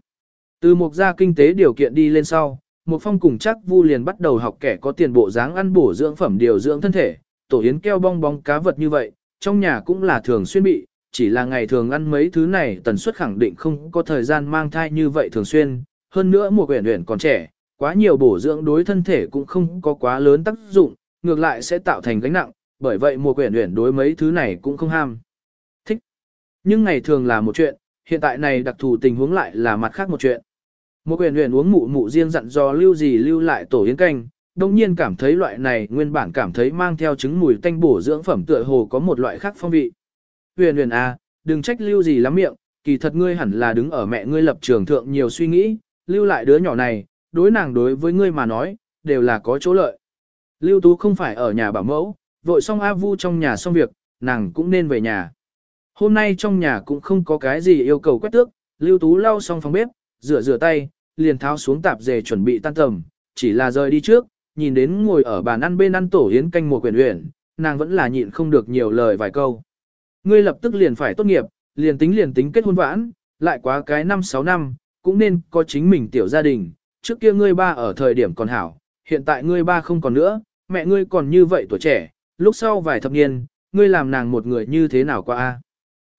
Từ một gia kinh tế điều kiện đi lên sau, một phong cùng chắc vu liền bắt đầu học kẻ có tiền bộ dáng ăn bổ dưỡng phẩm điều dưỡng thân thể, tổ yến keo bong bóng cá vật như vậy, trong nhà cũng là thường xuyên bị, chỉ là ngày thường ăn mấy thứ này tần suất khẳng định không có thời gian mang thai như vậy thường xuyên, hơn nữa một quyển uyển còn trẻ, quá nhiều bổ dưỡng đối thân thể cũng không có quá lớn tác dụng, ngược lại sẽ tạo thành gánh nặng, bởi vậy một quyển uyển đối mấy thứ này cũng không ham. Thích. Nhưng ngày thường là một chuyện, hiện tại này đặc thù tình huống lại là mặt khác một chuyện. Một quyền luyện uống mụ mụ riêng dặn dò lưu gì lưu lại tổ yến canh, đồng nhiên cảm thấy loại này nguyên bản cảm thấy mang theo trứng mùi tanh bổ dưỡng phẩm tựa hồ có một loại khác phong vị. Huyền huyền à, đừng trách lưu gì lắm miệng, kỳ thật ngươi hẳn là đứng ở mẹ ngươi lập trường thượng nhiều suy nghĩ, lưu lại đứa nhỏ này, đối nàng đối với ngươi mà nói, đều là có chỗ lợi. Lưu Tú không phải ở nhà bảo mẫu, vội xong A Vu trong nhà xong việc, nàng cũng nên về nhà. Hôm nay trong nhà cũng không có cái gì yêu cầu quét tước, Lưu Tú lau xong phòng bếp, rửa rửa tay, liền tháo xuống tạp dề chuẩn bị tan tầm, chỉ là rời đi trước, nhìn đến ngồi ở bàn ăn bên ăn tổ yến canh mùa quyển uyển, nàng vẫn là nhịn không được nhiều lời vài câu. Ngươi lập tức liền phải tốt nghiệp, liền tính liền tính kết hôn vãn, lại quá cái năm sáu năm, cũng nên có chính mình tiểu gia đình, trước kia ngươi ba ở thời điểm còn hảo, hiện tại ngươi ba không còn nữa, mẹ ngươi còn như vậy tuổi trẻ, lúc sau vài thập niên, ngươi làm nàng một người như thế nào qua a?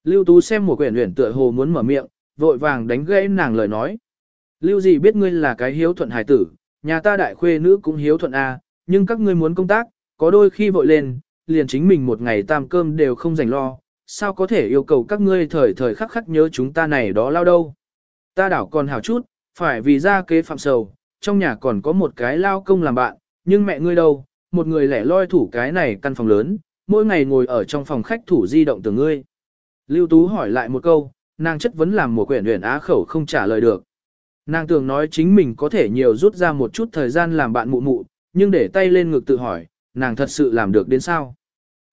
Lưu Tú xem một quyển luyện tựa hồ muốn mở miệng, vội vàng đánh gãy nàng lời nói. Lưu gì biết ngươi là cái hiếu thuận hài tử, nhà ta đại khuê nữ cũng hiếu thuận a, nhưng các ngươi muốn công tác, có đôi khi vội lên, liền chính mình một ngày tam cơm đều không dành lo, sao có thể yêu cầu các ngươi thời thời khắc khắc nhớ chúng ta này đó lao đâu. Ta đảo còn hào chút, phải vì ra kế phạm sầu, trong nhà còn có một cái lao công làm bạn, nhưng mẹ ngươi đâu, một người lẻ loi thủ cái này căn phòng lớn, mỗi ngày ngồi ở trong phòng khách thủ di động từ ngươi. Lưu Tú hỏi lại một câu, nàng chất vấn làm một quyển huyền á khẩu không trả lời được. Nàng tưởng nói chính mình có thể nhiều rút ra một chút thời gian làm bạn mụ mụ, nhưng để tay lên ngực tự hỏi, nàng thật sự làm được đến sao?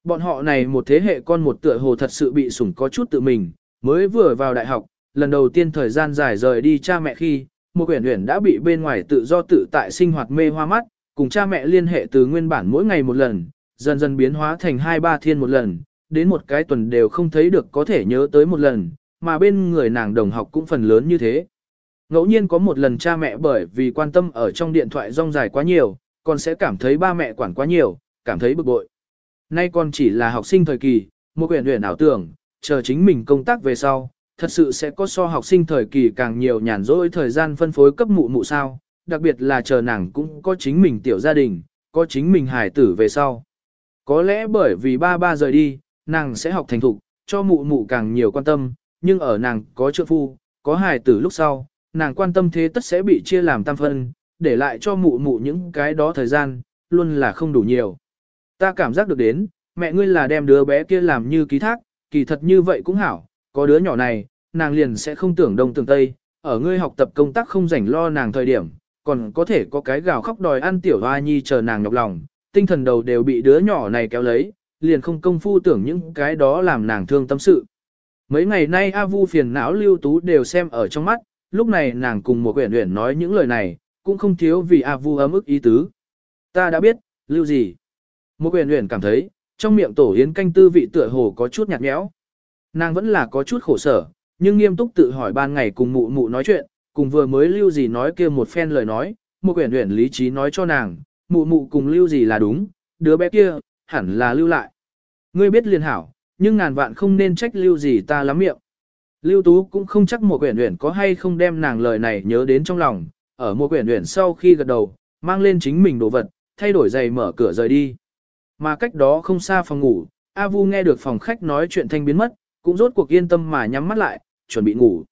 Bọn họ này một thế hệ con một tựa hồ thật sự bị sủng có chút tự mình, mới vừa vào đại học, lần đầu tiên thời gian dài rời đi cha mẹ khi, một quyển huyền đã bị bên ngoài tự do tự tại sinh hoạt mê hoa mắt, cùng cha mẹ liên hệ từ nguyên bản mỗi ngày một lần, dần dần biến hóa thành hai ba thiên một lần, đến một cái tuần đều không thấy được có thể nhớ tới một lần, mà bên người nàng đồng học cũng phần lớn như thế. Ngẫu nhiên có một lần cha mẹ bởi vì quan tâm ở trong điện thoại rong dài quá nhiều, còn sẽ cảm thấy ba mẹ quản quá nhiều, cảm thấy bực bội. Nay còn chỉ là học sinh thời kỳ, một quyển luyện ảo tưởng, chờ chính mình công tác về sau, thật sự sẽ có so học sinh thời kỳ càng nhiều nhàn rỗi thời gian phân phối cấp mụ mụ sao, đặc biệt là chờ nàng cũng có chính mình tiểu gia đình, có chính mình hài tử về sau. Có lẽ bởi vì ba ba rời đi, nàng sẽ học thành thục, cho mụ mụ càng nhiều quan tâm, nhưng ở nàng có trợ phu, có hài tử lúc sau, nàng quan tâm thế tất sẽ bị chia làm tam phân, để lại cho mụ mụ những cái đó thời gian, luôn là không đủ nhiều. Ta cảm giác được đến, mẹ ngươi là đem đứa bé kia làm như ký thác, kỳ thật như vậy cũng hảo, có đứa nhỏ này, nàng liền sẽ không tưởng đông tưởng tây, ở ngươi học tập công tác không rảnh lo nàng thời điểm, còn có thể có cái gào khóc đòi ăn tiểu hoa nhi chờ nàng nhọc lòng, tinh thần đầu đều bị đứa nhỏ này kéo lấy, liền không công phu tưởng những cái đó làm nàng thương tâm sự. Mấy ngày nay A Vu phiền não lưu tú đều xem ở trong mắt, lúc này nàng cùng một quyển uyển nói những lời này, cũng không thiếu vì A Vu ấm ức ý tứ. Ta đã biết, lưu gì. Một quyển uyển cảm thấy, trong miệng tổ yến canh tư vị tựa hồ có chút nhạt nhẽo. Nàng vẫn là có chút khổ sở, nhưng nghiêm túc tự hỏi ban ngày cùng mụ mụ nói chuyện, cùng vừa mới lưu gì nói kia một phen lời nói, một quyển uyển lý trí nói cho nàng, mụ mụ cùng lưu gì là đúng, đứa bé kia, hẳn là lưu lại. Ngươi biết liền hảo, nhưng ngàn vạn không nên trách lưu gì ta lắm miệng. Lưu Tú cũng không chắc một quyển huyển có hay không đem nàng lời này nhớ đến trong lòng, ở một quyển huyển sau khi gật đầu, mang lên chính mình đồ vật, thay đổi giày mở cửa rời đi. Mà cách đó không xa phòng ngủ, A Vu nghe được phòng khách nói chuyện thanh biến mất, cũng rốt cuộc yên tâm mà nhắm mắt lại, chuẩn bị ngủ.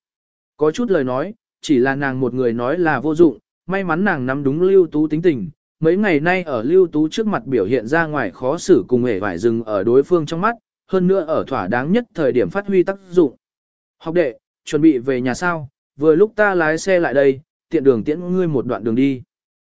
Có chút lời nói, chỉ là nàng một người nói là vô dụng, may mắn nàng nắm đúng Lưu Tú tính tình. Mấy ngày nay ở Lưu Tú trước mặt biểu hiện ra ngoài khó xử cùng hề vải dừng ở đối phương trong mắt, hơn nữa ở thỏa đáng nhất thời điểm phát huy tác dụng. Học đệ, chuẩn bị về nhà sao, vừa lúc ta lái xe lại đây, tiện đường tiễn ngươi một đoạn đường đi.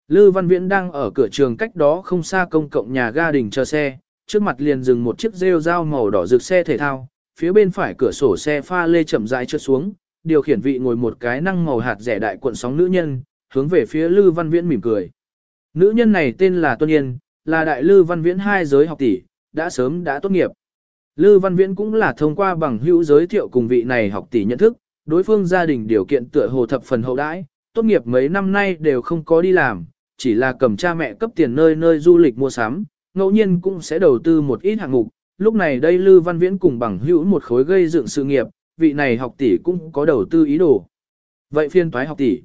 Lư Văn Viễn đang ở cửa trường cách đó không xa công cộng nhà ga đình chờ xe, trước mặt liền dừng một chiếc rêu dao màu đỏ rực xe thể thao, phía bên phải cửa sổ xe pha lê chậm rãi trượt xuống, điều khiển vị ngồi một cái năng màu hạt rẻ đại cuộn sóng nữ nhân, hướng về phía Lư Văn Viễn mỉm cười. Nữ nhân này tên là Tuân Yên, là đại Lư Văn Viễn hai giới học tỷ, đã sớm đã tốt nghiệp. Lư Văn Viễn cũng là thông qua bằng hữu giới thiệu cùng vị này học tỷ nhận thức, đối phương gia đình điều kiện tựa hồ thập phần hậu đãi, tốt nghiệp mấy năm nay đều không có đi làm, chỉ là cầm cha mẹ cấp tiền nơi nơi du lịch mua sắm, ngẫu nhiên cũng sẽ đầu tư một ít hạng mục. Lúc này đây Lư Văn Viễn cùng bằng hữu một khối gây dựng sự nghiệp, vị này học tỷ cũng có đầu tư ý đồ. Vậy phiên toái học tỷ.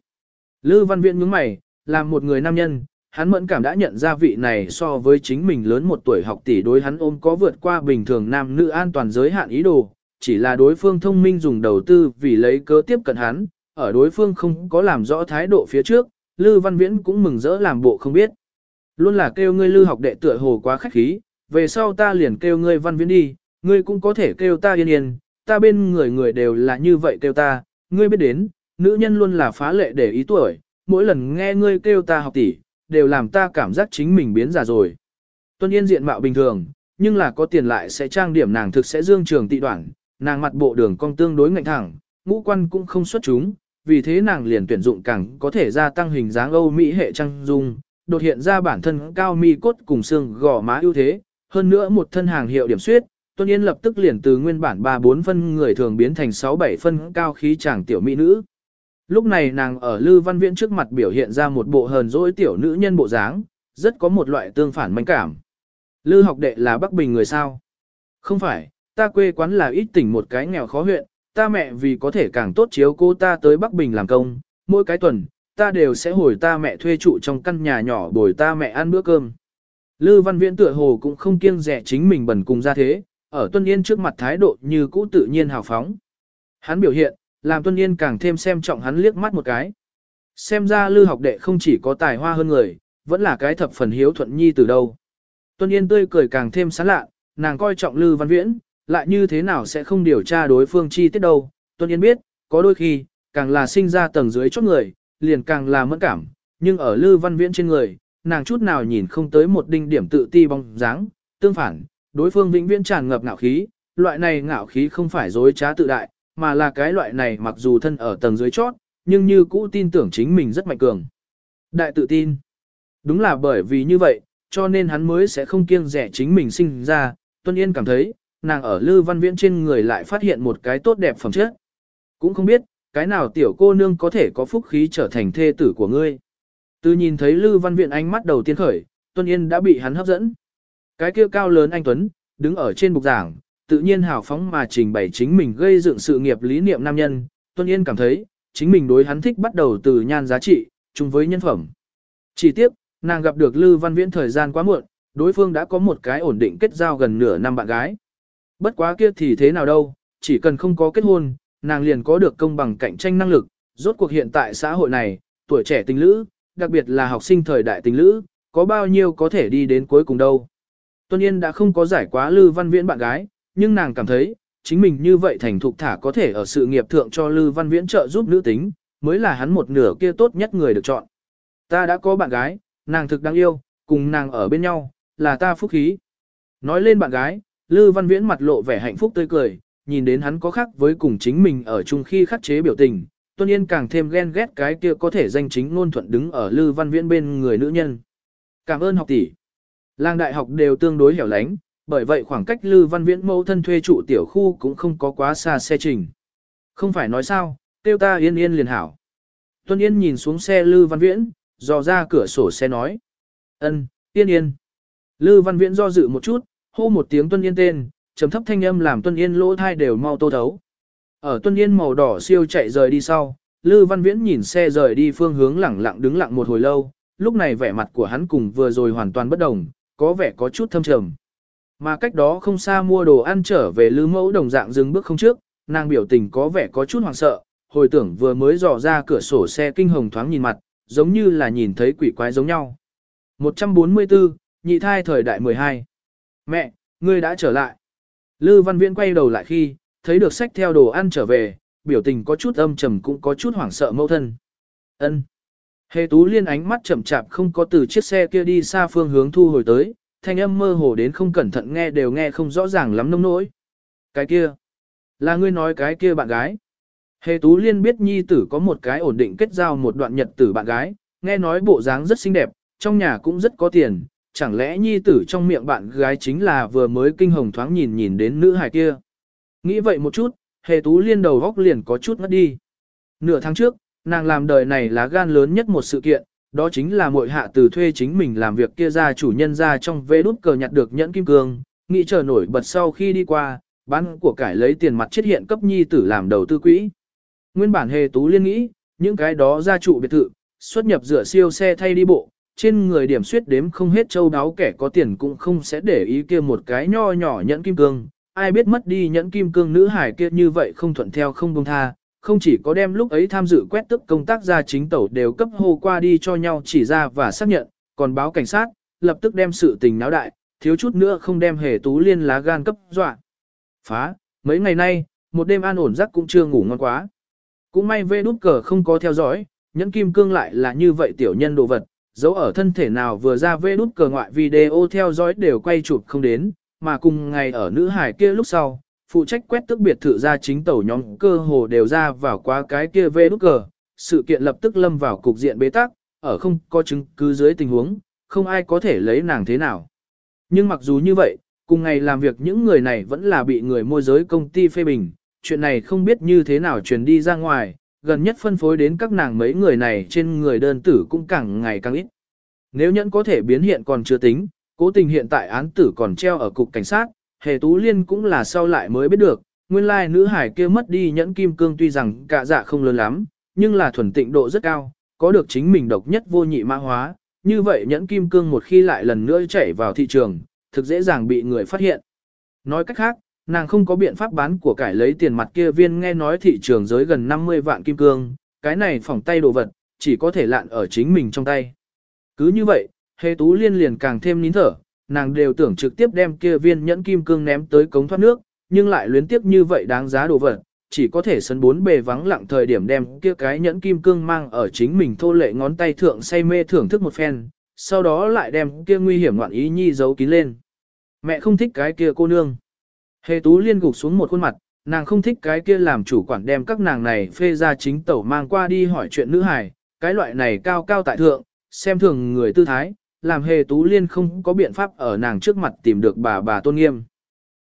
Lư Văn Viễn nhướng mày, làm một người nam nhân, hắn mẫn cảm đã nhận ra vị này so với chính mình lớn một tuổi học tỷ đối hắn ôm có vượt qua bình thường nam nữ an toàn giới hạn ý đồ, chỉ là đối phương thông minh dùng đầu tư vì lấy cớ tiếp cận hắn, ở đối phương không có làm rõ thái độ phía trước, Lư Văn Viễn cũng mừng rỡ làm bộ không biết. Luôn là kêu ngươi Lư học đệ tựa hồ quá khách khí, về sau ta liền kêu ngươi Văn Viễn đi, ngươi cũng có thể kêu ta yên yên, ta bên người người đều là như vậy kêu ta, ngươi biết đến, nữ nhân luôn là phá lệ để ý tuổi, mỗi lần nghe ngươi kêu ta học tỷ, đều làm ta cảm giác chính mình biến già rồi. Tuân Yên diện mạo bình thường, nhưng là có tiền lại sẽ trang điểm nàng thực sẽ dương trường tị đoạn, nàng mặt bộ đường cong tương đối ngạnh thẳng, ngũ quan cũng không xuất chúng, vì thế nàng liền tuyển dụng càng có thể gia tăng hình dáng Âu Mỹ hệ trang dung, đột hiện ra bản thân cao mi cốt cùng xương gò má ưu thế, hơn nữa một thân hàng hiệu điểm suyết, Tuân Yên lập tức liền từ nguyên bản 3-4 phân người thường biến thành 6-7 phân cao khí chàng tiểu mỹ nữ. Lúc này nàng ở Lư Văn Viễn trước mặt biểu hiện ra một bộ hờn dỗi tiểu nữ nhân bộ dáng, rất có một loại tương phản manh cảm. Lư học đệ là Bắc Bình người sao? Không phải, ta quê quán là ít tỉnh một cái nghèo khó huyện, ta mẹ vì có thể càng tốt chiếu cô ta tới Bắc Bình làm công, mỗi cái tuần, ta đều sẽ hồi ta mẹ thuê trụ trong căn nhà nhỏ bồi ta mẹ ăn bữa cơm. Lư Văn Viễn tựa hồ cũng không kiêng rẻ chính mình bẩn cùng ra thế, ở Tuân Yên trước mặt thái độ như cũ tự nhiên hào phóng. Hắn biểu hiện, làm Tuân Yên càng thêm xem trọng hắn liếc mắt một cái. Xem ra Lư học đệ không chỉ có tài hoa hơn người, vẫn là cái thập phần hiếu thuận nhi từ đâu. Tuân Yên tươi cười càng thêm sán lạ, nàng coi trọng Lư Văn Viễn, lại như thế nào sẽ không điều tra đối phương chi tiết đâu. Tuân Yên biết, có đôi khi, càng là sinh ra tầng dưới chót người, liền càng là mẫn cảm, nhưng ở Lư Văn Viễn trên người, nàng chút nào nhìn không tới một đinh điểm tự ti bóng dáng, tương phản, đối phương vĩnh viễn tràn ngập ngạo khí, loại này ngạo khí không phải dối trá tự đại, mà là cái loại này mặc dù thân ở tầng dưới chót, nhưng như cũ tin tưởng chính mình rất mạnh cường. Đại tự tin. Đúng là bởi vì như vậy, cho nên hắn mới sẽ không kiêng rẻ chính mình sinh ra, Tuân Yên cảm thấy, nàng ở Lư Văn Viễn trên người lại phát hiện một cái tốt đẹp phẩm chất. Cũng không biết, cái nào tiểu cô nương có thể có phúc khí trở thành thê tử của ngươi. Từ nhìn thấy Lư Văn Viễn ánh mắt đầu tiên khởi, Tuân Yên đã bị hắn hấp dẫn. Cái kia cao lớn anh Tuấn, đứng ở trên bục giảng, tự nhiên hào phóng mà trình bày chính mình gây dựng sự nghiệp lý niệm nam nhân. Tuân Yên cảm thấy, chính mình đối hắn thích bắt đầu từ nhan giá trị, chung với nhân phẩm. Chỉ tiếc, nàng gặp được Lư Văn Viễn thời gian quá muộn, đối phương đã có một cái ổn định kết giao gần nửa năm bạn gái. Bất quá kia thì thế nào đâu, chỉ cần không có kết hôn, nàng liền có được công bằng cạnh tranh năng lực, rốt cuộc hiện tại xã hội này, tuổi trẻ tình lữ, đặc biệt là học sinh thời đại tình lữ, có bao nhiêu có thể đi đến cuối cùng đâu. Tuân Yên đã không có giải quá Lư Văn Viễn bạn gái, nhưng nàng cảm thấy, chính mình như vậy thành thục thả có thể ở sự nghiệp thượng cho Lư Văn Viễn trợ giúp nữ tính, mới là hắn một nửa kia tốt nhất người được chọn. Ta đã có bạn gái, nàng thực đáng yêu, cùng nàng ở bên nhau, là ta phúc khí. Nói lên bạn gái, Lư Văn Viễn mặt lộ vẻ hạnh phúc tươi cười, nhìn đến hắn có khác với cùng chính mình ở chung khi khắc chế biểu tình, Tuân Yên càng thêm ghen ghét cái kia có thể danh chính ngôn thuận đứng ở Lư Văn Viễn bên người nữ nhân. Cảm ơn học tỷ. Làng đại học đều tương đối hẻo lánh, bởi vậy khoảng cách Lư Văn Viễn mẫu thân thuê trụ tiểu khu cũng không có quá xa xe trình. Không phải nói sao, tiêu ta yên yên liền hảo. Tuân Yên nhìn xuống xe Lư Văn Viễn, dò ra cửa sổ xe nói. ân, yên yên. Lư Văn Viễn do dự một chút, hô một tiếng Tuân Yên tên, trầm thấp thanh âm làm Tuân Yên lỗ thai đều mau tô thấu. Ở Tuân Yên màu đỏ siêu chạy rời đi sau, Lư Văn Viễn nhìn xe rời đi phương hướng lẳng lặng đứng lặng một hồi lâu, lúc này vẻ mặt của hắn cùng vừa rồi hoàn toàn bất đồng, có vẻ có chút thâm trầm. Mà cách đó không xa mua đồ ăn trở về Lư Mẫu đồng dạng dừng bước không trước, nàng biểu tình có vẻ có chút hoảng sợ, hồi tưởng vừa mới dò ra cửa sổ xe kinh hồng thoáng nhìn mặt, giống như là nhìn thấy quỷ quái giống nhau. 144, nhị thai thời đại 12. Mẹ, ngươi đã trở lại. Lư Văn Viễn quay đầu lại khi, thấy được sách theo đồ ăn trở về, biểu tình có chút âm trầm cũng có chút hoảng sợ mẫu thân. Ân. Hề Tú Liên ánh mắt chậm chạp không có từ chiếc xe kia đi xa phương hướng thu hồi tới, thanh âm mơ hồ đến không cẩn thận nghe đều nghe không rõ ràng lắm nông nỗi. Cái kia, là ngươi nói cái kia bạn gái. Hề Tú Liên biết nhi tử có một cái ổn định kết giao một đoạn nhật tử bạn gái, nghe nói bộ dáng rất xinh đẹp, trong nhà cũng rất có tiền, chẳng lẽ nhi tử trong miệng bạn gái chính là vừa mới kinh hồng thoáng nhìn nhìn đến nữ hài kia. Nghĩ vậy một chút, hề tú liên đầu góc liền có chút ngất đi. Nửa tháng trước, nàng làm đời này là gan lớn nhất một sự kiện, đó chính là muội hạ từ thuê chính mình làm việc kia ra chủ nhân ra trong vế đút cờ nhặt được nhẫn kim cương, nghĩ chờ nổi bật sau khi đi qua, bán của cải lấy tiền mặt chết hiện cấp nhi tử làm đầu tư quỹ. Nguyên bản hề tú liên nghĩ, những cái đó gia trụ biệt thự, xuất nhập rửa siêu xe thay đi bộ, trên người điểm suyết đếm không hết châu đáo kẻ có tiền cũng không sẽ để ý kia một cái nho nhỏ nhẫn kim cương, ai biết mất đi nhẫn kim cương nữ hải kia như vậy không thuận theo không buông tha, không chỉ có đem lúc ấy tham dự quét tức công tác ra chính tẩu đều cấp hô qua đi cho nhau chỉ ra và xác nhận, còn báo cảnh sát, lập tức đem sự tình náo đại, thiếu chút nữa không đem hề tú liên lá gan cấp dọa. Phá, mấy ngày nay, một đêm an ổn giấc cũng chưa ngủ ngon quá. Cũng may vê đút cờ không có theo dõi, nhẫn kim cương lại là như vậy tiểu nhân đồ vật, dấu ở thân thể nào vừa ra vê đút cờ ngoại video theo dõi đều quay chụp không đến, mà cùng ngày ở nữ hải kia lúc sau, phụ trách quét tức biệt thự ra chính tàu nhóm cơ hồ đều ra vào qua cái kia vê nút cờ, sự kiện lập tức lâm vào cục diện bế tắc, ở không có chứng cứ dưới tình huống, không ai có thể lấy nàng thế nào. Nhưng mặc dù như vậy, cùng ngày làm việc những người này vẫn là bị người môi giới công ty phê bình, chuyện này không biết như thế nào truyền đi ra ngoài, gần nhất phân phối đến các nàng mấy người này trên người đơn tử cũng càng ngày càng ít. Nếu nhẫn có thể biến hiện còn chưa tính, cố tình hiện tại án tử còn treo ở cục cảnh sát, hề tú liên cũng là sau lại mới biết được, nguyên lai nữ hải kia mất đi nhẫn kim cương tuy rằng cả dạ không lớn lắm, nhưng là thuần tịnh độ rất cao, có được chính mình độc nhất vô nhị mã hóa, như vậy nhẫn kim cương một khi lại lần nữa chảy vào thị trường, thực dễ dàng bị người phát hiện. Nói cách khác, nàng không có biện pháp bán của cải lấy tiền mặt kia viên nghe nói thị trường giới gần 50 vạn kim cương, cái này phỏng tay đồ vật, chỉ có thể lạn ở chính mình trong tay. Cứ như vậy, hề tú liên liền càng thêm nín thở, nàng đều tưởng trực tiếp đem kia viên nhẫn kim cương ném tới cống thoát nước, nhưng lại luyến tiếp như vậy đáng giá đồ vật, chỉ có thể sân bốn bề vắng lặng thời điểm đem kia cái nhẫn kim cương mang ở chính mình thô lệ ngón tay thượng say mê thưởng thức một phen, sau đó lại đem kia nguy hiểm ngoạn ý nhi giấu kín lên. Mẹ không thích cái kia cô nương. Hề tú liên gục xuống một khuôn mặt, nàng không thích cái kia làm chủ quản đem các nàng này phê ra chính tẩu mang qua đi hỏi chuyện nữ hài, cái loại này cao cao tại thượng, xem thường người tư thái, làm hề tú liên không có biện pháp ở nàng trước mặt tìm được bà bà tôn nghiêm.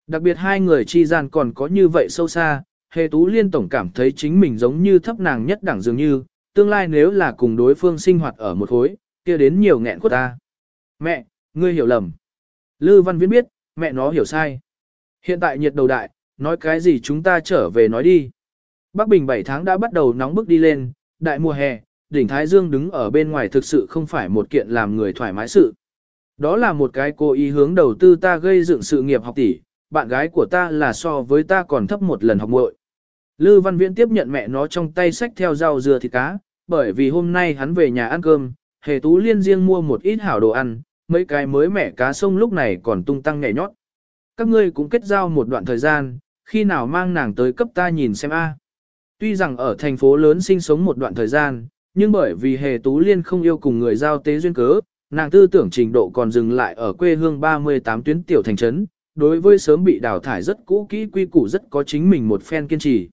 Đặc biệt hai người chi gian còn có như vậy sâu xa, hề tú liên tổng cảm thấy chính mình giống như thấp nàng nhất đẳng dường như, tương lai nếu là cùng đối phương sinh hoạt ở một khối, kia đến nhiều nghẹn của ta. Mẹ, ngươi hiểu lầm. Lư Văn Viễn biết, mẹ nó hiểu sai. Hiện tại nhiệt đầu đại, nói cái gì chúng ta trở về nói đi. Bắc Bình 7 tháng đã bắt đầu nóng bức đi lên, đại mùa hè, đỉnh Thái Dương đứng ở bên ngoài thực sự không phải một kiện làm người thoải mái sự. Đó là một cái cố ý hướng đầu tư ta gây dựng sự nghiệp học tỷ, bạn gái của ta là so với ta còn thấp một lần học muội. Lư Văn Viễn tiếp nhận mẹ nó trong tay sách theo rau dưa thịt cá, bởi vì hôm nay hắn về nhà ăn cơm, hề tú liên riêng mua một ít hảo đồ ăn, mấy cái mới mẻ cá sông lúc này còn tung tăng nhảy nhót. Các ngươi cũng kết giao một đoạn thời gian, khi nào mang nàng tới cấp ta nhìn xem a. Tuy rằng ở thành phố lớn sinh sống một đoạn thời gian, nhưng bởi vì hề tú liên không yêu cùng người giao tế duyên cớ, nàng tư tưởng trình độ còn dừng lại ở quê hương 38 tuyến tiểu thành trấn, đối với sớm bị đào thải rất cũ kỹ quy củ rất có chính mình một phen kiên trì.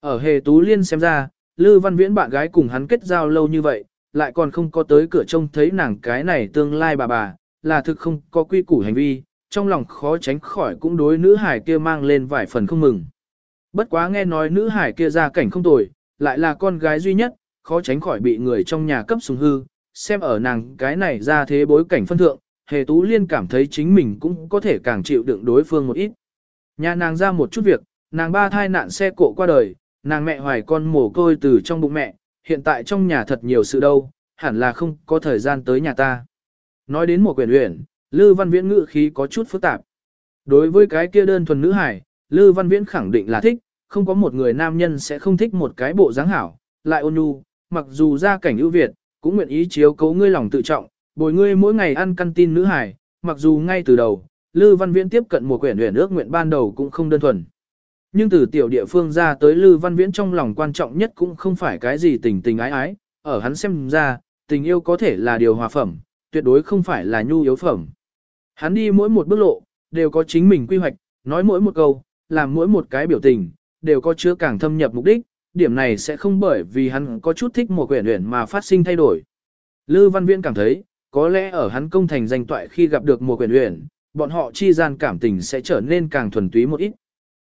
Ở hề tú liên xem ra, Lư Văn Viễn bạn gái cùng hắn kết giao lâu như vậy, lại còn không có tới cửa trông thấy nàng cái này tương lai bà bà, là thực không có quy củ hành vi, trong lòng khó tránh khỏi cũng đối nữ hải kia mang lên vài phần không mừng. Bất quá nghe nói nữ hải kia ra cảnh không tồi, lại là con gái duy nhất, khó tránh khỏi bị người trong nhà cấp sùng hư, xem ở nàng cái này ra thế bối cảnh phân thượng, hề tú liên cảm thấy chính mình cũng có thể càng chịu đựng đối phương một ít. Nhà nàng ra một chút việc, nàng ba thai nạn xe cộ qua đời, nàng mẹ hoài con mồ côi từ trong bụng mẹ, hiện tại trong nhà thật nhiều sự đâu, hẳn là không có thời gian tới nhà ta. Nói đến một quyển uyển, Lư Văn Viễn ngữ khí có chút phức tạp. Đối với cái kia đơn thuần nữ hải, Lư Văn Viễn khẳng định là thích, không có một người nam nhân sẽ không thích một cái bộ dáng hảo, lại ôn nhu, mặc dù gia cảnh ưu việt, cũng nguyện ý chiếu cố ngươi lòng tự trọng, bồi ngươi mỗi ngày ăn căn tin nữ hải, mặc dù ngay từ đầu, Lư Văn Viễn tiếp cận một quyển huyền ước nguyện ban đầu cũng không đơn thuần. Nhưng từ tiểu địa phương ra tới Lư Văn Viễn trong lòng quan trọng nhất cũng không phải cái gì tình tình ái ái, ở hắn xem ra, tình yêu có thể là điều hòa phẩm, tuyệt đối không phải là nhu yếu phẩm. Hắn đi mỗi một bước lộ, đều có chính mình quy hoạch, nói mỗi một câu, làm mỗi một cái biểu tình, đều có chứa càng thâm nhập mục đích, điểm này sẽ không bởi vì hắn có chút thích một quyển luyện mà phát sinh thay đổi. Lư Văn Viễn cảm thấy, có lẽ ở hắn công thành danh toại khi gặp được một quyển luyện, bọn họ chi gian cảm tình sẽ trở nên càng thuần túy một ít.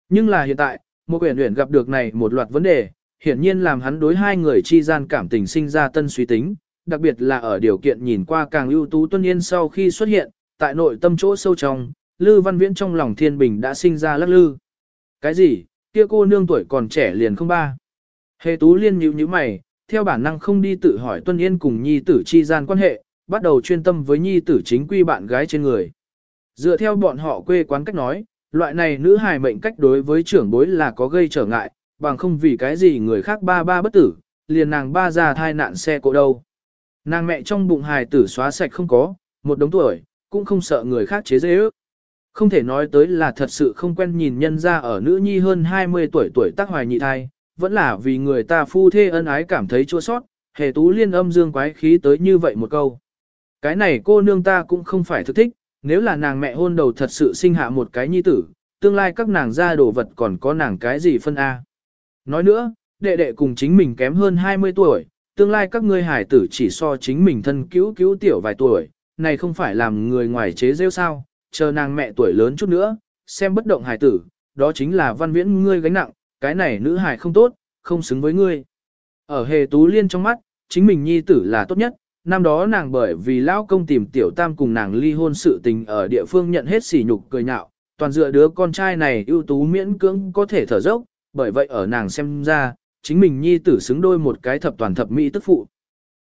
Nhưng là hiện tại, một quyển luyện gặp được này một loạt vấn đề, hiển nhiên làm hắn đối hai người chi gian cảm tình sinh ra tân suy tính, đặc biệt là ở điều kiện nhìn qua càng ưu tú tuân yên sau khi xuất hiện, tại nội tâm chỗ sâu trong, Lư Văn Viễn trong lòng thiên bình đã sinh ra lắc lư. Cái gì, kia cô nương tuổi còn trẻ liền không ba. Hề tú liên nhíu nhíu mày, theo bản năng không đi tự hỏi tuân yên cùng nhi tử chi gian quan hệ, bắt đầu chuyên tâm với nhi tử chính quy bạn gái trên người. Dựa theo bọn họ quê quán cách nói, loại này nữ hài mệnh cách đối với trưởng bối là có gây trở ngại, bằng không vì cái gì người khác ba ba bất tử, liền nàng ba ra thai nạn xe cộ đâu. Nàng mẹ trong bụng hài tử xóa sạch không có, một đống tuổi, cũng không sợ người khác chế dễ ước. Không thể nói tới là thật sự không quen nhìn nhân ra ở nữ nhi hơn 20 tuổi tuổi tác hoài nhị thai, vẫn là vì người ta phu thê ân ái cảm thấy chua sót, hề tú liên âm dương quái khí tới như vậy một câu. Cái này cô nương ta cũng không phải thực thích, nếu là nàng mẹ hôn đầu thật sự sinh hạ một cái nhi tử, tương lai các nàng ra đồ vật còn có nàng cái gì phân A. Nói nữa, đệ đệ cùng chính mình kém hơn 20 tuổi, tương lai các ngươi hải tử chỉ so chính mình thân cứu cứu tiểu vài tuổi, này không phải làm người ngoài chế rêu sao, chờ nàng mẹ tuổi lớn chút nữa, xem bất động hải tử, đó chính là văn viễn ngươi gánh nặng, cái này nữ hải không tốt, không xứng với ngươi. Ở hề tú liên trong mắt, chính mình nhi tử là tốt nhất, năm đó nàng bởi vì lão công tìm tiểu tam cùng nàng ly hôn sự tình ở địa phương nhận hết sỉ nhục cười nhạo, toàn dựa đứa con trai này ưu tú miễn cưỡng có thể thở dốc, bởi vậy ở nàng xem ra, chính mình nhi tử xứng đôi một cái thập toàn thập mỹ tức phụ.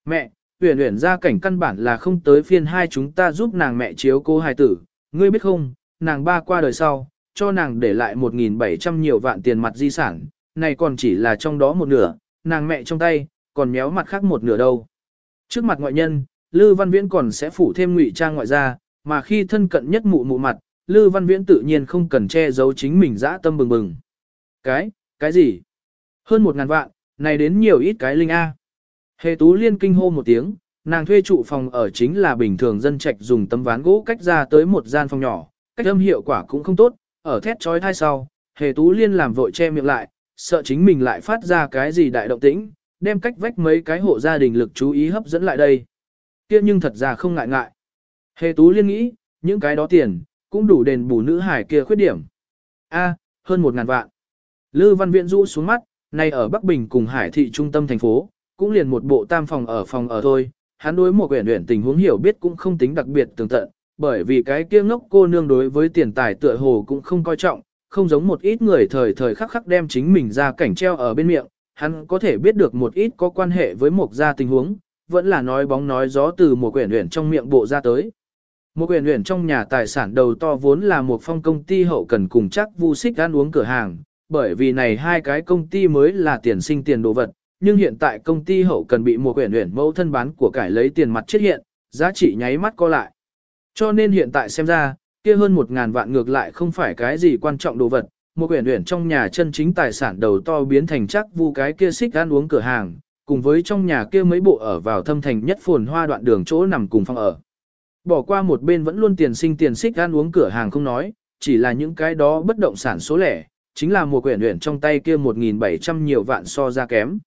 Mẹ, huyền huyền ra cảnh căn bản là không tới phiên hai chúng ta giúp nàng mẹ chiếu cô hài tử, ngươi biết không, nàng ba qua đời sau, cho nàng để lại 1.700 nhiều vạn tiền mặt di sản, này còn chỉ là trong đó một nửa, nàng mẹ trong tay, còn méo mặt khác một nửa đâu. Trước mặt ngoại nhân, Lư Văn Viễn còn sẽ phủ thêm ngụy trang ngoại ra, mà khi thân cận nhất mụ mụ mặt, Lư Văn Viễn tự nhiên không cần che giấu chính mình dã tâm bừng bừng. Cái, cái gì? Hơn một ngàn vạn, này đến nhiều ít cái linh A. Hề Tú Liên kinh hô một tiếng, nàng thuê trụ phòng ở chính là bình thường dân trạch dùng tấm ván gỗ cách ra tới một gian phòng nhỏ, cách âm hiệu quả cũng không tốt, ở thét trói thai sau, Hề Tú Liên làm vội che miệng lại, sợ chính mình lại phát ra cái gì đại động tĩnh, đem cách vách mấy cái hộ gia đình lực chú ý hấp dẫn lại đây. Kia nhưng thật ra không ngại ngại. Hề Tú Liên nghĩ, những cái đó tiền, cũng đủ đền bù nữ hải kia khuyết điểm. A, hơn một ngàn vạn. Lư Văn Viện rũ xuống mắt, nay ở Bắc Bình cùng Hải thị trung tâm thành phố, cũng liền một bộ tam phòng ở phòng ở thôi. Hắn đối một quyển luyện tình huống hiểu biết cũng không tính đặc biệt tường tận, bởi vì cái kia ngốc cô nương đối với tiền tài tựa hồ cũng không coi trọng, không giống một ít người thời thời khắc khắc đem chính mình ra cảnh treo ở bên miệng, hắn có thể biết được một ít có quan hệ với một gia tình huống, vẫn là nói bóng nói gió từ một quyển huyển trong miệng bộ ra tới. Một quyển huyển trong nhà tài sản đầu to vốn là một phong công ty hậu cần cùng chắc vu xích ăn uống cửa hàng, bởi vì này hai cái công ty mới là tiền sinh tiền đồ vật, nhưng hiện tại công ty hậu cần bị một quyển huyển mẫu thân bán của cải lấy tiền mặt chết hiện, giá trị nháy mắt co lại. Cho nên hiện tại xem ra, kia hơn một ngàn vạn ngược lại không phải cái gì quan trọng đồ vật, một quyển uyển trong nhà chân chính tài sản đầu to biến thành chắc vu cái kia xích ăn uống cửa hàng, cùng với trong nhà kia mấy bộ ở vào thâm thành nhất phồn hoa đoạn đường chỗ nằm cùng phòng ở. Bỏ qua một bên vẫn luôn tiền sinh tiền xích ăn uống cửa hàng không nói, chỉ là những cái đó bất động sản số lẻ, chính là một quyển uyển trong tay kia 1.700 nhiều vạn so ra kém.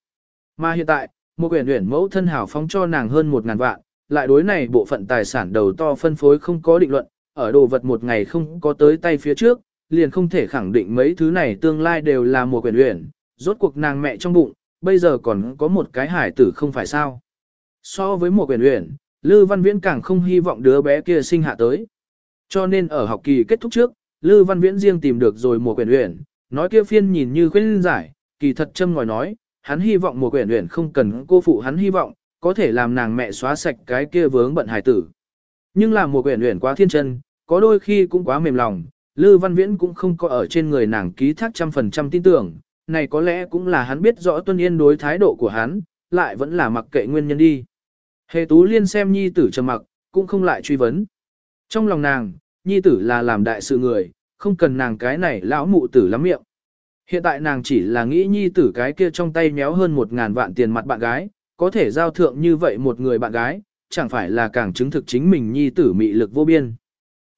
Mà hiện tại, một quyển uyển mẫu thân hảo phóng cho nàng hơn 1.000 vạn, lại đối này bộ phận tài sản đầu to phân phối không có định luận, ở đồ vật một ngày không có tới tay phía trước, liền không thể khẳng định mấy thứ này tương lai đều là mùa quyền luyện, rốt cuộc nàng mẹ trong bụng, bây giờ còn có một cái hải tử không phải sao. So với mùa quyền luyện, Lư Văn Viễn càng không hy vọng đứa bé kia sinh hạ tới. Cho nên ở học kỳ kết thúc trước, Lư Văn Viễn riêng tìm được rồi mùa quyền luyện, nói kia phiên nhìn như khuyên giải, kỳ thật châm ngòi nói, hắn hy vọng mùa quyền luyện không cần cô phụ hắn hy vọng, có thể làm nàng mẹ xóa sạch cái kia vướng bận hải tử. Nhưng làm một quyển luyện quá thiên chân, có đôi khi cũng quá mềm lòng, Lư Văn Viễn cũng không có ở trên người nàng ký thác trăm phần trăm tin tưởng, này có lẽ cũng là hắn biết rõ Tuân Yên đối thái độ của hắn, lại vẫn là mặc kệ nguyên nhân đi. Hề Tú Liên xem nhi tử trầm mặc, cũng không lại truy vấn. Trong lòng nàng, nhi tử là làm đại sự người, không cần nàng cái này lão mụ tử lắm miệng. Hiện tại nàng chỉ là nghĩ nhi tử cái kia trong tay méo hơn một ngàn vạn tiền mặt bạn gái, có thể giao thượng như vậy một người bạn gái, chẳng phải là càng chứng thực chính mình nhi tử mị lực vô biên.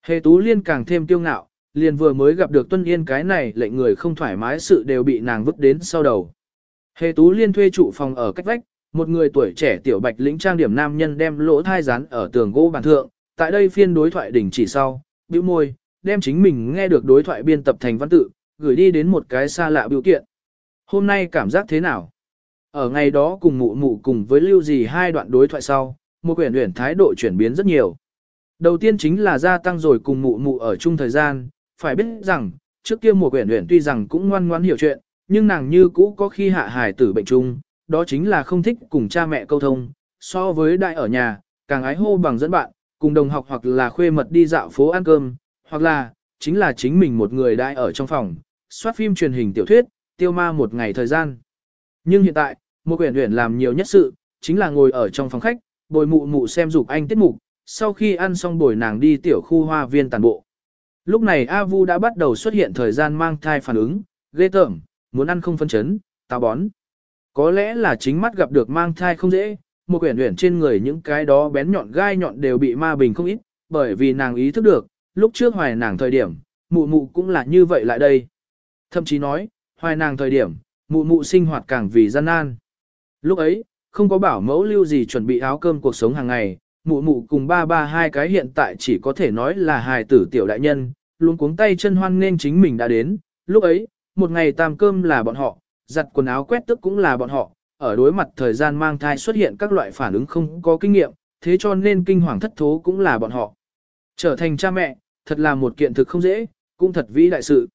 Hề Tú Liên càng thêm tiêu ngạo, liền vừa mới gặp được Tuân Yên cái này lệnh người không thoải mái sự đều bị nàng vứt đến sau đầu. Hề Tú Liên thuê trụ phòng ở cách vách, một người tuổi trẻ tiểu bạch lĩnh trang điểm nam nhân đem lỗ thai rán ở tường gỗ bàn thượng, tại đây phiên đối thoại đỉnh chỉ sau, bĩu môi, đem chính mình nghe được đối thoại biên tập thành văn tự, gửi đi đến một cái xa lạ biểu kiện. Hôm nay cảm giác thế nào? Ở ngày đó cùng mụ mụ cùng với lưu gì hai đoạn đối thoại sau, một quyển luyện thái độ chuyển biến rất nhiều. Đầu tiên chính là gia tăng rồi cùng mụ mụ ở chung thời gian, phải biết rằng, trước kia một quyển luyện tuy rằng cũng ngoan ngoãn hiểu chuyện, nhưng nàng như cũ có khi hạ hài tử bệnh chung, đó chính là không thích cùng cha mẹ câu thông, so với đại ở nhà, càng ái hô bằng dẫn bạn, cùng đồng học hoặc là khuê mật đi dạo phố ăn cơm, hoặc là, chính là chính mình một người đại ở trong phòng, soát phim truyền hình tiểu thuyết, tiêu ma một ngày thời gian. Nhưng hiện tại, một quyển uyển làm nhiều nhất sự, chính là ngồi ở trong phòng khách, bồi mụ mụ xem dục anh tiết mục, sau khi ăn xong bồi nàng đi tiểu khu hoa viên tàn bộ. Lúc này A Vu đã bắt đầu xuất hiện thời gian mang thai phản ứng, ghê tởm, muốn ăn không phân chấn, táo bón. Có lẽ là chính mắt gặp được mang thai không dễ, một quyển uyển trên người những cái đó bén nhọn gai nhọn đều bị ma bình không ít, bởi vì nàng ý thức được, lúc trước hoài nàng thời điểm, mụ mụ cũng là như vậy lại đây. Thậm chí nói, hoài nàng thời điểm, mụ mụ sinh hoạt càng vì gian nan. Lúc ấy, không có bảo mẫu lưu gì chuẩn bị áo cơm cuộc sống hàng ngày, mụ mụ cùng ba ba hai cái hiện tại chỉ có thể nói là hài tử tiểu đại nhân, luôn cuống tay chân hoan nên chính mình đã đến. Lúc ấy, một ngày tam cơm là bọn họ, giặt quần áo quét tức cũng là bọn họ, ở đối mặt thời gian mang thai xuất hiện các loại phản ứng không có kinh nghiệm, thế cho nên kinh hoàng thất thố cũng là bọn họ. Trở thành cha mẹ, thật là một kiện thực không dễ, cũng thật vĩ đại sự.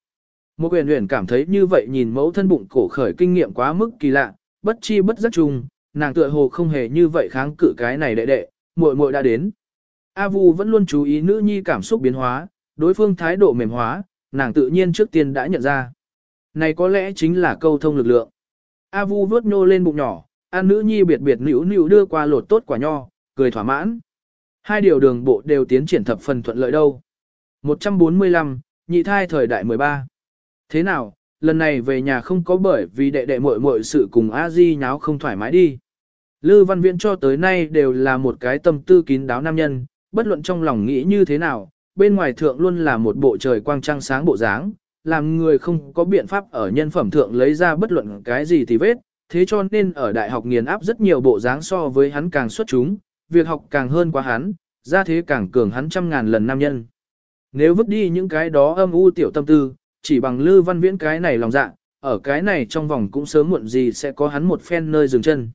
Một quyền huyền cảm thấy như vậy nhìn mẫu thân bụng cổ khởi kinh nghiệm quá mức kỳ lạ, bất chi bất giác chung, nàng tựa hồ không hề như vậy kháng cự cái này đệ đệ, muội muội đã đến. A Vu vẫn luôn chú ý nữ nhi cảm xúc biến hóa, đối phương thái độ mềm hóa, nàng tự nhiên trước tiên đã nhận ra. Này có lẽ chính là câu thông lực lượng. A Vu vớt nô lên bụng nhỏ, an nữ nhi biệt biệt nữu nữu đưa qua lột tốt quả nho, cười thỏa mãn. Hai điều đường bộ đều tiến triển thập phần thuận lợi đâu. 145, nhị thai thời đại 13. Thế nào, lần này về nhà không có bởi vì đệ đệ muội muội sự cùng A Di nháo không thoải mái đi. Lư Văn Viễn cho tới nay đều là một cái tâm tư kín đáo nam nhân, bất luận trong lòng nghĩ như thế nào, bên ngoài thượng luôn là một bộ trời quang trăng sáng bộ dáng, làm người không có biện pháp ở nhân phẩm thượng lấy ra bất luận cái gì thì vết, thế cho nên ở đại học nghiền áp rất nhiều bộ dáng so với hắn càng xuất chúng, việc học càng hơn quá hắn, ra thế càng cường hắn trăm ngàn lần nam nhân. Nếu vứt đi những cái đó âm u tiểu tâm tư, chỉ bằng Lư Văn Viễn cái này lòng dạ, ở cái này trong vòng cũng sớm muộn gì sẽ có hắn một phen nơi dừng chân.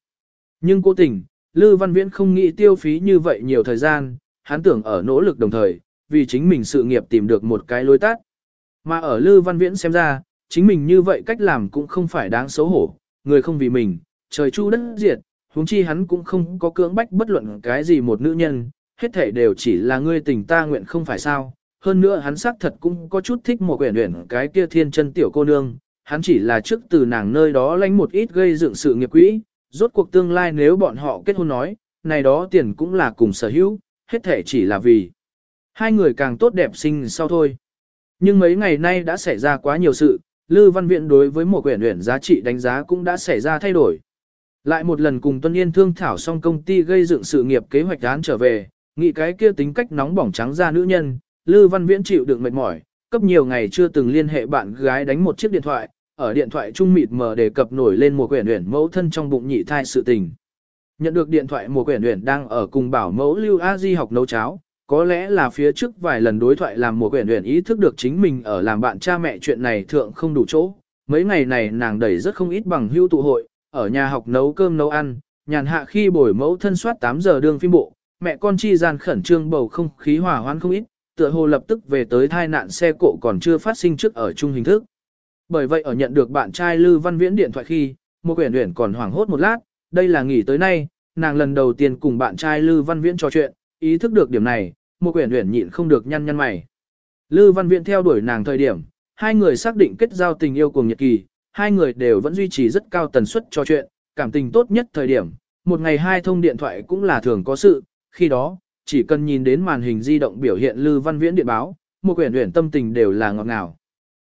Nhưng cố tình, Lư Văn Viễn không nghĩ tiêu phí như vậy nhiều thời gian, hắn tưởng ở nỗ lực đồng thời, vì chính mình sự nghiệp tìm được một cái lối tắt. Mà ở Lư Văn Viễn xem ra, chính mình như vậy cách làm cũng không phải đáng xấu hổ, người không vì mình, trời chu đất diệt, huống chi hắn cũng không có cưỡng bách bất luận cái gì một nữ nhân, hết thể đều chỉ là ngươi tình ta nguyện không phải sao. Hơn nữa hắn xác thật cũng có chút thích một quyển uyển cái kia thiên chân tiểu cô nương, hắn chỉ là trước từ nàng nơi đó lánh một ít gây dựng sự nghiệp quỹ, rốt cuộc tương lai nếu bọn họ kết hôn nói, này đó tiền cũng là cùng sở hữu, hết thể chỉ là vì hai người càng tốt đẹp sinh sau thôi. Nhưng mấy ngày nay đã xảy ra quá nhiều sự, Lư Văn Viện đối với một quyển uyển giá trị đánh giá cũng đã xảy ra thay đổi. Lại một lần cùng Tuân Yên thương thảo xong công ty gây dựng sự nghiệp kế hoạch án trở về, nghĩ cái kia tính cách nóng bỏng trắng ra nữ nhân, Lư Văn Viễn chịu đựng mệt mỏi, cấp nhiều ngày chưa từng liên hệ bạn gái đánh một chiếc điện thoại, ở điện thoại trung mịt mờ đề cập nổi lên một quyển Uyển mẫu thân trong bụng nhị thai sự tình. Nhận được điện thoại một quyển Uyển đang ở cùng bảo mẫu Lưu A Di học nấu cháo, có lẽ là phía trước vài lần đối thoại làm một quyển Uyển ý thức được chính mình ở làm bạn cha mẹ chuyện này thượng không đủ chỗ. Mấy ngày này nàng đẩy rất không ít bằng hưu tụ hội, ở nhà học nấu cơm nấu ăn, nhàn hạ khi bồi mẫu thân soát 8 giờ đương phim bộ, mẹ con chi gian khẩn trương bầu không khí hòa hoãn không ít, tựa hồ lập tức về tới thai nạn xe cộ còn chưa phát sinh trước ở chung hình thức. Bởi vậy ở nhận được bạn trai Lư Văn Viễn điện thoại khi, một quyển huyển còn hoảng hốt một lát, đây là nghỉ tới nay, nàng lần đầu tiên cùng bạn trai Lư Văn Viễn trò chuyện, ý thức được điểm này, một quyển huyển nhịn không được nhăn nhăn mày. Lư Văn Viễn theo đuổi nàng thời điểm, hai người xác định kết giao tình yêu cùng nhật kỳ, hai người đều vẫn duy trì rất cao tần suất trò chuyện, cảm tình tốt nhất thời điểm, một ngày hai thông điện thoại cũng là thường có sự, khi đó, chỉ cần nhìn đến màn hình di động biểu hiện Lư Văn Viễn điện báo, một quyển luyện tâm tình đều là ngọt ngào.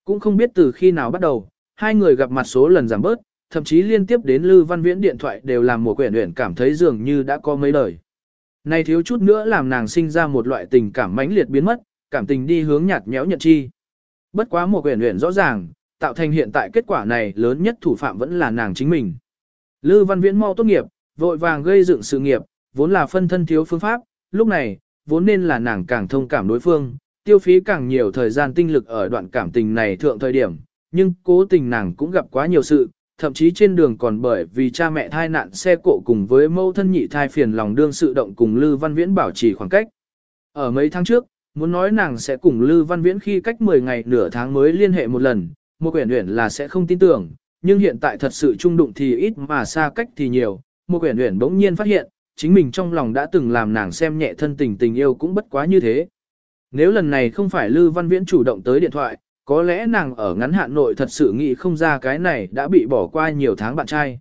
Cũng không biết từ khi nào bắt đầu, hai người gặp mặt số lần giảm bớt, thậm chí liên tiếp đến Lư Văn Viễn điện thoại đều làm một quyển luyện cảm thấy dường như đã có mấy đời. Này thiếu chút nữa làm nàng sinh ra một loại tình cảm mãnh liệt biến mất, cảm tình đi hướng nhạt nhẽo nhận chi. Bất quá một quyển luyện rõ ràng, tạo thành hiện tại kết quả này lớn nhất thủ phạm vẫn là nàng chính mình. Lư Văn Viễn mau tốt nghiệp, vội vàng gây dựng sự nghiệp, vốn là phân thân thiếu phương pháp, lúc này, vốn nên là nàng càng thông cảm đối phương, tiêu phí càng nhiều thời gian tinh lực ở đoạn cảm tình này thượng thời điểm, nhưng cố tình nàng cũng gặp quá nhiều sự, thậm chí trên đường còn bởi vì cha mẹ thai nạn xe cộ cùng với mâu thân nhị thai phiền lòng đương sự động cùng Lư Văn Viễn bảo trì khoảng cách. Ở mấy tháng trước, muốn nói nàng sẽ cùng Lư Văn Viễn khi cách 10 ngày nửa tháng mới liên hệ một lần, một quyển huyển là sẽ không tin tưởng, nhưng hiện tại thật sự trung đụng thì ít mà xa cách thì nhiều, một quyển huyển bỗng nhiên phát hiện, chính mình trong lòng đã từng làm nàng xem nhẹ thân tình tình yêu cũng bất quá như thế. Nếu lần này không phải Lư Văn Viễn chủ động tới điện thoại, có lẽ nàng ở ngắn hạn nội thật sự nghĩ không ra cái này đã bị bỏ qua nhiều tháng bạn trai.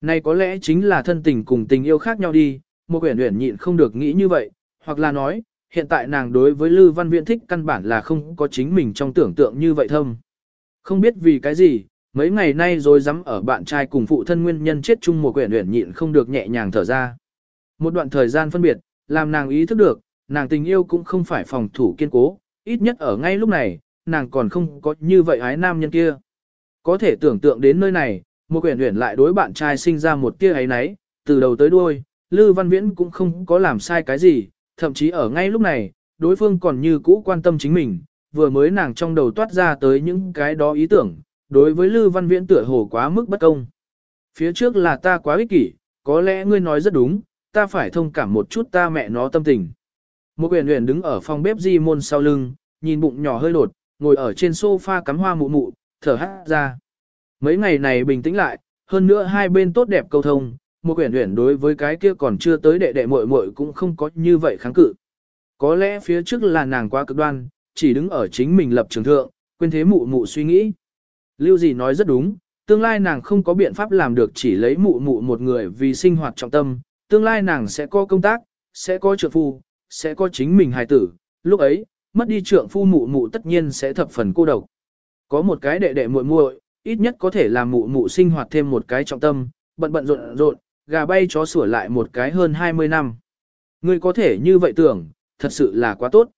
Này có lẽ chính là thân tình cùng tình yêu khác nhau đi, một quyển huyển nhịn không được nghĩ như vậy, hoặc là nói, hiện tại nàng đối với Lư Văn Viễn thích căn bản là không có chính mình trong tưởng tượng như vậy thâm. Không biết vì cái gì, mấy ngày nay rồi dám ở bạn trai cùng phụ thân nguyên nhân chết chung một quyển huyển nhịn không được nhẹ nhàng thở ra. Một đoạn thời gian phân biệt, làm nàng ý thức được, nàng tình yêu cũng không phải phòng thủ kiên cố, ít nhất ở ngay lúc này, nàng còn không có như vậy ái nam nhân kia. Có thể tưởng tượng đến nơi này, Một quyển huyển lại đối bạn trai sinh ra một tia ấy náy, từ đầu tới đuôi, Lư Văn Viễn cũng không có làm sai cái gì, thậm chí ở ngay lúc này, đối phương còn như cũ quan tâm chính mình, vừa mới nàng trong đầu toát ra tới những cái đó ý tưởng, đối với Lư Văn Viễn tựa hồ quá mức bất công. Phía trước là ta quá ích kỷ, có lẽ ngươi nói rất đúng, ta phải thông cảm một chút ta mẹ nó tâm tình. Một quyển huyền đứng ở phòng bếp di môn sau lưng, nhìn bụng nhỏ hơi đột, ngồi ở trên sofa cắm hoa mụ mụ, thở hát ra. Mấy ngày này bình tĩnh lại, hơn nữa hai bên tốt đẹp câu thông, một quyển huyền đối với cái kia còn chưa tới đệ đệ muội muội cũng không có như vậy kháng cự. Có lẽ phía trước là nàng quá cực đoan, chỉ đứng ở chính mình lập trường thượng, quên thế mụ mụ suy nghĩ. Lưu gì nói rất đúng, tương lai nàng không có biện pháp làm được chỉ lấy mụ mụ một người vì sinh hoạt trọng tâm, tương lai nàng sẽ có công tác, sẽ có trượng phu, sẽ có chính mình hài tử, lúc ấy, mất đi trượng phu mụ mụ tất nhiên sẽ thập phần cô độc. Có một cái đệ đệ muội muội, ít nhất có thể làm mụ mụ sinh hoạt thêm một cái trọng tâm, bận bận rộn rộn, gà bay chó sủa lại một cái hơn 20 năm. Ngươi có thể như vậy tưởng, thật sự là quá tốt.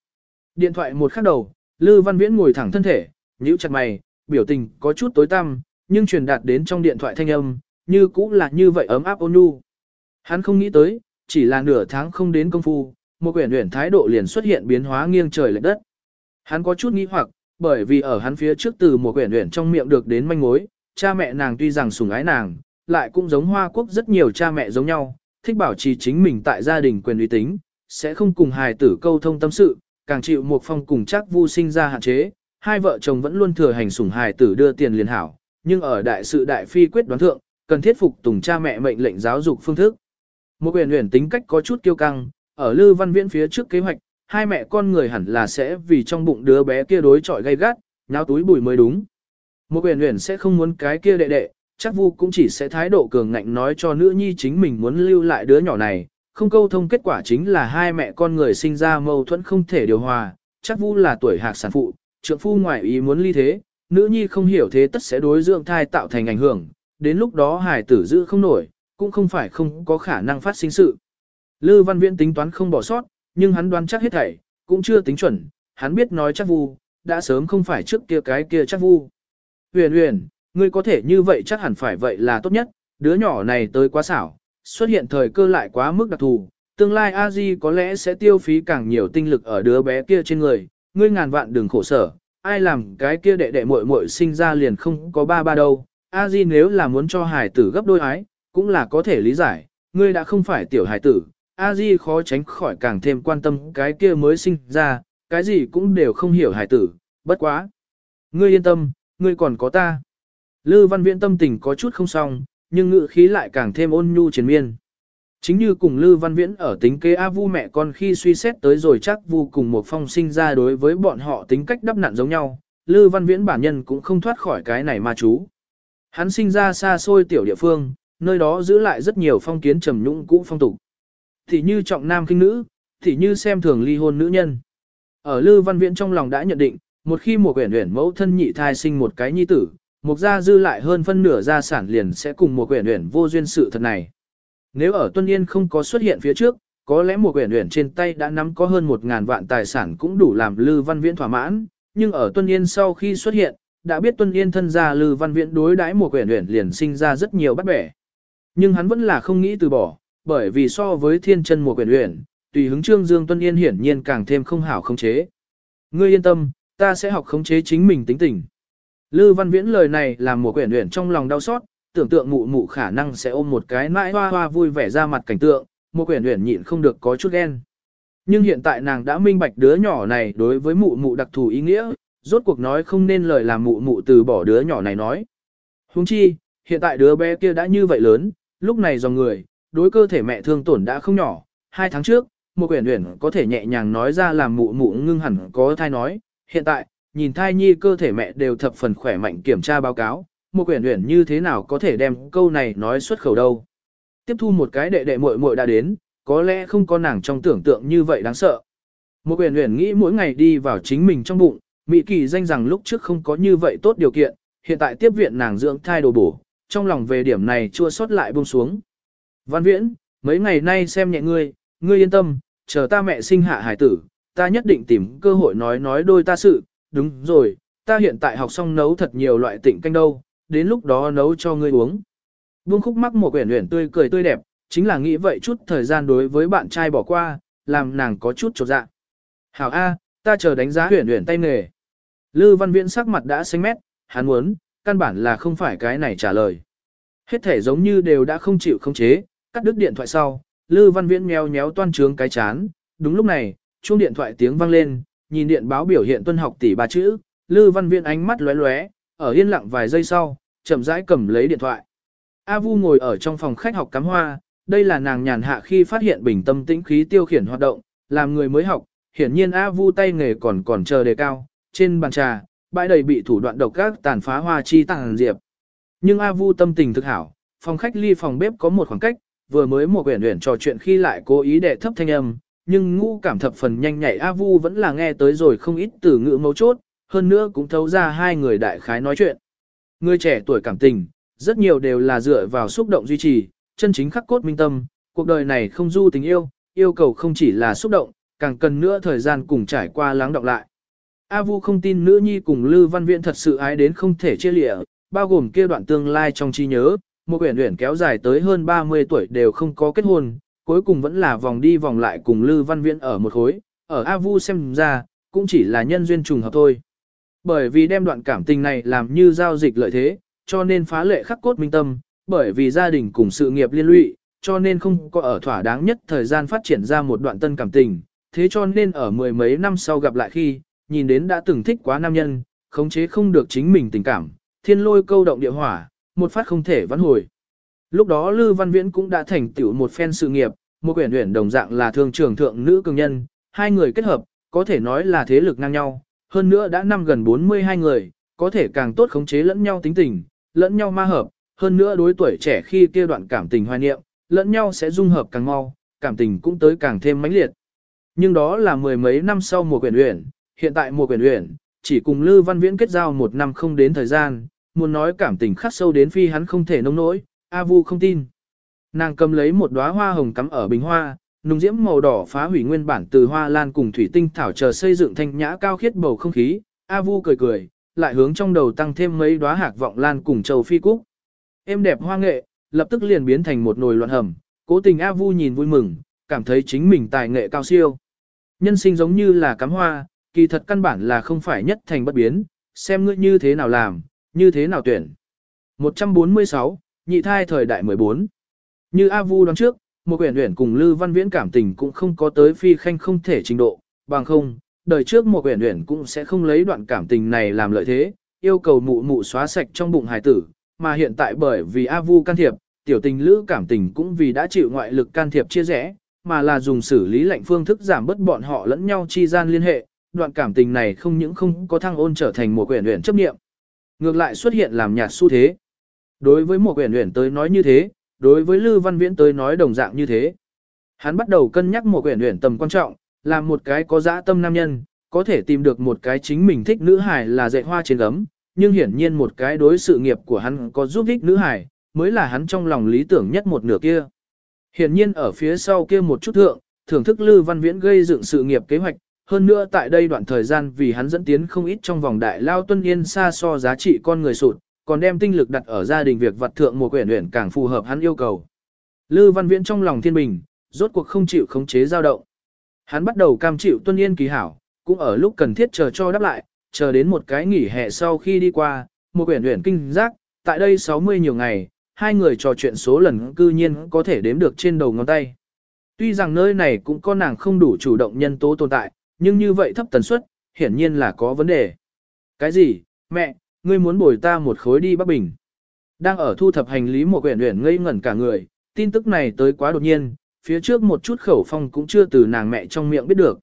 Điện thoại một khắc đầu, Lư Văn Viễn ngồi thẳng thân thể, nhíu chặt mày, biểu tình có chút tối tăm, nhưng truyền đạt đến trong điện thoại thanh âm, như cũng là như vậy ấm áp ôn nhu. Hắn không nghĩ tới, chỉ là nửa tháng không đến công phu, một quyển uyển thái độ liền xuất hiện biến hóa nghiêng trời lệch đất. Hắn có chút nghi hoặc, bởi vì ở hắn phía trước từ một quyển uyển trong miệng được đến manh mối, cha mẹ nàng tuy rằng sủng ái nàng, lại cũng giống Hoa Quốc rất nhiều cha mẹ giống nhau, thích bảo trì chính mình tại gia đình quyền uy tín, sẽ không cùng hài tử câu thông tâm sự, càng chịu một phong cùng chắc vu sinh ra hạn chế, hai vợ chồng vẫn luôn thừa hành sủng hài tử đưa tiền liền hảo, nhưng ở đại sự đại phi quyết đoán thượng, cần thiết phục tùng cha mẹ mệnh lệnh giáo dục phương thức. Một quyền huyền tính cách có chút kiêu căng, ở Lư Văn Viễn phía trước kế hoạch, hai mẹ con người hẳn là sẽ vì trong bụng đứa bé kia đối chọi gay gắt, nháo túi bùi mới đúng. Một quyền huyền sẽ không muốn cái kia đệ đệ, chắc vu cũng chỉ sẽ thái độ cường ngạnh nói cho nữ nhi chính mình muốn lưu lại đứa nhỏ này, không câu thông kết quả chính là hai mẹ con người sinh ra mâu thuẫn không thể điều hòa, chắc vu là tuổi hạc sản phụ, trượng phu ngoại ý muốn ly thế, nữ nhi không hiểu thế tất sẽ đối dưỡng thai tạo thành ảnh hưởng, đến lúc đó hài tử giữ không nổi, cũng không phải không có khả năng phát sinh sự. Lư Văn Viễn tính toán không bỏ sót, nhưng hắn đoán chắc hết thảy, cũng chưa tính chuẩn, hắn biết nói chắc vu, đã sớm không phải trước kia cái kia chắc vu. Huyền huyền, ngươi có thể như vậy chắc hẳn phải vậy là tốt nhất, đứa nhỏ này tới quá xảo, xuất hiện thời cơ lại quá mức đặc thù, tương lai a di có lẽ sẽ tiêu phí càng nhiều tinh lực ở đứa bé kia trên người, ngươi ngàn vạn đừng khổ sở, ai làm cái kia đệ đệ muội muội sinh ra liền không có ba ba đâu, a di nếu là muốn cho hải tử gấp đôi ái, cũng là có thể lý giải, ngươi đã không phải tiểu hải tử, a di khó tránh khỏi càng thêm quan tâm cái kia mới sinh ra, cái gì cũng đều không hiểu hải tử, bất quá. Ngươi yên tâm, ngươi còn có ta. Lư văn viễn tâm tình có chút không xong, nhưng ngự khí lại càng thêm ôn nhu triền miên. Chính như cùng Lư Văn Viễn ở tính kế A Vu mẹ con khi suy xét tới rồi chắc Vu cùng một phong sinh ra đối với bọn họ tính cách đắp nặn giống nhau, Lư Văn Viễn bản nhân cũng không thoát khỏi cái này mà chú. Hắn sinh ra xa xôi tiểu địa phương, nơi đó giữ lại rất nhiều phong kiến trầm nhũng cũ phong tục. Thì như trọng nam kinh nữ, thì như xem thường ly hôn nữ nhân. Ở Lư Văn Viễn trong lòng đã nhận định, một khi một quyển uyển mẫu thân nhị thai sinh một cái nhi tử, một gia dư lại hơn phân nửa gia sản liền sẽ cùng một quyển uyển vô duyên sự thật này. Nếu ở Tuân Yên không có xuất hiện phía trước, có lẽ một quyển uyển trên tay đã nắm có hơn một ngàn vạn tài sản cũng đủ làm Lư Văn Viễn thỏa mãn, nhưng ở Tuân Yên sau khi xuất hiện, đã biết Tuân Yên thân gia Lư Văn Viễn đối đãi một quyển uyển liền sinh ra rất nhiều bắt bẻ. Nhưng hắn vẫn là không nghĩ từ bỏ, bởi vì so với thiên chân mùa quyển uyển, tùy hứng Trương Dương Tuân Yên hiển nhiên càng thêm không hảo khống chế. Ngươi yên tâm, ta sẽ học khống chế chính mình tính tình. Lư Văn Viễn lời này làm mùa quyển uyển trong lòng đau xót, tưởng tượng mụ mụ khả năng sẽ ôm một cái mãi hoa hoa vui vẻ ra mặt cảnh tượng, mùa quyển uyển nhịn không được có chút ghen. Nhưng hiện tại nàng đã minh bạch đứa nhỏ này đối với mụ mụ đặc thù ý nghĩa, rốt cuộc nói không nên lời làm mụ mụ từ bỏ đứa nhỏ này nói. Huống chi, hiện tại đứa bé kia đã như vậy lớn, lúc này do người, đối cơ thể mẹ thương tổn đã không nhỏ, hai tháng trước, một quyển uyển có thể nhẹ nhàng nói ra làm mụ mụ ngưng hẳn có thai nói, hiện tại, nhìn thai nhi cơ thể mẹ đều thập phần khỏe mạnh kiểm tra báo cáo, một quyển uyển như thế nào có thể đem câu này nói xuất khẩu đâu. Tiếp thu một cái đệ đệ muội muội đã đến, có lẽ không có nàng trong tưởng tượng như vậy đáng sợ. Một quyển uyển nghĩ mỗi ngày đi vào chính mình trong bụng, Mỹ kỳ danh rằng lúc trước không có như vậy tốt điều kiện, hiện tại tiếp viện nàng dưỡng thai đồ bổ, trong lòng về điểm này chua xót lại buông xuống. Văn viễn, mấy ngày nay xem nhẹ ngươi, ngươi yên tâm, chờ ta mẹ sinh hạ hải tử, ta nhất định tìm cơ hội nói nói đôi ta sự, đúng rồi, ta hiện tại học xong nấu thật nhiều loại tịnh canh đâu, đến lúc đó nấu cho ngươi uống. Buông khúc mắc một quyển luyện tươi cười tươi đẹp, chính là nghĩ vậy chút thời gian đối với bạn trai bỏ qua, làm nàng có chút trột dạ. Hảo A, ta chờ đánh giá huyển huyển tay nghề. Lư văn viễn sắc mặt đã xanh mét, hắn muốn, căn bản là không phải cái này trả lời. Hết thể giống như đều đã không chịu không chế, cắt đứt điện thoại sau, Lư văn viễn mèo nhéo toan trướng cái chán. Đúng lúc này, chuông điện thoại tiếng vang lên, nhìn điện báo biểu hiện tuân học tỷ ba chữ, Lư văn viễn ánh mắt lóe lóe, ở yên lặng vài giây sau, chậm rãi cầm lấy điện thoại. A Vu ngồi ở trong phòng khách học cắm hoa, đây là nàng nhàn hạ khi phát hiện bình tâm tĩnh khí tiêu khiển hoạt động, làm người mới học, hiển nhiên A Vu tay nghề còn còn chờ đề cao, trên bàn trà, bãi đầy bị thủ đoạn độc các tàn phá hoa chi tàng diệp. Nhưng A Vu tâm tình thực hảo, phòng khách ly phòng bếp có một khoảng cách, vừa mới một quyển luyện trò chuyện khi lại cố ý để thấp thanh âm, nhưng ngũ cảm thập phần nhanh nhạy A Vu vẫn là nghe tới rồi không ít từ ngữ mấu chốt, hơn nữa cũng thấu ra hai người đại khái nói chuyện. Người trẻ tuổi cảm tình, rất nhiều đều là dựa vào xúc động duy trì, chân chính khắc cốt minh tâm, cuộc đời này không du tình yêu, yêu cầu không chỉ là xúc động, càng cần nữa thời gian cùng trải qua lắng động lại. A Vu không tin nữ nhi cùng Lư Văn Viễn thật sự ái đến không thể chia lịa, bao gồm kia đoạn tương lai trong trí nhớ, một quyển luyện kéo dài tới hơn 30 tuổi đều không có kết hôn, cuối cùng vẫn là vòng đi vòng lại cùng Lư Văn Viễn ở một khối, ở A Vu xem ra, cũng chỉ là nhân duyên trùng hợp thôi. Bởi vì đem đoạn cảm tình này làm như giao dịch lợi thế, cho nên phá lệ khắc cốt minh tâm, bởi vì gia đình cùng sự nghiệp liên lụy, cho nên không có ở thỏa đáng nhất thời gian phát triển ra một đoạn tân cảm tình, thế cho nên ở mười mấy năm sau gặp lại khi, nhìn đến đã từng thích quá nam nhân, khống chế không được chính mình tình cảm, thiên lôi câu động địa hỏa, một phát không thể vãn hồi. Lúc đó Lư Văn Viễn cũng đã thành tựu một phen sự nghiệp, một quyển huyển đồng dạng là thương trưởng thượng nữ cường nhân, hai người kết hợp, có thể nói là thế lực ngang nhau, hơn nữa đã năm gần 42 người, có thể càng tốt khống chế lẫn nhau tính tình, lẫn nhau ma hợp, hơn nữa đối tuổi trẻ khi kia đoạn cảm tình hoài niệm, lẫn nhau sẽ dung hợp càng mau, cảm tình cũng tới càng thêm mãnh liệt. Nhưng đó là mười mấy năm sau mùa quyển uyển, hiện tại mùa quyển uyển, chỉ cùng Lư Văn Viễn kết giao một năm không đến thời gian, muốn nói cảm tình khắc sâu đến phi hắn không thể nông nỗi, A Vu không tin. Nàng cầm lấy một đóa hoa hồng cắm ở bình hoa, nung diễm màu đỏ phá hủy nguyên bản từ hoa lan cùng thủy tinh thảo chờ xây dựng thanh nhã cao khiết bầu không khí, A Vu cười cười, lại hướng trong đầu tăng thêm mấy đóa hạc vọng lan cùng châu phi cúc. Em đẹp hoa nghệ, lập tức liền biến thành một nồi loạn hầm, cố tình A Vu nhìn vui mừng, cảm thấy chính mình tài nghệ cao siêu. Nhân sinh giống như là cắm hoa, kỳ thật căn bản là không phải nhất thành bất biến, xem ngươi như thế nào làm, như thế nào tuyển. 146, nhị thai thời đại 14. Như A Vu đoán trước, một quyển huyển cùng Lư Văn Viễn cảm tình cũng không có tới phi khanh không thể trình độ, bằng không, đời trước một quyển huyển cũng sẽ không lấy đoạn cảm tình này làm lợi thế, yêu cầu mụ mụ xóa sạch trong bụng hài tử, mà hiện tại bởi vì A Vu can thiệp, tiểu tình lữ cảm tình cũng vì đã chịu ngoại lực can thiệp chia rẽ, mà là dùng xử lý lệnh phương thức giảm bớt bọn họ lẫn nhau chi gian liên hệ, đoạn cảm tình này không những không có thăng ôn trở thành một quyển luyện chấp niệm, ngược lại xuất hiện làm nhạt xu thế. Đối với một quyển luyện tới nói như thế, đối với Lư Văn Viễn tới nói đồng dạng như thế. Hắn bắt đầu cân nhắc một quyển luyện tầm quan trọng, làm một cái có dã tâm nam nhân, có thể tìm được một cái chính mình thích nữ hài là dạy hoa trên gấm, nhưng hiển nhiên một cái đối sự nghiệp của hắn có giúp ích nữ hài, mới là hắn trong lòng lý tưởng nhất một nửa kia. Hiển nhiên ở phía sau kia một chút thượng, thưởng thức Lư Văn Viễn gây dựng sự nghiệp kế hoạch, hơn nữa tại đây đoạn thời gian vì hắn dẫn tiến không ít trong vòng đại lao tuân yên xa so giá trị con người sụt, còn đem tinh lực đặt ở gia đình việc vật thượng một quyển luyện càng phù hợp hắn yêu cầu. Lư Văn Viễn trong lòng thiên bình, rốt cuộc không chịu khống chế dao động. Hắn bắt đầu cam chịu tuân yên kỳ hảo, cũng ở lúc cần thiết chờ cho đáp lại, chờ đến một cái nghỉ hè sau khi đi qua, một quyển luyện kinh giác, tại đây 60 nhiều ngày, hai người trò chuyện số lần cư nhiên có thể đếm được trên đầu ngón tay. Tuy rằng nơi này cũng có nàng không đủ chủ động nhân tố tồn tại, nhưng như vậy thấp tần suất, hiển nhiên là có vấn đề. Cái gì, mẹ, ngươi muốn bồi ta một khối đi Bắc Bình. Đang ở thu thập hành lý một quyển huyển ngây ngẩn cả người, tin tức này tới quá đột nhiên, phía trước một chút khẩu phong cũng chưa từ nàng mẹ trong miệng biết được.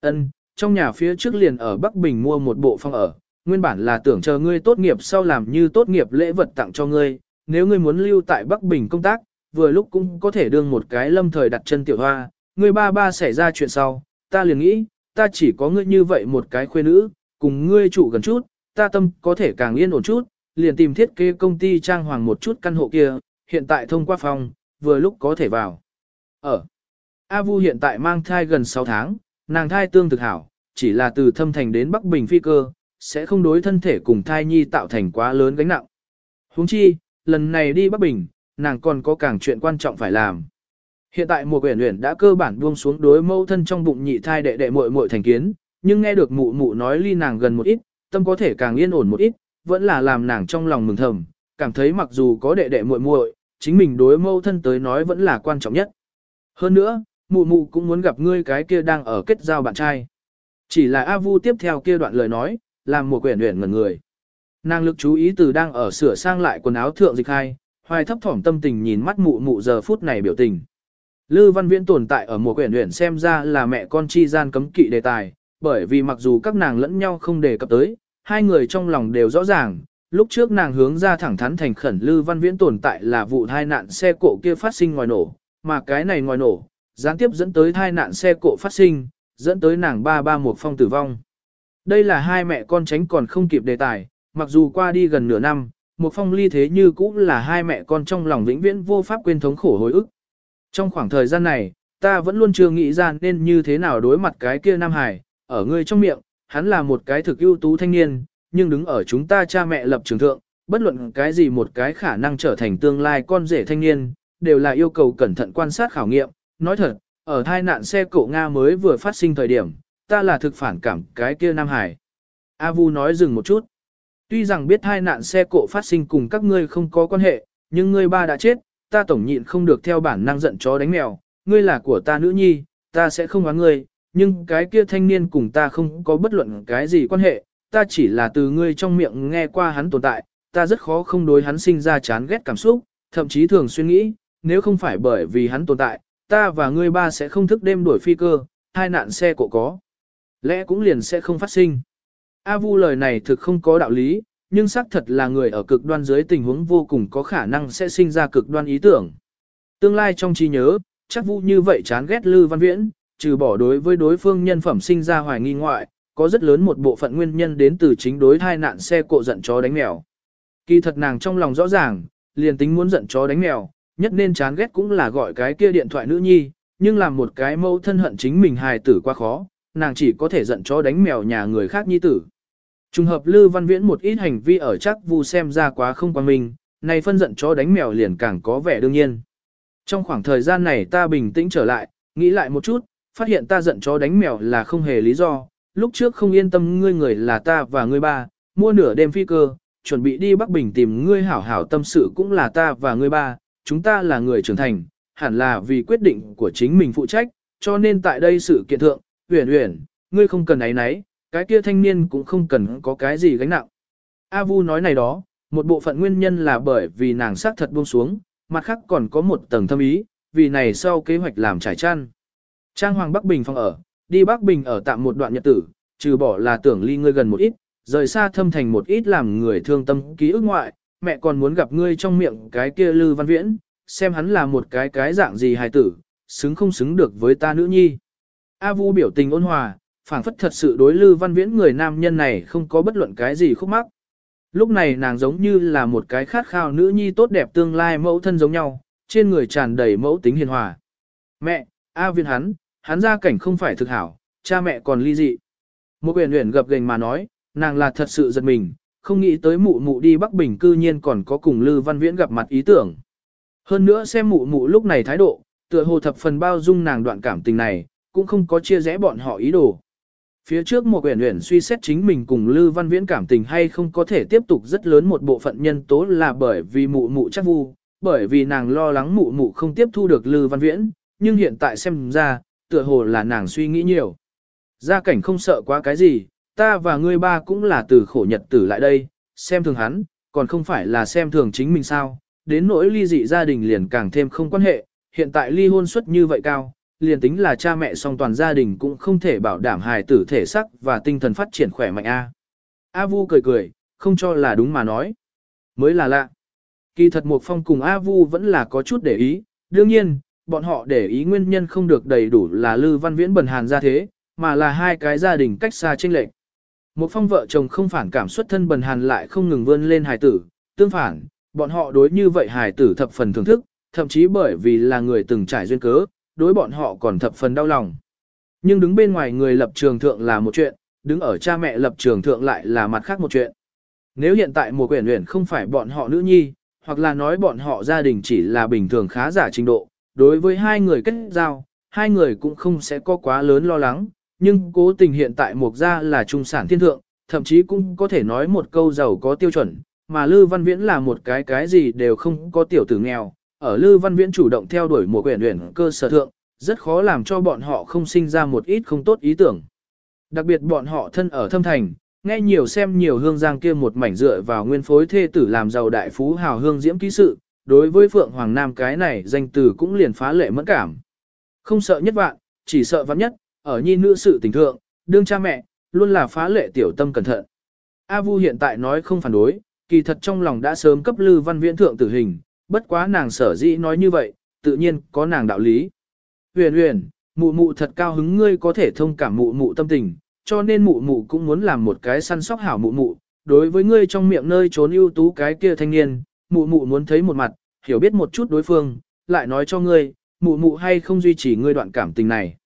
Ân, trong nhà phía trước liền ở Bắc Bình mua một bộ phong ở, nguyên bản là tưởng chờ ngươi tốt nghiệp sau làm như tốt nghiệp lễ vật tặng cho ngươi, nếu ngươi muốn lưu tại Bắc Bình công tác, vừa lúc cũng có thể đương một cái lâm thời đặt chân tiểu hoa, ngươi ba ba xảy ra chuyện sau, ta liền nghĩ, ta chỉ có ngươi như vậy một cái khuê nữ, cùng ngươi trụ gần chút, ta tâm có thể càng yên ổn chút, liền tìm thiết kế công ty trang hoàng một chút căn hộ kia, hiện tại thông qua phòng, vừa lúc có thể vào. Ở, A Vu hiện tại mang thai gần 6 tháng, nàng thai tương thực hảo, chỉ là từ thâm thành đến Bắc Bình phi cơ, sẽ không đối thân thể cùng thai nhi tạo thành quá lớn gánh nặng. Huống chi, lần này đi Bắc Bình, nàng còn có càng chuyện quan trọng phải làm. Hiện tại mùa quyển luyện đã cơ bản buông xuống đối mâu thân trong bụng nhị thai đệ đệ muội muội thành kiến, nhưng nghe được mụ mụ nói ly nàng gần một ít, tâm có thể càng yên ổn một ít, vẫn là làm nàng trong lòng mừng thầm, cảm thấy mặc dù có đệ đệ muội muội, chính mình đối mâu thân tới nói vẫn là quan trọng nhất. Hơn nữa, mụ mụ cũng muốn gặp ngươi cái kia đang ở kết giao bạn trai. Chỉ là A Vu tiếp theo kia đoạn lời nói, làm mùa quyển luyện ngẩn người. Nàng lực chú ý từ đang ở sửa sang lại quần áo thượng dịch hai, hoài thấp thỏm tâm tình nhìn mắt mụ mụ giờ phút này biểu tình. Lư Văn Viễn tồn tại ở một quyển luyện xem ra là mẹ con chi gian cấm kỵ đề tài, bởi vì mặc dù các nàng lẫn nhau không đề cập tới, hai người trong lòng đều rõ ràng, lúc trước nàng hướng ra thẳng thắn thành khẩn Lư Văn Viễn tồn tại là vụ tai nạn xe cộ kia phát sinh ngoài nổ, mà cái này ngoài nổ, gián tiếp dẫn tới tai nạn xe cộ phát sinh, dẫn tới nàng ba ba một phong tử vong. Đây là hai mẹ con tránh còn không kịp đề tài, mặc dù qua đi gần nửa năm, một phong ly thế như cũng là hai mẹ con trong lòng vĩnh viễn vô pháp quên thống khổ hồi ức. Trong khoảng thời gian này, ta vẫn luôn chưa nghĩ ra nên như thế nào đối mặt cái kia Nam Hải, ở ngươi trong miệng, hắn là một cái thực ưu tú thanh niên, nhưng đứng ở chúng ta cha mẹ lập trường thượng, bất luận cái gì một cái khả năng trở thành tương lai con rể thanh niên, đều là yêu cầu cẩn thận quan sát khảo nghiệm. Nói thật, ở thai nạn xe cộ Nga mới vừa phát sinh thời điểm, ta là thực phản cảm cái kia Nam Hải. A Vu nói dừng một chút. Tuy rằng biết thai nạn xe cộ phát sinh cùng các ngươi không có quan hệ, nhưng ngươi ba đã chết, ta tổng nhịn không được theo bản năng giận chó đánh mèo, ngươi là của ta nữ nhi, ta sẽ không oán ngươi, nhưng cái kia thanh niên cùng ta không có bất luận cái gì quan hệ, ta chỉ là từ ngươi trong miệng nghe qua hắn tồn tại, ta rất khó không đối hắn sinh ra chán ghét cảm xúc, thậm chí thường suy nghĩ, nếu không phải bởi vì hắn tồn tại, ta và ngươi ba sẽ không thức đêm đuổi phi cơ, hai nạn xe cộ có. Lẽ cũng liền sẽ không phát sinh. A Vu lời này thực không có đạo lý, nhưng xác thật là người ở cực đoan dưới tình huống vô cùng có khả năng sẽ sinh ra cực đoan ý tưởng. Tương lai trong trí nhớ, chắc vụ như vậy chán ghét Lư Văn Viễn, trừ bỏ đối với đối phương nhân phẩm sinh ra hoài nghi ngoại, có rất lớn một bộ phận nguyên nhân đến từ chính đối thai nạn xe cộ giận chó đánh mèo. Kỳ thật nàng trong lòng rõ ràng, liền tính muốn giận chó đánh mèo, nhất nên chán ghét cũng là gọi cái kia điện thoại nữ nhi, nhưng làm một cái mâu thân hận chính mình hài tử quá khó, nàng chỉ có thể giận chó đánh mèo nhà người khác nhi tử. Trùng hợp Lư Văn Viễn một ít hành vi ở chắc vu xem ra quá không quan minh, này phân giận chó đánh mèo liền càng có vẻ đương nhiên. Trong khoảng thời gian này ta bình tĩnh trở lại, nghĩ lại một chút, phát hiện ta giận chó đánh mèo là không hề lý do, lúc trước không yên tâm ngươi người là ta và ngươi ba, mua nửa đêm phi cơ, chuẩn bị đi Bắc Bình tìm ngươi hảo hảo tâm sự cũng là ta và ngươi ba, chúng ta là người trưởng thành, hẳn là vì quyết định của chính mình phụ trách, cho nên tại đây sự kiện thượng, huyền huyền, ngươi không cần ấy nấy, cái kia thanh niên cũng không cần có cái gì gánh nặng. A Vu nói này đó, một bộ phận nguyên nhân là bởi vì nàng xác thật buông xuống, mặt khác còn có một tầng thâm ý, vì này sau kế hoạch làm trải chăn. Trang Hoàng Bắc Bình phòng ở, đi Bắc Bình ở tạm một đoạn nhật tử, trừ bỏ là tưởng ly ngươi gần một ít, rời xa thâm thành một ít làm người thương tâm ký ức ngoại, mẹ còn muốn gặp ngươi trong miệng cái kia Lư Văn Viễn, xem hắn là một cái cái dạng gì hài tử, xứng không xứng được với ta nữ nhi. A Vu biểu tình ôn hòa, phảng phất thật sự đối Lư Văn Viễn người nam nhân này không có bất luận cái gì khúc mắc. Lúc này nàng giống như là một cái khát khao nữ nhi tốt đẹp tương lai mẫu thân giống nhau, trên người tràn đầy mẫu tính hiền hòa. Mẹ, A Viên hắn, hắn gia cảnh không phải thực hảo, cha mẹ còn ly dị. Một huyền luyện gập gành mà nói, nàng là thật sự giật mình, không nghĩ tới mụ mụ đi Bắc Bình cư nhiên còn có cùng Lư Văn Viễn gặp mặt ý tưởng. Hơn nữa xem mụ mụ lúc này thái độ, tựa hồ thập phần bao dung nàng đoạn cảm tình này, cũng không có chia rẽ bọn họ ý đồ. Phía trước một quyển uyển suy xét chính mình cùng Lư Văn Viễn cảm tình hay không có thể tiếp tục rất lớn một bộ phận nhân tố là bởi vì mụ mụ chắc vu, bởi vì nàng lo lắng mụ mụ không tiếp thu được Lư Văn Viễn, nhưng hiện tại xem ra, tựa hồ là nàng suy nghĩ nhiều. Gia cảnh không sợ quá cái gì, ta và ngươi ba cũng là từ khổ nhật tử lại đây, xem thường hắn, còn không phải là xem thường chính mình sao, đến nỗi ly dị gia đình liền càng thêm không quan hệ, hiện tại ly hôn suất như vậy cao, liền tính là cha mẹ song toàn gia đình cũng không thể bảo đảm hài tử thể sắc và tinh thần phát triển khỏe mạnh A. A Vu cười cười, không cho là đúng mà nói. Mới là lạ. Kỳ thật Mục Phong cùng A Vu vẫn là có chút để ý, đương nhiên, bọn họ để ý nguyên nhân không được đầy đủ là Lư Văn Viễn bần hàn ra thế, mà là hai cái gia đình cách xa chênh lệch. Một phong vợ chồng không phản cảm xuất thân bần hàn lại không ngừng vươn lên hài tử, tương phản, bọn họ đối như vậy hài tử thập phần thưởng thức, thậm chí bởi vì là người từng trải duyên cớ, đối bọn họ còn thập phần đau lòng. Nhưng đứng bên ngoài người lập trường thượng là một chuyện, đứng ở cha mẹ lập trường thượng lại là mặt khác một chuyện. Nếu hiện tại mùa quyển luyện không phải bọn họ nữ nhi, hoặc là nói bọn họ gia đình chỉ là bình thường khá giả trình độ, đối với hai người kết giao, hai người cũng không sẽ có quá lớn lo lắng, nhưng cố tình hiện tại mục gia là trung sản thiên thượng, thậm chí cũng có thể nói một câu giàu có tiêu chuẩn, mà Lư Văn Viễn là một cái cái gì đều không có tiểu tử nghèo, ở Lư Văn Viễn chủ động theo đuổi một quyển luyện cơ sở thượng, rất khó làm cho bọn họ không sinh ra một ít không tốt ý tưởng. Đặc biệt bọn họ thân ở thâm thành, nghe nhiều xem nhiều hương giang kia một mảnh dựa vào nguyên phối thê tử làm giàu đại phú hào hương diễm ký sự, đối với Phượng Hoàng Nam cái này danh từ cũng liền phá lệ mẫn cảm. Không sợ nhất vạn, chỉ sợ vạn nhất, ở nhi nữ sự tình thượng, đương cha mẹ, luôn là phá lệ tiểu tâm cẩn thận. A Vu hiện tại nói không phản đối, kỳ thật trong lòng đã sớm cấp Lư Văn Viễn thượng tử hình, bất quá nàng sở dĩ nói như vậy, tự nhiên có nàng đạo lý. Huyền huyền, mụ mụ thật cao hứng ngươi có thể thông cảm mụ mụ tâm tình, cho nên mụ mụ cũng muốn làm một cái săn sóc hảo mụ mụ. Đối với ngươi trong miệng nơi trốn ưu tú cái kia thanh niên, mụ mụ muốn thấy một mặt, hiểu biết một chút đối phương, lại nói cho ngươi, mụ mụ hay không duy trì ngươi đoạn cảm tình này.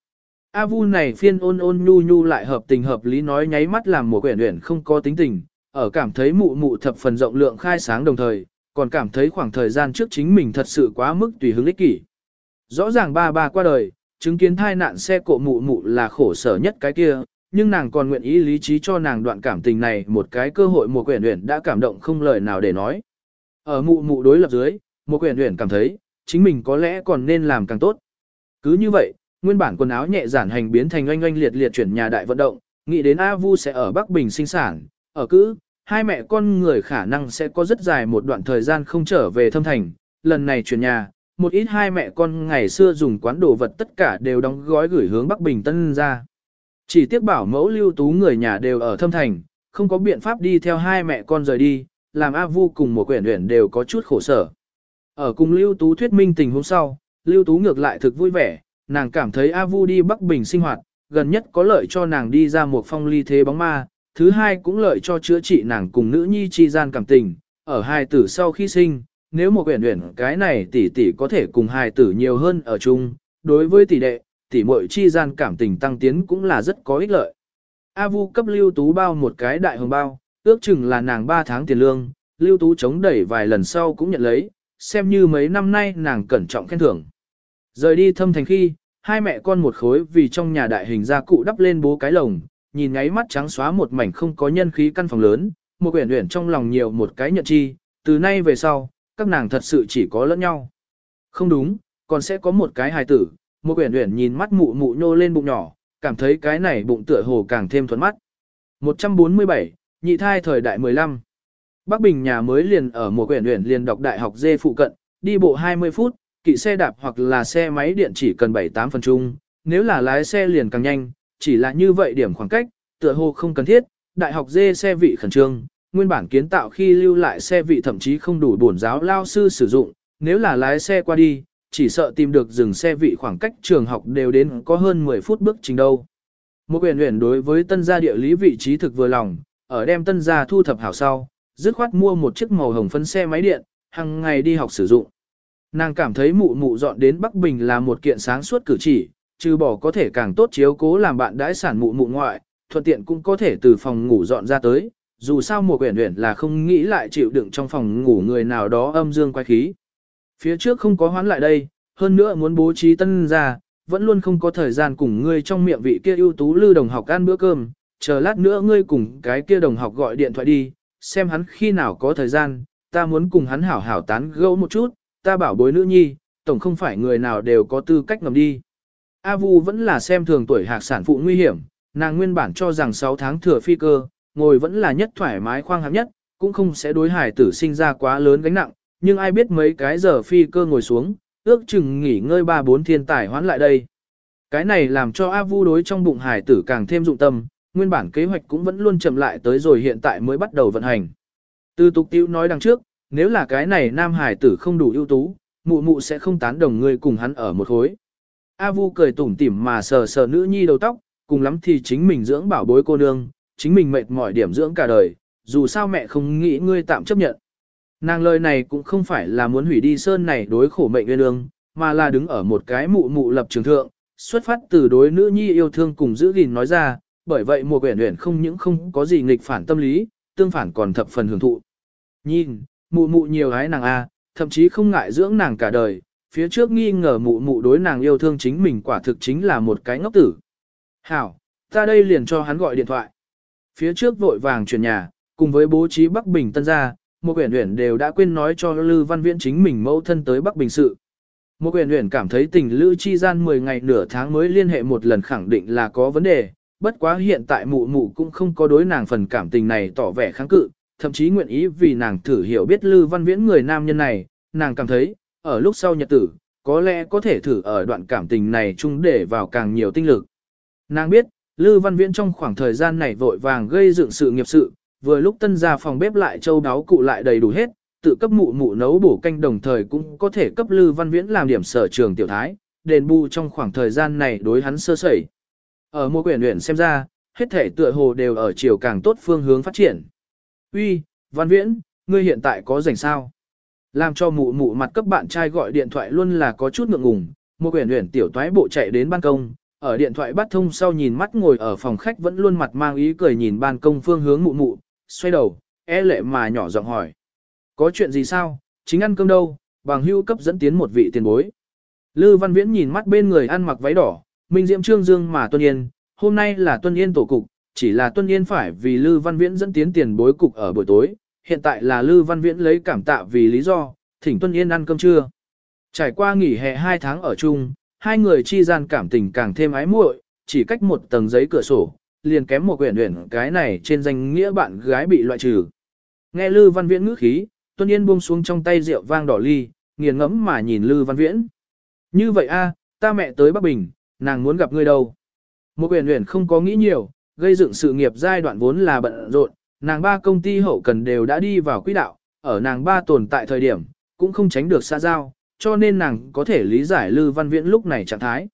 A Vu này phiên ôn ôn nhu nhu lại hợp tình hợp lý nói nháy mắt làm một quyển luyện không có tính tình, ở cảm thấy mụ mụ thập phần rộng lượng khai sáng đồng thời, còn cảm thấy khoảng thời gian trước chính mình thật sự quá mức tùy hứng ích kỷ. Rõ ràng ba ba qua đời, chứng kiến thai nạn xe cộ mụ mụ là khổ sở nhất cái kia, nhưng nàng còn nguyện ý lý trí cho nàng đoạn cảm tình này một cái cơ hội một quyển luyện đã cảm động không lời nào để nói. Ở mụ mụ đối lập dưới, một quyển luyện cảm thấy, chính mình có lẽ còn nên làm càng tốt. Cứ như vậy, nguyên bản quần áo nhẹ giản hành biến thành oanh oanh liệt liệt chuyển nhà đại vận động, nghĩ đến A Vu sẽ ở Bắc Bình sinh sản, ở cứ, hai mẹ con người khả năng sẽ có rất dài một đoạn thời gian không trở về thâm thành, lần này chuyển nhà, một ít hai mẹ con ngày xưa dùng quán đồ vật tất cả đều đóng gói gửi hướng Bắc Bình Tân ra. Chỉ tiếc bảo mẫu lưu tú người nhà đều ở thâm thành, không có biện pháp đi theo hai mẹ con rời đi, làm A Vu cùng một quyển huyển đều có chút khổ sở. Ở cùng lưu tú thuyết minh tình hôm sau, lưu tú ngược lại thực vui vẻ, nàng cảm thấy A Vu đi Bắc Bình sinh hoạt, gần nhất có lợi cho nàng đi ra một phong ly thế bóng ma, thứ hai cũng lợi cho chữa trị nàng cùng nữ nhi chi gian cảm tình, ở hai tử sau khi sinh, nếu một quyển luyện cái này tỷ tỷ có thể cùng hai tử nhiều hơn ở chung, đối với tỷ đệ, tỷ muội chi gian cảm tình tăng tiến cũng là rất có ích lợi. A Vu cấp Lưu Tú bao một cái đại hồng bao, ước chừng là nàng 3 tháng tiền lương, Lưu Tú chống đẩy vài lần sau cũng nhận lấy, xem như mấy năm nay nàng cẩn trọng khen thưởng. Rời đi thâm thành khi, hai mẹ con một khối vì trong nhà đại hình gia cụ đắp lên bố cái lồng, nhìn ngáy mắt trắng xóa một mảnh không có nhân khí căn phòng lớn, một quyển uyển trong lòng nhiều một cái nhận chi, từ nay về sau, các nàng thật sự chỉ có lẫn nhau. Không đúng, còn sẽ có một cái hài tử, một quyển uyển nhìn mắt mụ mụ nhô lên bụng nhỏ, cảm thấy cái này bụng tựa hồ càng thêm thuận mắt. 147, nhị thai thời đại 15. Bắc Bình nhà mới liền ở một quyển uyển liền đọc đại học dê phụ cận, đi bộ 20 phút, kỵ xe đạp hoặc là xe máy điện chỉ cần 7-8 phần chung, nếu là lái xe liền càng nhanh, chỉ là như vậy điểm khoảng cách, tựa hồ không cần thiết, đại học dê xe vị khẩn trương, nguyên bản kiến tạo khi lưu lại xe vị thậm chí không đủ bổn giáo lao sư sử dụng, nếu là lái xe qua đi, chỉ sợ tìm được dừng xe vị khoảng cách trường học đều đến có hơn 10 phút bước trình đâu. Một quyền luyện đối với tân gia địa lý vị trí thực vừa lòng, ở đem tân gia thu thập hảo sau, dứt khoát mua một chiếc màu hồng phân xe máy điện, hàng ngày đi học sử dụng. Nàng cảm thấy mụ mụ dọn đến Bắc Bình là một kiện sáng suốt cử chỉ, trừ bỏ có thể càng tốt chiếu cố làm bạn đãi sản mụ mụ ngoại, thuận tiện cũng có thể từ phòng ngủ dọn ra tới, dù sao mùa quyển huyển là không nghĩ lại chịu đựng trong phòng ngủ người nào đó âm dương quay khí. Phía trước không có hoán lại đây, hơn nữa muốn bố trí tân ra, vẫn luôn không có thời gian cùng ngươi trong miệng vị kia ưu tú lưu đồng học ăn bữa cơm, chờ lát nữa ngươi cùng cái kia đồng học gọi điện thoại đi, xem hắn khi nào có thời gian, ta muốn cùng hắn hảo hảo tán gẫu một chút, ta bảo bối nữ nhi, tổng không phải người nào đều có tư cách ngầm đi. A Vu vẫn là xem thường tuổi hạc sản phụ nguy hiểm, nàng nguyên bản cho rằng 6 tháng thừa phi cơ, ngồi vẫn là nhất thoải mái khoang hạng nhất, cũng không sẽ đối hải tử sinh ra quá lớn gánh nặng, nhưng ai biết mấy cái giờ phi cơ ngồi xuống, ước chừng nghỉ ngơi ba bốn thiên tài hoán lại đây. Cái này làm cho A Vu đối trong bụng hải tử càng thêm dụng tâm, nguyên bản kế hoạch cũng vẫn luôn chậm lại tới rồi hiện tại mới bắt đầu vận hành. Từ tục tiêu nói đằng trước, nếu là cái này nam hải tử không đủ ưu tú, mụ mụ sẽ không tán đồng người cùng hắn ở một khối. A Vu cười tủm tỉm mà sờ sờ nữ nhi đầu tóc, cùng lắm thì chính mình dưỡng bảo bối cô nương, chính mình mệt mỏi điểm dưỡng cả đời, dù sao mẹ không nghĩ ngươi tạm chấp nhận. Nàng lời này cũng không phải là muốn hủy đi sơn này đối khổ mệnh nguyên lương, mà là đứng ở một cái mụ mụ lập trường thượng, xuất phát từ đối nữ nhi yêu thương cùng giữ gìn nói ra, bởi vậy mùa quyển luyện không những không có gì nghịch phản tâm lý, tương phản còn thập phần hưởng thụ. Nhìn, mụ mụ nhiều gái nàng a, thậm chí không ngại dưỡng nàng cả đời, phía trước nghi ngờ mụ mụ đối nàng yêu thương chính mình quả thực chính là một cái ngốc tử. Hảo, ta đây liền cho hắn gọi điện thoại. Phía trước vội vàng chuyển nhà, cùng với bố trí Bắc Bình tân gia, một quyển uyển đều đã quên nói cho Lư Văn Viễn chính mình mẫu thân tới Bắc Bình sự. Một quyển uyển cảm thấy tình lữ chi gian 10 ngày nửa tháng mới liên hệ một lần khẳng định là có vấn đề, bất quá hiện tại mụ mụ cũng không có đối nàng phần cảm tình này tỏ vẻ kháng cự, thậm chí nguyện ý vì nàng thử hiểu biết Lư Văn Viễn người nam nhân này, nàng cảm thấy, ở lúc sau nhật tử, có lẽ có thể thử ở đoạn cảm tình này chung để vào càng nhiều tinh lực. Nàng biết, Lư Văn Viễn trong khoảng thời gian này vội vàng gây dựng sự nghiệp sự, vừa lúc tân ra phòng bếp lại châu đáo cụ lại đầy đủ hết, tự cấp mụ mụ nấu bổ canh đồng thời cũng có thể cấp Lư Văn Viễn làm điểm sở trường tiểu thái, đền bù trong khoảng thời gian này đối hắn sơ sẩy. Ở mô quyển luyện xem ra, hết thể tựa hồ đều ở chiều càng tốt phương hướng phát triển. Uy, Văn Viễn, ngươi hiện tại có rảnh sao? Làm cho mụ mụ mặt cấp bạn trai gọi điện thoại luôn là có chút ngượng ngùng, một quyển uyển tiểu toái bộ chạy đến ban công, ở điện thoại bắt thông sau nhìn mắt ngồi ở phòng khách vẫn luôn mặt mang ý cười nhìn ban công phương hướng mụ mụ, xoay đầu, e lệ mà nhỏ giọng hỏi. Có chuyện gì sao, chính ăn cơm đâu, bằng hưu cấp dẫn tiến một vị tiền bối. Lư Văn Viễn nhìn mắt bên người ăn mặc váy đỏ, Minh Diệm Trương Dương mà Tuân Yên, hôm nay là Tuân Yên tổ cục, chỉ là Tuân Yên phải vì Lư Văn Viễn dẫn tiến tiền bối cục ở buổi tối, hiện tại là Lư Văn Viễn lấy cảm tạ vì lý do, thỉnh Tuân Yên ăn cơm trưa. Trải qua nghỉ hè 2 tháng ở chung, hai người chi gian cảm tình càng thêm ái muội, chỉ cách một tầng giấy cửa sổ, liền kém một quyển luyện cái này trên danh nghĩa bạn gái bị loại trừ. Nghe Lư Văn Viễn ngữ khí, Tuân Yên buông xuống trong tay rượu vang đỏ ly, nghiền ngẫm mà nhìn Lư Văn Viễn. Như vậy a, ta mẹ tới Bắc Bình, nàng muốn gặp ngươi đâu. Một quyển luyện không có nghĩ nhiều, gây dựng sự nghiệp giai đoạn vốn là bận rộn, nàng ba công ty hậu cần đều đã đi vào quỹ đạo, ở nàng ba tồn tại thời điểm, cũng không tránh được xa giao, cho nên nàng có thể lý giải Lư Văn Viễn lúc này trạng thái.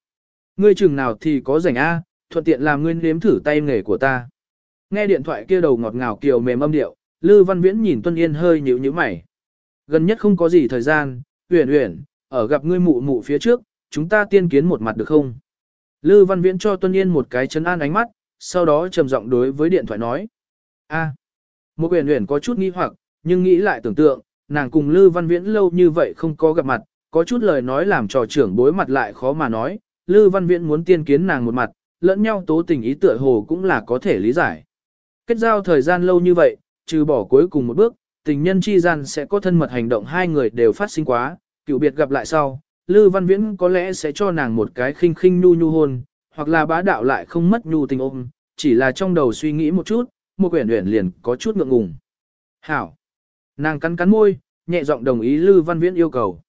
Ngươi chừng nào thì có rảnh A, thuận tiện làm ngươi nếm thử tay nghề của ta. Nghe điện thoại kia đầu ngọt ngào kiều mềm âm điệu, Lư Văn Viễn nhìn Tuân Yên hơi nhíu nhíu mày. Gần nhất không có gì thời gian, Uyển Uyển, ở gặp ngươi mụ mụ phía trước, chúng ta tiên kiến một mặt được không? Lư Văn Viễn cho Tuân Yên một cái chấn an ánh mắt, sau đó trầm giọng đối với điện thoại nói. A. Một Uyển Uyển có chút nghi hoặc, nhưng nghĩ lại tưởng tượng, nàng cùng Lư Văn Viễn lâu như vậy không có gặp mặt, có chút lời nói làm trò trưởng bối mặt lại khó mà nói, Lư Văn Viễn muốn tiên kiến nàng một mặt, lẫn nhau tố tình ý tựa hồ cũng là có thể lý giải. Kết giao thời gian lâu như vậy, trừ bỏ cuối cùng một bước, tình nhân chi gian sẽ có thân mật hành động hai người đều phát sinh quá, cựu biệt gặp lại sau, Lư Văn Viễn có lẽ sẽ cho nàng một cái khinh khinh nhu nhu hôn, hoặc là bá đạo lại không mất nhu tình ôm, chỉ là trong đầu suy nghĩ một chút, một quyển uyển liền có chút ngượng ngùng. Hảo! Nàng cắn cắn môi, nhẹ giọng đồng ý Lư Văn Viễn yêu cầu.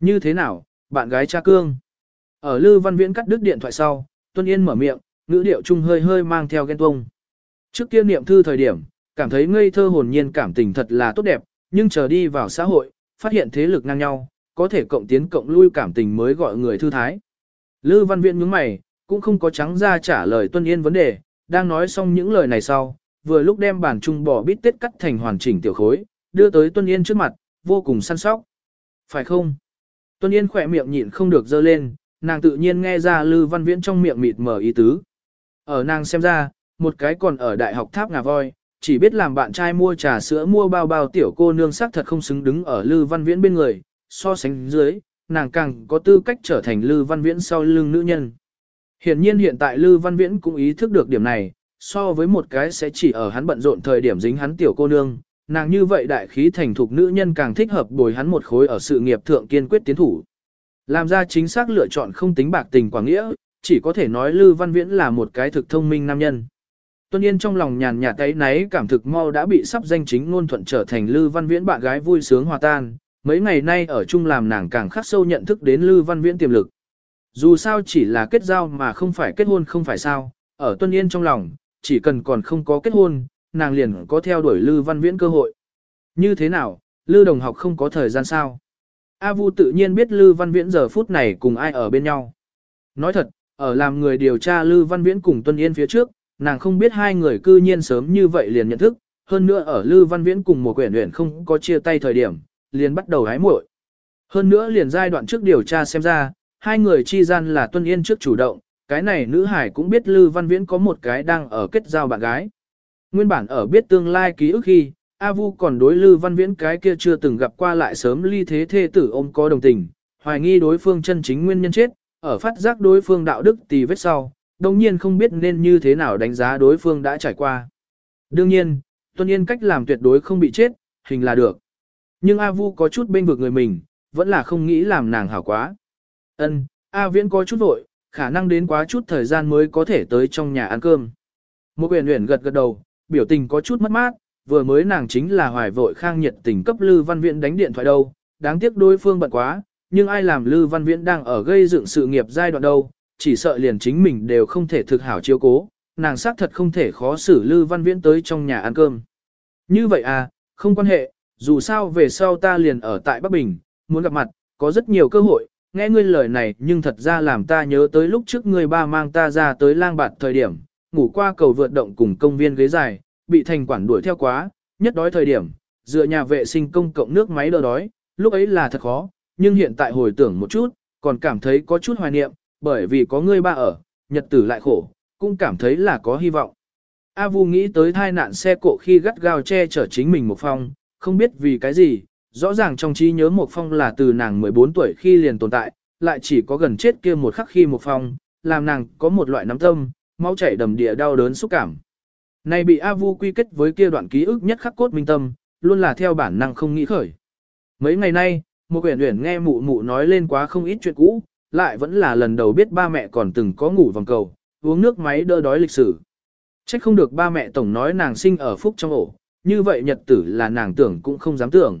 Như thế nào, bạn gái cha cương? Ở Lư Văn Viễn cắt đứt điện thoại sau, Tuân Yên mở miệng, ngữ điệu trung hơi hơi mang theo ghen tuông. Trước kia niệm thư thời điểm, cảm thấy ngây thơ hồn nhiên cảm tình thật là tốt đẹp, nhưng chờ đi vào xã hội, phát hiện thế lực ngang nhau, có thể cộng tiến cộng lui cảm tình mới gọi người thư thái. Lư Văn Viễn nhướng mày, cũng không có trắng ra trả lời Tuân Yên vấn đề, đang nói xong những lời này sau, vừa lúc đem bản trung bò bít tết cắt thành hoàn chỉnh tiểu khối, đưa tới Tuân Yên trước mặt, vô cùng săn sóc. Phải không? Tuân Yên khỏe miệng nhịn không được dơ lên, nàng tự nhiên nghe ra Lư Văn Viễn trong miệng mịt mờ ý tứ. Ở nàng xem ra, một cái còn ở đại học tháp ngà voi, chỉ biết làm bạn trai mua trà sữa mua bao bao tiểu cô nương sắc thật không xứng đứng ở Lư Văn Viễn bên người, so sánh dưới, nàng càng có tư cách trở thành Lư Văn Viễn sau lưng nữ nhân. Hiện nhiên hiện tại Lư Văn Viễn cũng ý thức được điểm này, so với một cái sẽ chỉ ở hắn bận rộn thời điểm dính hắn tiểu cô nương, nàng như vậy đại khí thành thục nữ nhân càng thích hợp bồi hắn một khối ở sự nghiệp thượng kiên quyết tiến thủ. Làm ra chính xác lựa chọn không tính bạc tình quả nghĩa, chỉ có thể nói Lư Văn Viễn là một cái thực thông minh nam nhân. Tuân Yên trong lòng nhàn nhạt thấy náy cảm thực mau đã bị sắp danh chính ngôn thuận trở thành Lư Văn Viễn bạn gái vui sướng hòa tan, mấy ngày nay ở chung làm nàng càng khắc sâu nhận thức đến Lư Văn Viễn tiềm lực. Dù sao chỉ là kết giao mà không phải kết hôn không phải sao, ở Tuân Yên trong lòng, chỉ cần còn không có kết hôn, nàng liền có theo đuổi Lư Văn Viễn cơ hội. Như thế nào, Lư đồng học không có thời gian sao? A Vu tự nhiên biết Lư Văn Viễn giờ phút này cùng ai ở bên nhau. Nói thật, ở làm người điều tra Lư Văn Viễn cùng Tuân Yên phía trước, nàng không biết hai người cư nhiên sớm như vậy liền nhận thức, hơn nữa ở Lư Văn Viễn cùng một quyển luyện không có chia tay thời điểm, liền bắt đầu hái muội. Hơn nữa liền giai đoạn trước điều tra xem ra, hai người chi gian là Tuân Yên trước chủ động, cái này nữ hải cũng biết Lư Văn Viễn có một cái đang ở kết giao bạn gái. Nguyên bản ở biết tương lai ký ức khi, A Vu còn đối Lư Văn Viễn cái kia chưa từng gặp qua lại sớm ly thế thê tử ôm có đồng tình, hoài nghi đối phương chân chính nguyên nhân chết, ở phát giác đối phương đạo đức tì vết sau, đồng nhiên không biết nên như thế nào đánh giá đối phương đã trải qua. Đương nhiên, Tuân Yên cách làm tuyệt đối không bị chết, hình là được. Nhưng A Vu có chút bên vực người mình, vẫn là không nghĩ làm nàng hảo quá. Ân, A Viễn có chút vội, khả năng đến quá chút thời gian mới có thể tới trong nhà ăn cơm. Một huyền uyển gật gật đầu, biểu tình có chút mất mát, vừa mới nàng chính là hoài vội khang nhiệt tình cấp Lư Văn Viễn đánh điện thoại đâu, đáng tiếc đối phương bận quá, nhưng ai làm Lư Văn Viễn đang ở gây dựng sự nghiệp giai đoạn đâu, chỉ sợ liền chính mình đều không thể thực hảo chiếu cố, nàng xác thật không thể khó xử Lư Văn Viễn tới trong nhà ăn cơm. Như vậy à, không quan hệ, dù sao về sau ta liền ở tại Bắc Bình, muốn gặp mặt, có rất nhiều cơ hội, nghe ngươi lời này nhưng thật ra làm ta nhớ tới lúc trước ngươi ba mang ta ra tới lang bạt thời điểm, ngủ qua cầu vượt động cùng công viên ghế dài, bị thành quản đuổi theo quá, nhất đói thời điểm, dựa nhà vệ sinh công cộng nước máy đỡ đói, lúc ấy là thật khó, nhưng hiện tại hồi tưởng một chút, còn cảm thấy có chút hoài niệm, bởi vì có ngươi ba ở, nhật tử lại khổ, cũng cảm thấy là có hy vọng. A Vu nghĩ tới thai nạn xe cộ khi gắt gao che chở chính mình một phong, không biết vì cái gì, rõ ràng trong trí nhớ một phong là từ nàng 14 tuổi khi liền tồn tại, lại chỉ có gần chết kia một khắc khi một phong, làm nàng có một loại nắm tâm, máu chảy đầm địa đau đớn xúc cảm. Này bị A Vu quy kết với kia đoạn ký ức nhất khắc cốt minh tâm, luôn là theo bản năng không nghĩ khởi. Mấy ngày nay, một quyển uyển nghe mụ mụ nói lên quá không ít chuyện cũ, lại vẫn là lần đầu biết ba mẹ còn từng có ngủ vòng cầu, uống nước máy đỡ đói lịch sử. Trách không được ba mẹ tổng nói nàng sinh ở phúc trong ổ, như vậy nhật tử là nàng tưởng cũng không dám tưởng.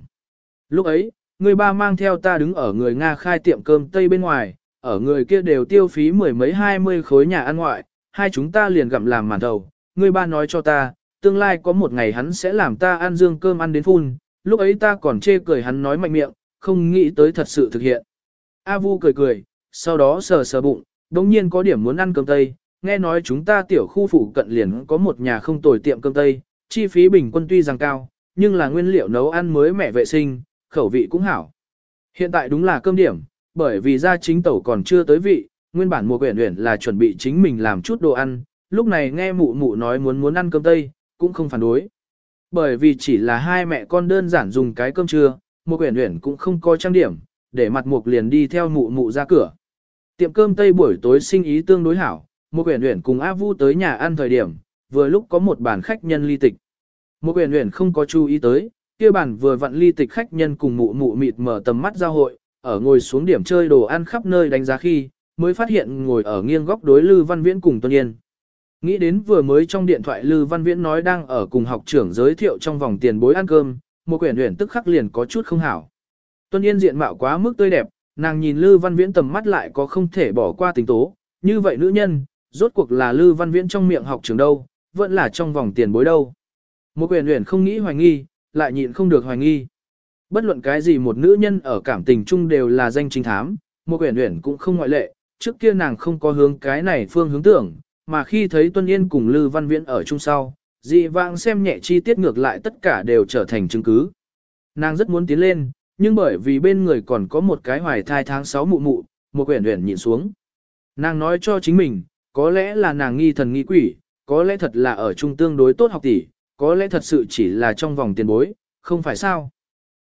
Lúc ấy, người ba mang theo ta đứng ở người Nga khai tiệm cơm Tây bên ngoài, ở người kia đều tiêu phí mười mấy hai mươi khối nhà ăn ngoại, hai chúng ta liền gặm làm màn đầu. Người ba nói cho ta, tương lai có một ngày hắn sẽ làm ta ăn dương cơm ăn đến phun, lúc ấy ta còn chê cười hắn nói mạnh miệng, không nghĩ tới thật sự thực hiện. A Vu cười cười, sau đó sờ sờ bụng, đồng nhiên có điểm muốn ăn cơm Tây, nghe nói chúng ta tiểu khu phụ cận liền có một nhà không tồi tiệm cơm Tây, chi phí bình quân tuy rằng cao, nhưng là nguyên liệu nấu ăn mới mẻ vệ sinh, khẩu vị cũng hảo. Hiện tại đúng là cơm điểm, bởi vì gia chính tẩu còn chưa tới vị, nguyên bản mùa quyển uyển là chuẩn bị chính mình làm chút đồ ăn, lúc này nghe mụ mụ nói muốn muốn ăn cơm Tây, cũng không phản đối. Bởi vì chỉ là hai mẹ con đơn giản dùng cái cơm trưa, mùa quyển uyển cũng không có trang điểm, để mặt mục liền đi theo mụ mụ ra cửa. Tiệm cơm Tây buổi tối sinh ý tương đối hảo, mùa quyển uyển cùng A Vu tới nhà ăn thời điểm, vừa lúc có một bàn khách nhân ly tịch. Một quyển uyển không có chú ý tới, kia bản vừa vặn ly tịch khách nhân cùng mụ mụ mịt mở tầm mắt giao hội, ở ngồi xuống điểm chơi đồ ăn khắp nơi đánh giá khi, mới phát hiện ngồi ở nghiêng góc đối Lư Văn Viễn cùng Tuân Yên. Nghĩ đến vừa mới trong điện thoại Lư Văn Viễn nói đang ở cùng học trưởng giới thiệu trong vòng tiền bối ăn cơm, một quyển Huyền tức khắc liền có chút không hảo. Tuân Yên diện mạo quá mức tươi đẹp, nàng nhìn Lư Văn Viễn tầm mắt lại có không thể bỏ qua tình tố, như vậy nữ nhân, rốt cuộc là Lư Văn Viễn trong miệng học trưởng đâu, vẫn là trong vòng tiền bối đâu. Một quyền huyền không nghĩ hoài nghi, lại nhịn không được hoài nghi. Bất luận cái gì một nữ nhân ở cảm tình chung đều là danh chính thám, một quyển huyển cũng không ngoại lệ, trước kia nàng không có hướng cái này phương hướng tưởng, mà khi thấy Tuân Yên cùng Lư Văn Viễn ở chung sau, dị vãng xem nhẹ chi tiết ngược lại tất cả đều trở thành chứng cứ. Nàng rất muốn tiến lên, nhưng bởi vì bên người còn có một cái hoài thai tháng 6 mụ mụ, một quyển huyển nhịn xuống. Nàng nói cho chính mình, có lẽ là nàng nghi thần nghi quỷ, có lẽ thật là ở trung tương đối tốt học tỷ, có lẽ thật sự chỉ là trong vòng tiền bối, không phải sao.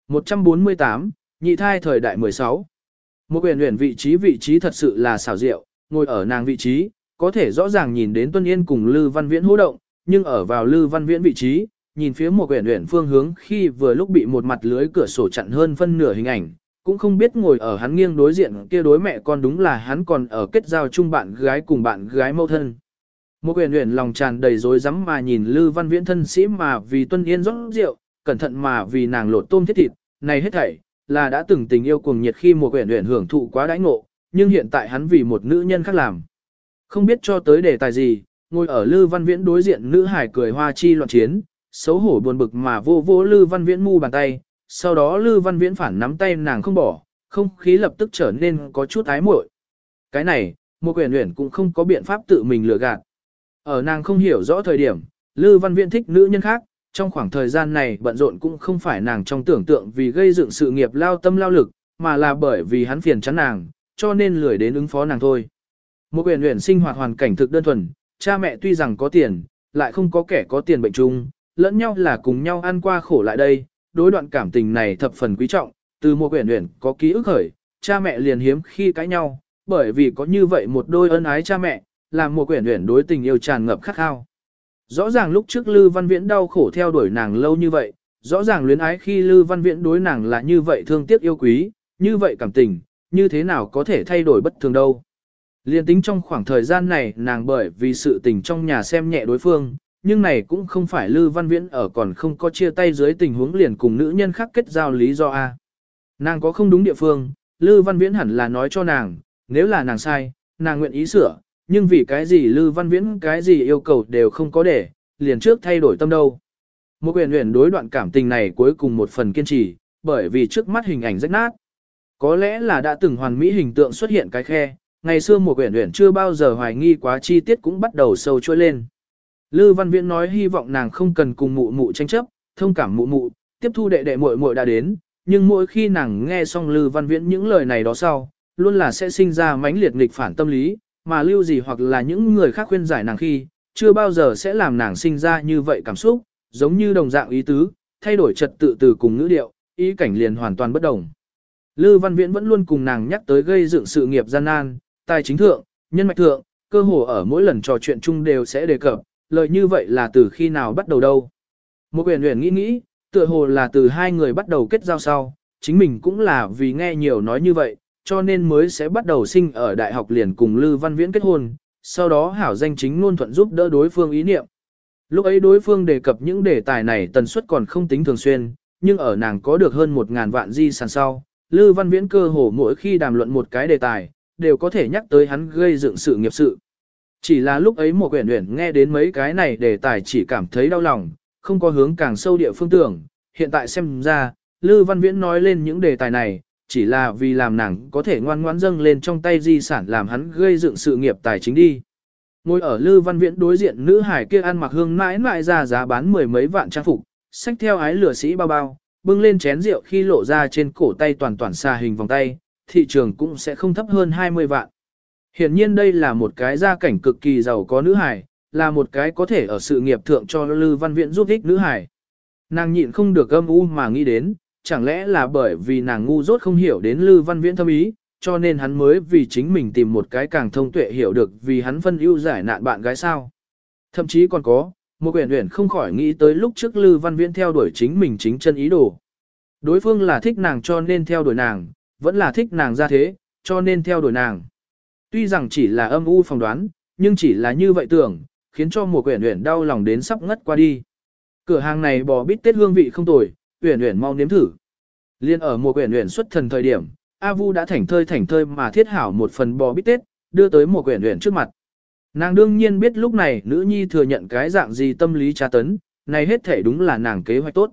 148, nhị thai thời đại 16. Một quyền luyện vị trí vị trí thật sự là xảo diệu, ngồi ở nàng vị trí, có thể rõ ràng nhìn đến Tuân Yên cùng Lư Văn Viễn hô động, nhưng ở vào Lư Văn Viễn vị trí, nhìn phía một quyển luyện phương hướng khi vừa lúc bị một mặt lưới cửa sổ chặn hơn phân nửa hình ảnh, cũng không biết ngồi ở hắn nghiêng đối diện kia đối mẹ con đúng là hắn còn ở kết giao chung bạn gái cùng bạn gái mâu thân. Một quyền huyền lòng tràn đầy rối rắm mà nhìn Lư Văn Viễn thân sĩ mà vì Tuân Yên rót rượu, cẩn thận mà vì nàng lột tôm thiết thịt, này hết thảy là đã từng tình yêu cuồng nhiệt khi một quyền huyền hưởng thụ quá đãi ngộ, nhưng hiện tại hắn vì một nữ nhân khác làm. Không biết cho tới đề tài gì, ngồi ở Lư Văn Viễn đối diện nữ hải cười hoa chi loạn chiến, xấu hổ buồn bực mà vô vô Lư Văn Viễn mu bàn tay, sau đó Lư Văn Viễn phản nắm tay nàng không bỏ, không khí lập tức trở nên có chút ái muội. Cái này, một quyền huyền cũng không có biện pháp tự mình lừa gạt. Ở nàng không hiểu rõ thời điểm, Lư Văn Viễn thích nữ nhân khác, trong khoảng thời gian này bận rộn cũng không phải nàng trong tưởng tượng vì gây dựng sự nghiệp lao tâm lao lực, mà là bởi vì hắn phiền chán nàng, cho nên lười đến ứng phó nàng thôi. Một quyền huyền sinh hoạt hoàn cảnh thực đơn thuần, cha mẹ tuy rằng có tiền, lại không có kẻ có tiền bệnh chung, lẫn nhau là cùng nhau ăn qua khổ lại đây, đối đoạn cảm tình này thập phần quý trọng, từ một huyền huyền có ký ức khởi, cha mẹ liền hiếm khi cãi nhau, bởi vì có như vậy một đôi ân ái cha mẹ, làm một quyển luyện đối tình yêu tràn ngập khắc khao. Rõ ràng lúc trước Lư Văn Viễn đau khổ theo đuổi nàng lâu như vậy, rõ ràng luyến ái khi Lư Văn Viễn đối nàng là như vậy thương tiếc yêu quý, như vậy cảm tình, như thế nào có thể thay đổi bất thường đâu. Liên tính trong khoảng thời gian này nàng bởi vì sự tình trong nhà xem nhẹ đối phương, nhưng này cũng không phải Lư Văn Viễn ở còn không có chia tay dưới tình huống liền cùng nữ nhân khác kết giao lý do A. Nàng có không đúng địa phương, Lư Văn Viễn hẳn là nói cho nàng, nếu là nàng sai, nàng nguyện ý sửa, nhưng vì cái gì Lư Văn Viễn cái gì yêu cầu đều không có để, liền trước thay đổi tâm đâu. Một quyền huyền đối đoạn cảm tình này cuối cùng một phần kiên trì, bởi vì trước mắt hình ảnh rách nát. Có lẽ là đã từng hoàn mỹ hình tượng xuất hiện cái khe, ngày xưa một quyển huyền chưa bao giờ hoài nghi quá chi tiết cũng bắt đầu sâu trôi lên. Lư Văn Viễn nói hy vọng nàng không cần cùng mụ mụ tranh chấp, thông cảm mụ mụ, tiếp thu đệ đệ muội muội đã đến, nhưng mỗi khi nàng nghe xong Lư Văn Viễn những lời này đó sau, luôn là sẽ sinh ra mãnh liệt nghịch phản tâm lý, mà lưu gì hoặc là những người khác khuyên giải nàng khi, chưa bao giờ sẽ làm nàng sinh ra như vậy cảm xúc, giống như đồng dạng ý tứ, thay đổi trật tự từ cùng ngữ điệu, ý cảnh liền hoàn toàn bất đồng. Lư Văn Viễn vẫn luôn cùng nàng nhắc tới gây dựng sự nghiệp gian nan, tài chính thượng, nhân mạch thượng, cơ hồ ở mỗi lần trò chuyện chung đều sẽ đề cập, lời như vậy là từ khi nào bắt đầu đâu. Một quyền huyền nghĩ nghĩ, tựa hồ là từ hai người bắt đầu kết giao sau, chính mình cũng là vì nghe nhiều nói như vậy, cho nên mới sẽ bắt đầu sinh ở đại học liền cùng Lư Văn Viễn kết hôn, sau đó hảo danh chính luôn thuận giúp đỡ đối phương ý niệm. Lúc ấy đối phương đề cập những đề tài này tần suất còn không tính thường xuyên, nhưng ở nàng có được hơn một ngàn vạn di sản sau, Lư Văn Viễn cơ hồ mỗi khi đàm luận một cái đề tài, đều có thể nhắc tới hắn gây dựng sự nghiệp sự. Chỉ là lúc ấy một quyển huyển nghe đến mấy cái này đề tài chỉ cảm thấy đau lòng, không có hướng càng sâu địa phương tưởng. Hiện tại xem ra, Lư Văn Viễn nói lên những đề tài này, chỉ là vì làm nàng có thể ngoan ngoãn dâng lên trong tay di sản làm hắn gây dựng sự nghiệp tài chính đi. Ngồi ở Lư Văn Viễn đối diện nữ hải kia ăn mặc hương mãi mãi ra giá bán mười mấy vạn trang phục, xách theo ái lửa sĩ bao bao, bưng lên chén rượu khi lộ ra trên cổ tay toàn toàn xa hình vòng tay, thị trường cũng sẽ không thấp hơn 20 vạn. Hiển nhiên đây là một cái gia cảnh cực kỳ giàu có nữ hải, là một cái có thể ở sự nghiệp thượng cho Lư Văn Viễn giúp ích nữ hải. Nàng nhịn không được âm u mà nghĩ đến, chẳng lẽ là bởi vì nàng ngu dốt không hiểu đến Lư Văn Viễn thâm ý, cho nên hắn mới vì chính mình tìm một cái càng thông tuệ hiểu được vì hắn phân ưu giải nạn bạn gái sao. Thậm chí còn có, một quyển huyển không khỏi nghĩ tới lúc trước Lư Văn Viễn theo đuổi chính mình chính chân ý đồ. Đối phương là thích nàng cho nên theo đuổi nàng, vẫn là thích nàng ra thế, cho nên theo đuổi nàng. Tuy rằng chỉ là âm u phỏng đoán, nhưng chỉ là như vậy tưởng, khiến cho một quyển huyển đau lòng đến sắp ngất qua đi. Cửa hàng này bò bít tết hương vị không tồi, uyển uyển mau nếm thử. Liên ở một uyển uyển xuất thần thời điểm, A Vu đã thảnh thơi thảnh thơi mà thiết hảo một phần bò bít tết, đưa tới một uyển uyển trước mặt. Nàng đương nhiên biết lúc này nữ nhi thừa nhận cái dạng gì tâm lý tra tấn, này hết thể đúng là nàng kế hoạch tốt.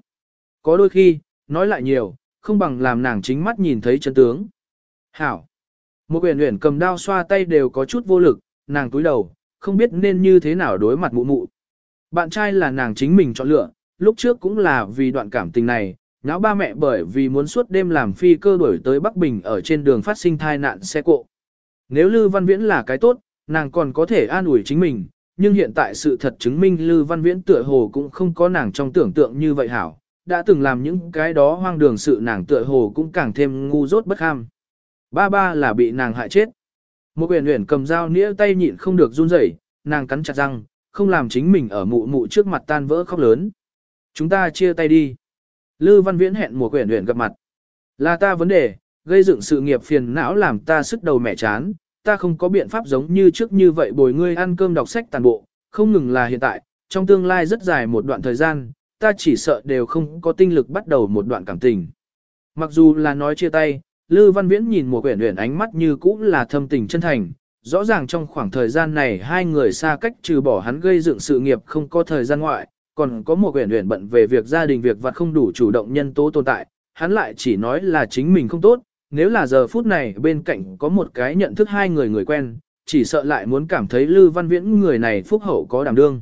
Có đôi khi, nói lại nhiều, không bằng làm nàng chính mắt nhìn thấy chân tướng. Hảo. Một uyển uyển cầm đao xoa tay đều có chút vô lực, nàng túi đầu, không biết nên như thế nào đối mặt mụ mụ. Bạn trai là nàng chính mình chọn lựa, lúc trước cũng là vì đoạn cảm tình này, nháo ba mẹ bởi vì muốn suốt đêm làm phi cơ đổi tới Bắc Bình ở trên đường phát sinh thai nạn xe cộ. Nếu Lư Văn Viễn là cái tốt, nàng còn có thể an ủi chính mình, nhưng hiện tại sự thật chứng minh Lư Văn Viễn tựa hồ cũng không có nàng trong tưởng tượng như vậy hảo, đã từng làm những cái đó hoang đường sự nàng tựa hồ cũng càng thêm ngu dốt bất ham. Ba ba là bị nàng hại chết. Một quyền huyền cầm dao nĩa tay nhịn không được run rẩy, nàng cắn chặt răng, không làm chính mình ở mụ mụ trước mặt tan vỡ khóc lớn. Chúng ta chia tay đi. Lư Văn Viễn hẹn Mùa quyển huyện gặp mặt. Là ta vấn đề, gây dựng sự nghiệp phiền não làm ta sức đầu mẹ chán, ta không có biện pháp giống như trước như vậy bồi ngươi ăn cơm đọc sách toàn bộ, không ngừng là hiện tại, trong tương lai rất dài một đoạn thời gian, ta chỉ sợ đều không có tinh lực bắt đầu một đoạn cảm tình. Mặc dù là nói chia tay, Lư Văn Viễn nhìn Mùa quyển huyện ánh mắt như cũ là thâm tình chân thành, rõ ràng trong khoảng thời gian này hai người xa cách trừ bỏ hắn gây dựng sự nghiệp không có thời gian ngoại, còn có một quyển huyển bận về việc gia đình việc và không đủ chủ động nhân tố tồn tại, hắn lại chỉ nói là chính mình không tốt, nếu là giờ phút này bên cạnh có một cái nhận thức hai người người quen, chỉ sợ lại muốn cảm thấy Lư Văn Viễn người này phúc hậu có đảm đương.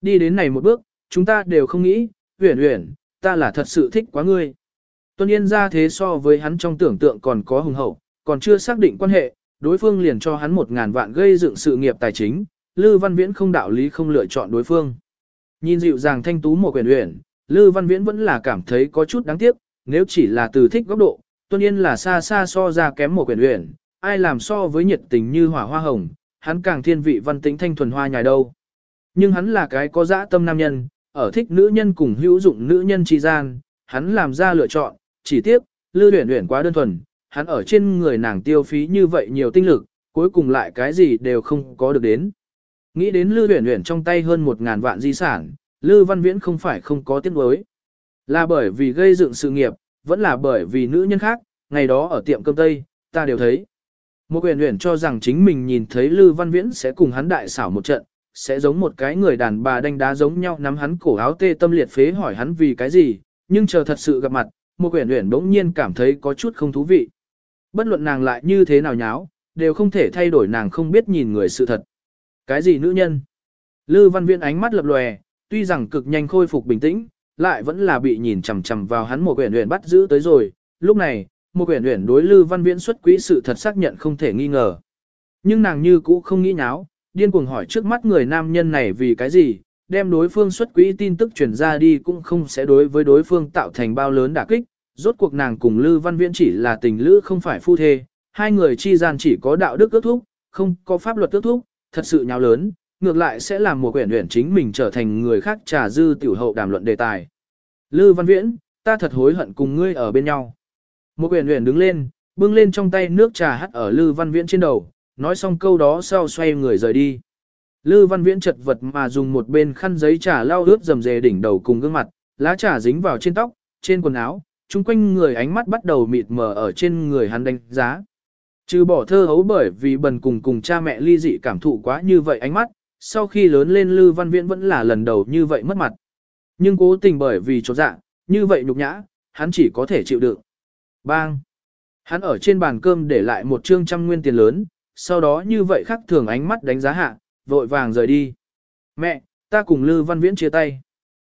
Đi đến này một bước, chúng ta đều không nghĩ, huyển huyển, ta là thật sự thích quá ngươi. Tuân Yên ra thế so với hắn trong tưởng tượng còn có hùng hậu, còn chưa xác định quan hệ, đối phương liền cho hắn một ngàn vạn gây dựng sự nghiệp tài chính, Lư Văn Viễn không đạo lý không lựa chọn đối phương. Nhìn dịu dàng thanh tú một quyển uyển, Lư Văn Viễn vẫn là cảm thấy có chút đáng tiếc, nếu chỉ là từ thích góc độ, Tuân Yên là xa xa so ra kém một quyển uyển, ai làm so với nhiệt tình như hỏa hoa hồng, hắn càng thiên vị văn tĩnh thanh thuần hoa nhài đâu. Nhưng hắn là cái có dã tâm nam nhân, ở thích nữ nhân cùng hữu dụng nữ nhân tri gian, hắn làm ra lựa chọn, chỉ tiếc, Lư Uyển Uyển quá đơn thuần, hắn ở trên người nàng tiêu phí như vậy nhiều tinh lực, cuối cùng lại cái gì đều không có được đến. Nghĩ đến Lư Uyển Uyển trong tay hơn một ngàn vạn di sản, Lư Văn Viễn không phải không có tiếng nuối. Là bởi vì gây dựng sự nghiệp, vẫn là bởi vì nữ nhân khác, ngày đó ở tiệm cơm Tây, ta đều thấy. Một Uyển Uyển cho rằng chính mình nhìn thấy Lư Văn Viễn sẽ cùng hắn đại xảo một trận, sẽ giống một cái người đàn bà đánh đá giống nhau nắm hắn cổ áo tê tâm liệt phế hỏi hắn vì cái gì, nhưng chờ thật sự gặp mặt, một Uyển Uyển bỗng nhiên cảm thấy có chút không thú vị. Bất luận nàng lại như thế nào nháo, đều không thể thay đổi nàng không biết nhìn người sự thật. Cái gì nữ nhân? Lư Văn Viễn ánh mắt lập lòe, tuy rằng cực nhanh khôi phục bình tĩnh, lại vẫn là bị nhìn chằm chằm vào hắn một quyển luyện bắt giữ tới rồi. Lúc này, một quyển luyện đối Lư Văn Viễn xuất quỹ sự thật xác nhận không thể nghi ngờ. Nhưng nàng như cũ không nghĩ nháo, điên cuồng hỏi trước mắt người nam nhân này vì cái gì, đem đối phương xuất quỹ tin tức truyền ra đi cũng không sẽ đối với đối phương tạo thành bao lớn đả kích. Rốt cuộc nàng cùng Lư Văn Viễn chỉ là tình lữ không phải phu thê, hai người chi gian chỉ có đạo đức ước thúc, không có pháp luật ước thúc, thật sự nháo lớn, ngược lại sẽ làm một quyển huyển chính mình trở thành người khác trà dư tiểu hậu đàm luận đề tài. Lư Văn Viễn, ta thật hối hận cùng ngươi ở bên nhau. Một quyển huyển đứng lên, bưng lên trong tay nước trà hắt ở Lư Văn Viễn trên đầu, nói xong câu đó sau xoay người rời đi. Lư Văn Viễn chật vật mà dùng một bên khăn giấy trà lau ướt dầm dề đỉnh đầu cùng gương mặt, lá trà dính vào trên tóc, trên quần áo, chung quanh người ánh mắt bắt đầu mịt mờ ở trên người hắn đánh giá. Trừ bỏ thơ hấu bởi vì bần cùng cùng cha mẹ ly dị cảm thụ quá như vậy ánh mắt, sau khi lớn lên Lư Văn Viễn vẫn là lần đầu như vậy mất mặt. Nhưng cố tình bởi vì chỗ dạ, như vậy nhục nhã, hắn chỉ có thể chịu đựng. Bang! Hắn ở trên bàn cơm để lại một trương trăm nguyên tiền lớn, sau đó như vậy khắc thường ánh mắt đánh giá hạ, vội vàng rời đi. Mẹ, ta cùng Lư Văn Viễn chia tay.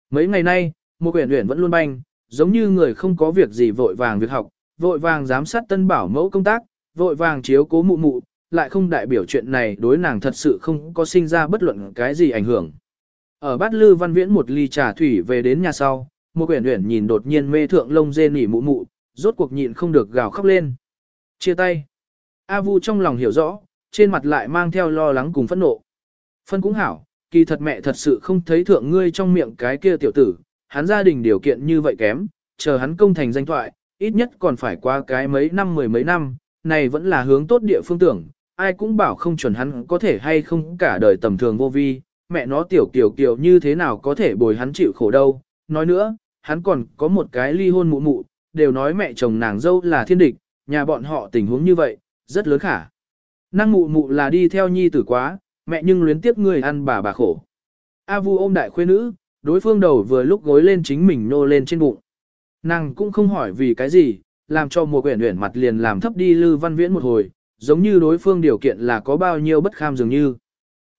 Mấy ngày nay, một quyển huyển vẫn luôn banh, giống như người không có việc gì vội vàng việc học, vội vàng giám sát tân bảo mẫu công tác, vội vàng chiếu cố mụ mụ, lại không đại biểu chuyện này đối nàng thật sự không có sinh ra bất luận cái gì ảnh hưởng. Ở bát lư văn viễn một ly trà thủy về đến nhà sau, một quyển uyển nhìn đột nhiên mê thượng lông dê nỉ mụ mụ, rốt cuộc nhịn không được gào khóc lên. Chia tay. A Vu trong lòng hiểu rõ, trên mặt lại mang theo lo lắng cùng phẫn nộ. Phân cũng hảo, kỳ thật mẹ thật sự không thấy thượng ngươi trong miệng cái kia tiểu tử, hắn gia đình điều kiện như vậy kém, chờ hắn công thành danh thoại, ít nhất còn phải qua cái mấy năm mười mấy năm, này vẫn là hướng tốt địa phương tưởng, ai cũng bảo không chuẩn hắn có thể hay không cả đời tầm thường vô vi, mẹ nó tiểu kiểu kiểu như thế nào có thể bồi hắn chịu khổ đâu. Nói nữa, hắn còn có một cái ly hôn mụ mụ, đều nói mẹ chồng nàng dâu là thiên địch, nhà bọn họ tình huống như vậy, rất lớn khả. Năng mụ mụ là đi theo nhi tử quá, mẹ nhưng luyến tiếp người ăn bà bà khổ. A vu ôm đại khuê nữ, đối phương đầu vừa lúc gối lên chính mình nô lên trên bụng. Nàng cũng không hỏi vì cái gì, làm cho mùa quyển uyển mặt liền làm thấp đi Lư Văn Viễn một hồi, giống như đối phương điều kiện là có bao nhiêu bất kham dường như.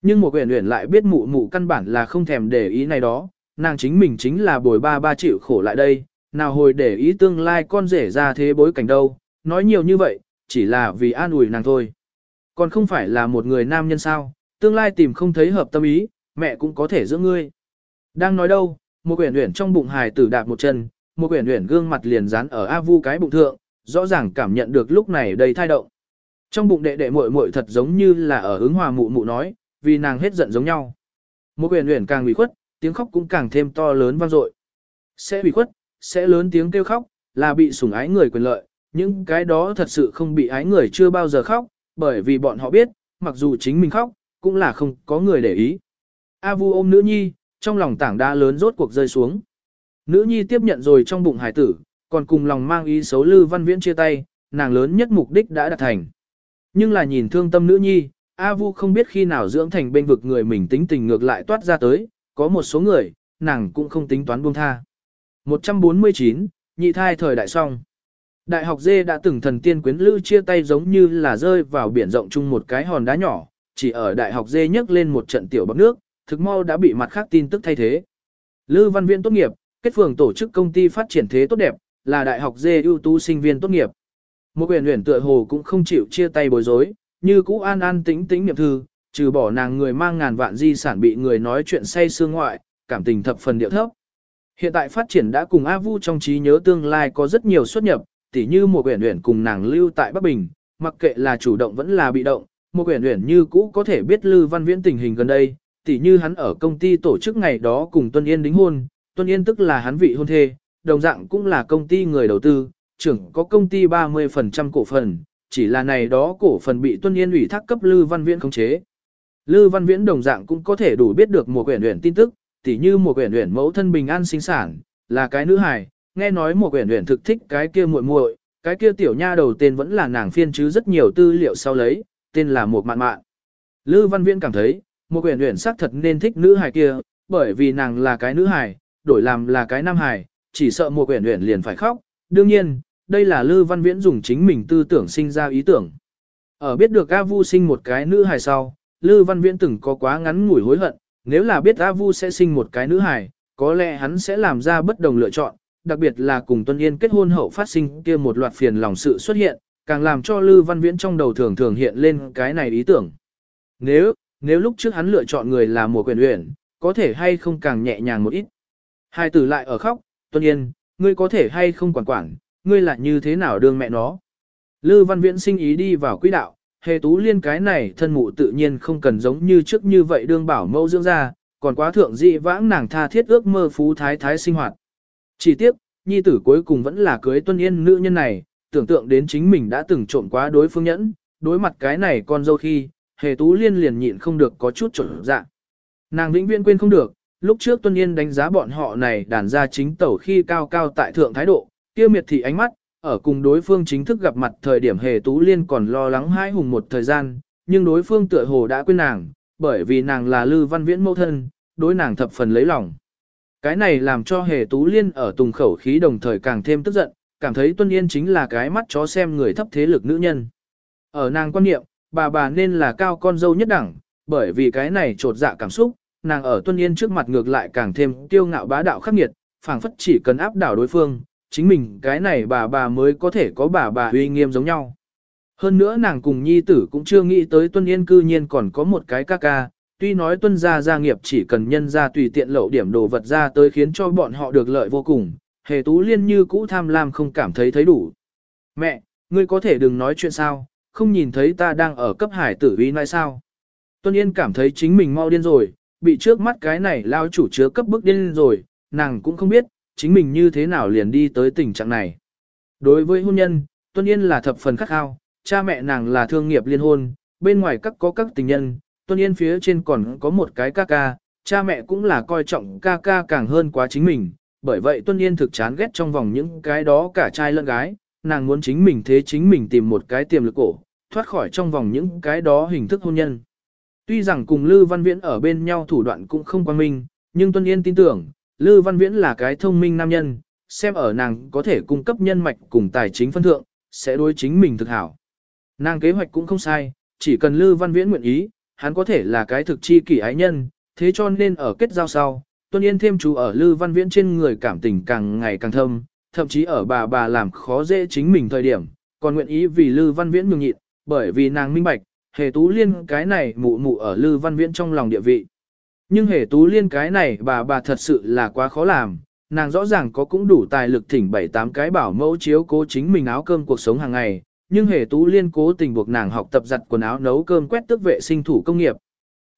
Nhưng mùa quyển uyển lại biết mụ mụ căn bản là không thèm để ý này đó, nàng chính mình chính là bồi ba ba chịu khổ lại đây, nào hồi để ý tương lai con rể ra thế bối cảnh đâu, nói nhiều như vậy, chỉ là vì an ủi nàng thôi. Còn không phải là một người nam nhân sao, tương lai tìm không thấy hợp tâm ý, mẹ cũng có thể giữ ngươi. Đang nói đâu, một quyển uyển trong bụng hài tử đạp một chân, một quyển uyển gương mặt liền dán ở A Vu cái bụng thượng, rõ ràng cảm nhận được lúc này đầy thai động. Trong bụng đệ đệ muội muội thật giống như là ở hướng hòa mụ mụ nói, vì nàng hết giận giống nhau. Một quyển uyển càng ủy khuất, tiếng khóc cũng càng thêm to lớn vang dội. Sẽ ủy khuất, sẽ lớn tiếng kêu khóc, là bị sủng ái người quyền lợi, những cái đó thật sự không bị ái người chưa bao giờ khóc, bởi vì bọn họ biết, mặc dù chính mình khóc, cũng là không có người để ý. A Vu ôm nữ nhi, trong lòng tảng đá lớn rốt cuộc rơi xuống. Nữ nhi tiếp nhận rồi trong bụng hải tử, còn cùng lòng mang ý xấu Lư Văn Viễn chia tay, nàng lớn nhất mục đích đã đạt thành. Nhưng là nhìn thương tâm nữ nhi, A Vu không biết khi nào dưỡng thành bên vực người mình tính tình ngược lại toát ra tới, có một số người, nàng cũng không tính toán buông tha. 149, nhị thai thời đại song. Đại học dê đã từng thần tiên quyến lữ chia tay giống như là rơi vào biển rộng chung một cái hòn đá nhỏ, chỉ ở đại học dê nhấc lên một trận tiểu bọc nước, thực mau đã bị mặt khác tin tức thay thế. Lư văn viện tốt nghiệp, kết phường tổ chức công ty phát triển thế tốt đẹp, là đại học dê ưu tú sinh viên tốt nghiệp. Một quyền huyền tựa hồ cũng không chịu chia tay bối rối, như cũ an an tĩnh tĩnh niệm thư, trừ bỏ nàng người mang ngàn vạn di sản bị người nói chuyện say xương ngoại, cảm tình thập phần điệu thấp. Hiện tại phát triển đã cùng A Vu trong trí nhớ tương lai có rất nhiều xuất nhập, tỉ như một quyển huyền cùng nàng lưu tại Bắc Bình, mặc kệ là chủ động vẫn là bị động, một quyển huyền như cũ có thể biết Lư Văn Viễn tình hình gần đây, tỉ như hắn ở công ty tổ chức ngày đó cùng Tuân Yên đính hôn, Tuân Yên tức là hắn vị hôn thê, đồng dạng cũng là công ty người đầu tư, trưởng có công ty 30% cổ phần, chỉ là này đó cổ phần bị Tuân Yên ủy thác cấp Lư Văn Viễn khống chế. Lư Văn Viễn đồng dạng cũng có thể đủ biết được một quyển luyện tin tức, tỉ như một quyển luyện mẫu thân bình an sinh sản, là cái nữ hài, nghe nói một quyển luyện thực thích cái kia muội muội, cái kia tiểu nha đầu tên vẫn là nàng phiên chứ rất nhiều tư liệu sau lấy, tên là một mạn mạn. Lư Văn Viễn cảm thấy, một quyển luyện xác thật nên thích nữ hài kia, bởi vì nàng là cái nữ hài, đổi làm là cái nam hài, chỉ sợ một quyển huyển liền phải khóc. Đương nhiên, đây là Lư Văn Viễn dùng chính mình tư tưởng sinh ra ý tưởng. Ở biết được A Vu sinh một cái nữ hài sau, Lư Văn Viễn từng có quá ngắn ngủi hối hận, nếu là biết A Vu sẽ sinh một cái nữ hài, có lẽ hắn sẽ làm ra bất đồng lựa chọn, đặc biệt là cùng Tuân Yên kết hôn hậu phát sinh kia một loạt phiền lòng sự xuất hiện, càng làm cho Lư Văn Viễn trong đầu thường thường hiện lên cái này ý tưởng. Nếu, nếu lúc trước hắn lựa chọn người là Mùa quyền uyển, có thể hay không càng nhẹ nhàng một ít. Hai tử lại ở khóc, Tuân Yên, ngươi có thể hay không quản quản, ngươi lại như thế nào đương mẹ nó. Lư Văn Viễn sinh ý đi vào quỹ đạo, hề tú liên cái này thân mụ tự nhiên không cần giống như trước như vậy đương bảo mẫu dưỡng ra, còn quá thượng dị vãng nàng tha thiết ước mơ phú thái thái sinh hoạt. Chỉ tiếp, nhi tử cuối cùng vẫn là cưới tuân yên nữ nhân này, tưởng tượng đến chính mình đã từng trộm quá đối phương nhẫn, đối mặt cái này con dâu khi, hề tú liên liền nhịn không được có chút trộn dạ. Nàng vĩnh viễn quên không được, lúc trước tuân yên đánh giá bọn họ này đàn ra chính tẩu khi cao cao tại thượng thái độ, kia miệt thị ánh mắt, ở cùng đối phương chính thức gặp mặt thời điểm hề tú liên còn lo lắng hai hùng một thời gian, nhưng đối phương tựa hồ đã quên nàng, bởi vì nàng là Lư Văn Viễn mẫu thân, đối nàng thập phần lấy lòng. Cái này làm cho hề tú liên ở tùng khẩu khí đồng thời càng thêm tức giận, cảm thấy Tuân Yên chính là cái mắt chó xem người thấp thế lực nữ nhân. Ở nàng quan niệm, bà bà nên là cao con dâu nhất đẳng, bởi vì cái này trột dạ cảm xúc, nàng ở Tuân Yên trước mặt ngược lại càng thêm tiêu ngạo bá đạo khắc nghiệt, phảng phất chỉ cần áp đảo đối phương, chính mình cái này bà bà mới có thể có bà bà uy nghiêm giống nhau. Hơn nữa nàng cùng nhi tử cũng chưa nghĩ tới Tuân Yên cư nhiên còn có một cái ca ca, tuy nói Tuân gia gia nghiệp chỉ cần nhân ra tùy tiện lậu điểm đồ vật ra tới khiến cho bọn họ được lợi vô cùng, hề tú liên như cũ tham lam không cảm thấy thấy đủ. Mẹ, ngươi có thể đừng nói chuyện sao, không nhìn thấy ta đang ở cấp hải tử uy nói sao. Tuân Yên cảm thấy chính mình mau điên rồi, bị trước mắt cái này lao chủ chứa cấp bức điên rồi, nàng cũng không biết, chính mình như thế nào liền đi tới tình trạng này. Đối với hôn nhân, Tuân Yên là thập phần khắc khao, cha mẹ nàng là thương nghiệp liên hôn, bên ngoài các có các tình nhân, Tuân Yên phía trên còn có một cái ca ca, cha mẹ cũng là coi trọng ca ca càng hơn quá chính mình, bởi vậy Tuân Yên thực chán ghét trong vòng những cái đó cả trai lẫn gái, nàng muốn chính mình thế chính mình tìm một cái tiềm lực cổ, thoát khỏi trong vòng những cái đó hình thức hôn nhân. Tuy rằng cùng Lư Văn Viễn ở bên nhau thủ đoạn cũng không quan minh, nhưng Tuân Yên tin tưởng, Lư Văn Viễn là cái thông minh nam nhân, xem ở nàng có thể cung cấp nhân mạch cùng tài chính phân thượng, sẽ đối chính mình thực hảo. Nàng kế hoạch cũng không sai, chỉ cần Lư Văn Viễn nguyện ý, hắn có thể là cái thực chi kỷ ái nhân, thế cho nên ở kết giao sau, Tuân Yên thêm chú ở Lư Văn Viễn trên người cảm tình càng ngày càng thâm, thậm chí ở bà bà làm khó dễ chính mình thời điểm, còn nguyện ý vì Lư Văn Viễn nhường nhịn, bởi vì nàng minh bạch, hề tú liên cái này mụ mụ ở Lư Văn Viễn trong lòng địa vị. Nhưng hề tú liên cái này bà bà thật sự là quá khó làm, nàng rõ ràng có cũng đủ tài lực thỉnh bảy tám cái bảo mẫu chiếu cố chính mình áo cơm cuộc sống hàng ngày, nhưng hề tú liên cố tình buộc nàng học tập giặt quần áo nấu cơm quét tước vệ sinh thủ công nghiệp.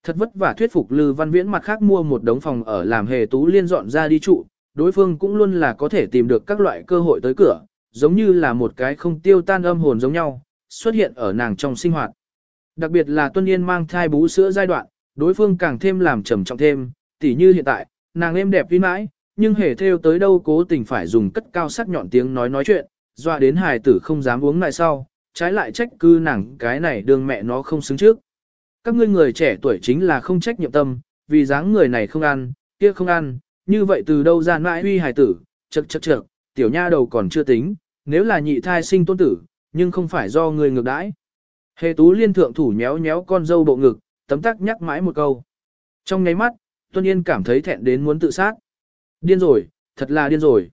Thật vất vả thuyết phục Lư Văn Viễn mặt khác mua một đống phòng ở làm hề tú liên dọn ra đi trụ, đối phương cũng luôn là có thể tìm được các loại cơ hội tới cửa, giống như là một cái không tiêu tan âm hồn giống nhau, xuất hiện ở nàng trong sinh hoạt. Đặc biệt là Tuân Yên mang thai bú sữa giai đoạn, đối phương càng thêm làm trầm trọng thêm, tỉ như hiện tại, nàng êm đẹp vi mãi, nhưng hề theo tới đâu cố tình phải dùng cất cao sắc nhọn tiếng nói nói chuyện, dọa đến hài tử không dám uống lại sau, trái lại trách cư nàng cái này đương mẹ nó không xứng trước. Các ngươi người trẻ tuổi chính là không trách nhiệm tâm, vì dáng người này không ăn, kia không ăn, như vậy từ đâu ra mãi huy hài tử, chật chật chật, tiểu nha đầu còn chưa tính, nếu là nhị thai sinh tôn tử, nhưng không phải do người ngược đãi. Hề tú liên thượng thủ nhéo nhéo con dâu bộ ngực, tấm tắc nhắc mãi một câu. Trong ngáy mắt, Tuân Yên cảm thấy thẹn đến muốn tự sát. Điên rồi, thật là điên rồi.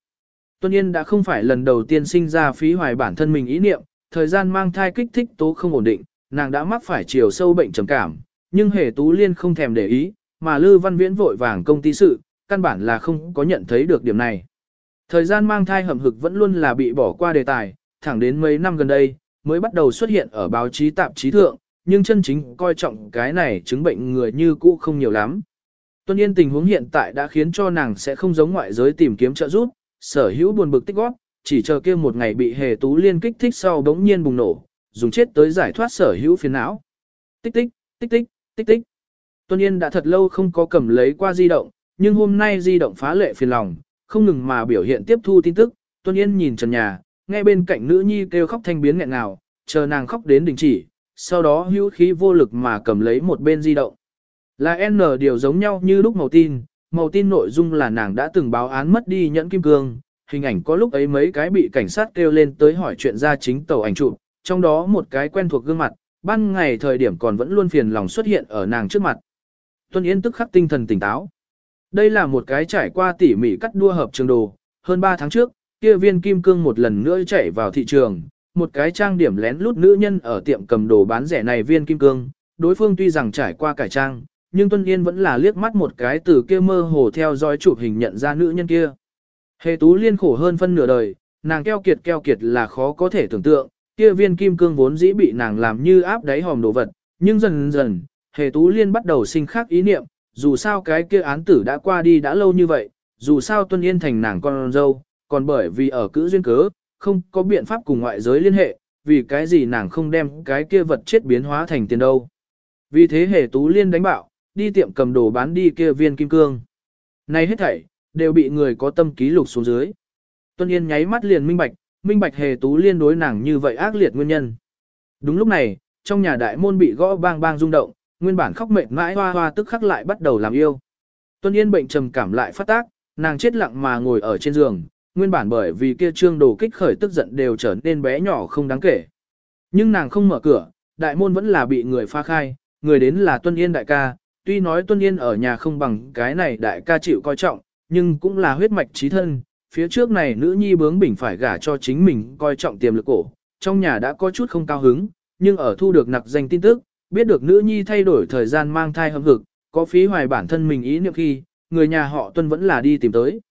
Tuân Yên đã không phải lần đầu tiên sinh ra phí hoài bản thân mình ý niệm, thời gian mang thai kích thích tố không ổn định, nàng đã mắc phải chiều sâu bệnh trầm cảm, nhưng hề tú liên không thèm để ý, mà Lư Văn Viễn vội vàng công ty sự, căn bản là không có nhận thấy được điểm này. Thời gian mang thai hầm hực vẫn luôn là bị bỏ qua đề tài, thẳng đến mấy năm gần đây, mới bắt đầu xuất hiện ở báo chí tạp chí thượng, nhưng chân chính coi trọng cái này chứng bệnh người như cũ không nhiều lắm. Tuân Yên tình huống hiện tại đã khiến cho nàng sẽ không giống ngoại giới tìm kiếm trợ giúp, sở hữu buồn bực tích góp, chỉ chờ kia một ngày bị hề tú liên kích thích sau bỗng nhiên bùng nổ, dùng chết tới giải thoát sở hữu phiền não. Tích tích, tích tích, tích tích. Tuân Yên đã thật lâu không có cầm lấy qua di động, nhưng hôm nay di động phá lệ phiền lòng, không ngừng mà biểu hiện tiếp thu tin tức. Tuân Yên nhìn trần nhà, nghe bên cạnh nữ nhi kêu khóc thanh biến nghẹn ngào, chờ nàng khóc đến đình chỉ, sau đó hữu khí vô lực mà cầm lấy một bên di động. Là N điều giống nhau như lúc màu tin, màu tin nội dung là nàng đã từng báo án mất đi nhẫn kim cương, hình ảnh có lúc ấy mấy cái bị cảnh sát kêu lên tới hỏi chuyện ra chính tàu ảnh chụp, trong đó một cái quen thuộc gương mặt, ban ngày thời điểm còn vẫn luôn phiền lòng xuất hiện ở nàng trước mặt. Tuân Yên tức khắc tinh thần tỉnh táo. Đây là một cái trải qua tỉ mỉ cắt đua hợp trường đồ, hơn 3 tháng trước, kia viên kim cương một lần nữa chạy vào thị trường, một cái trang điểm lén lút nữ nhân ở tiệm cầm đồ bán rẻ này viên kim cương, đối phương tuy rằng trải qua cải trang, nhưng Tuân Yên vẫn là liếc mắt một cái từ kia mơ hồ theo dõi chụp hình nhận ra nữ nhân kia. Hề tú liên khổ hơn phân nửa đời, nàng keo kiệt keo kiệt là khó có thể tưởng tượng, kia viên kim cương vốn dĩ bị nàng làm như áp đáy hòm đồ vật, nhưng dần dần, hề tú liên bắt đầu sinh khác ý niệm, dù sao cái kia án tử đã qua đi đã lâu như vậy, dù sao Tuân Yên thành nàng con dâu, còn bởi vì ở cữ duyên cớ, không có biện pháp cùng ngoại giới liên hệ, vì cái gì nàng không đem cái kia vật chết biến hóa thành tiền đâu. Vì thế hề tú liên đánh bạo, đi tiệm cầm đồ bán đi kia viên kim cương. Này hết thảy, đều bị người có tâm ký lục xuống dưới. Tuân Yên nháy mắt liền minh bạch, minh bạch hề tú liên đối nàng như vậy ác liệt nguyên nhân. Đúng lúc này, trong nhà đại môn bị gõ bang bang rung động, nguyên bản khóc mệt mãi hoa hoa tức khắc lại bắt đầu làm yêu. Tuân Yên bệnh trầm cảm lại phát tác, nàng chết lặng mà ngồi ở trên giường, nguyên bản bởi vì kia trương đồ kích khởi tức giận đều trở nên bé nhỏ không đáng kể. Nhưng nàng không mở cửa, đại môn vẫn là bị người pha khai, người đến là Tuân Yên đại ca, tuy nói Tuân Yên ở nhà không bằng cái này đại ca chịu coi trọng, nhưng cũng là huyết mạch trí thân, phía trước này nữ nhi bướng bỉnh phải gả cho chính mình coi trọng tiềm lực cổ, trong nhà đã có chút không cao hứng, nhưng ở thu được nặc danh tin tức, biết được nữ nhi thay đổi thời gian mang thai hâm hực, có phí hoài bản thân mình ý niệm khi, người nhà họ Tuân vẫn là đi tìm tới.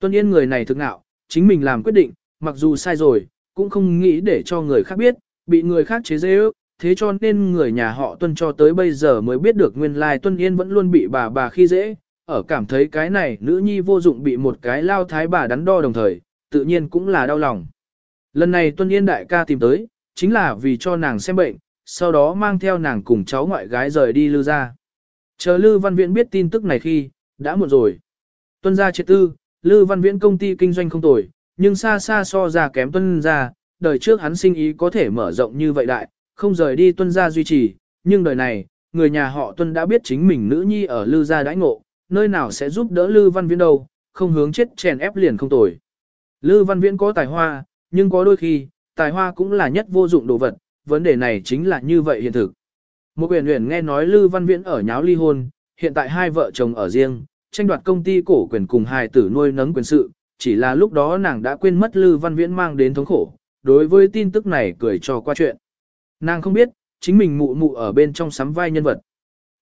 Tuân Yên người này thực ngạo, chính mình làm quyết định, mặc dù sai rồi, cũng không nghĩ để cho người khác biết, bị người khác chế dễ ước, thế cho nên người nhà họ Tuân cho tới bây giờ mới biết được nguyên lai Tuân Yên vẫn luôn bị bà bà khi dễ, ở cảm thấy cái này nữ nhi vô dụng bị một cái lao thái bà đắn đo đồng thời, tự nhiên cũng là đau lòng. Lần này Tuân Yên đại ca tìm tới, chính là vì cho nàng xem bệnh, sau đó mang theo nàng cùng cháu ngoại gái rời đi lưu ra. Chờ Lư Văn Viễn biết tin tức này khi, đã muộn rồi. Tuân gia triệt tư, Lư Văn Viễn công ty kinh doanh không tồi, nhưng xa xa so ra kém tuân gia, đời trước hắn sinh ý có thể mở rộng như vậy đại, không rời đi tuân gia duy trì, nhưng đời này, người nhà họ tuân đã biết chính mình nữ nhi ở Lư gia đãi ngộ, nơi nào sẽ giúp đỡ Lư Văn Viễn đâu, không hướng chết chèn ép liền không tồi. Lư Văn Viễn có tài hoa, nhưng có đôi khi, tài hoa cũng là nhất vô dụng đồ vật, vấn đề này chính là như vậy hiện thực. Một huyền huyền nghe nói Lư Văn Viễn ở nháo ly hôn, hiện tại hai vợ chồng ở riêng, tranh đoạt công ty cổ quyền cùng hài tử nuôi nấng quyền sự, chỉ là lúc đó nàng đã quên mất Lư Văn Viễn mang đến thống khổ, đối với tin tức này cười cho qua chuyện. Nàng không biết, chính mình mụ mụ ở bên trong sắm vai nhân vật.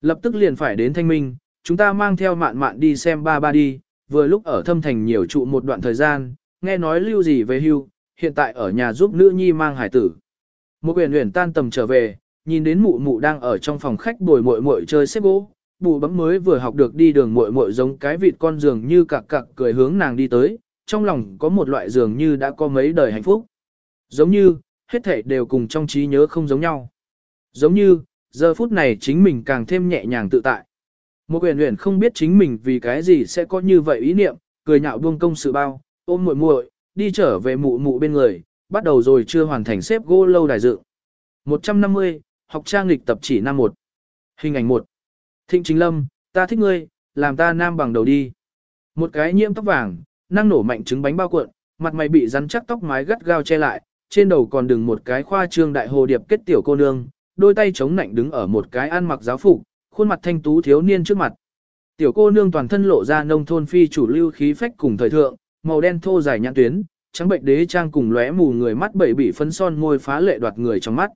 Lập tức liền phải đến thanh minh, chúng ta mang theo mạn mạn đi xem ba ba đi, vừa lúc ở thâm thành nhiều trụ một đoạn thời gian, nghe nói lưu gì về hưu, hiện tại ở nhà giúp nữ nhi mang hải tử. Một quyền huyền tan tầm trở về, nhìn đến mụ mụ đang ở trong phòng khách bồi muội muội chơi xếp gỗ, bù bấm mới vừa học được đi đường muội muội giống cái vịt con giường như cặc cặc cười hướng nàng đi tới, trong lòng có một loại giường như đã có mấy đời hạnh phúc. Giống như, hết thảy đều cùng trong trí nhớ không giống nhau. Giống như, giờ phút này chính mình càng thêm nhẹ nhàng tự tại. Một huyền huyền không biết chính mình vì cái gì sẽ có như vậy ý niệm, cười nhạo buông công sự bao, ôm muội muội, đi trở về mụ mụ bên người, bắt đầu rồi chưa hoàn thành xếp gỗ lâu đài dự. 150, học trang lịch tập chỉ năm 1. Hình ảnh 1. Thịnh Chính Lâm, ta thích ngươi, làm ta nam bằng đầu đi. Một cái nhiễm tóc vàng, năng nổ mạnh trứng bánh bao cuộn, mặt mày bị rắn chắc tóc mái gắt gao che lại, trên đầu còn đừng một cái khoa trương đại hồ điệp kết tiểu cô nương, đôi tay chống nạnh đứng ở một cái ăn mặc giáo phục, khuôn mặt thanh tú thiếu niên trước mặt. Tiểu cô nương toàn thân lộ ra nông thôn phi chủ lưu khí phách cùng thời thượng, màu đen thô dài nhãn tuyến, trắng bệnh đế trang cùng lóe mù người mắt bảy bị phấn son môi phá lệ đoạt người trong mắt.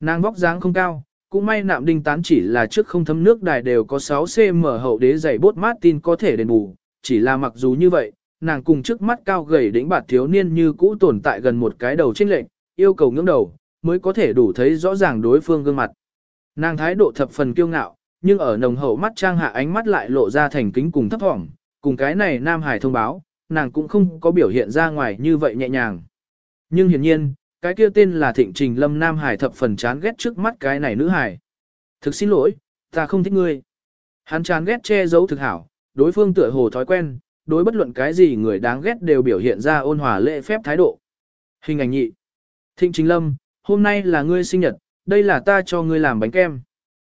Nàng vóc dáng không cao, cũng may nạm đinh tán chỉ là trước không thấm nước đài đều có 6cm hậu đế dày bốt mát tin có thể đền bù, chỉ là mặc dù như vậy, nàng cùng trước mắt cao gầy đỉnh bạt thiếu niên như cũ tồn tại gần một cái đầu trên lệnh, yêu cầu ngưỡng đầu, mới có thể đủ thấy rõ ràng đối phương gương mặt. Nàng thái độ thập phần kiêu ngạo, nhưng ở nồng hậu mắt trang hạ ánh mắt lại lộ ra thành kính cùng thấp thỏm, cùng cái này Nam Hải thông báo, nàng cũng không có biểu hiện ra ngoài như vậy nhẹ nhàng. Nhưng hiển nhiên, cái kia tên là Thịnh Trình Lâm Nam Hải thập phần chán ghét trước mắt cái này nữ hải. Thực xin lỗi, ta không thích ngươi. Hắn chán ghét che giấu thực hảo, đối phương tựa hồ thói quen, đối bất luận cái gì người đáng ghét đều biểu hiện ra ôn hòa lễ phép thái độ. Hình ảnh nhị. Thịnh Trình Lâm, hôm nay là ngươi sinh nhật, đây là ta cho ngươi làm bánh kem.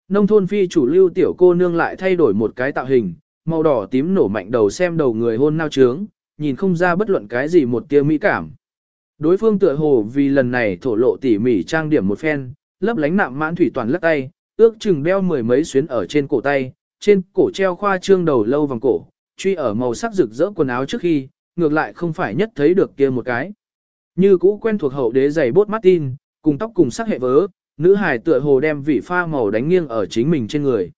Nông thôn phi chủ lưu tiểu cô nương lại thay đổi một cái tạo hình, màu đỏ tím nổ mạnh đầu xem đầu người hôn nao trướng, nhìn không ra bất luận cái gì một tia mỹ cảm. Đối phương tựa hồ vì lần này thổ lộ tỉ mỉ trang điểm một phen, lấp lánh nạm mãn thủy toàn lắc tay, ước chừng đeo mười mấy xuyến ở trên cổ tay, trên cổ treo khoa trương đầu lâu vòng cổ, truy ở màu sắc rực rỡ quần áo trước khi, ngược lại không phải nhất thấy được kia một cái. Như cũ quen thuộc hậu đế giày bốt Martin, cùng tóc cùng sắc hệ vớ, nữ hài tựa hồ đem vị pha màu đánh nghiêng ở chính mình trên người.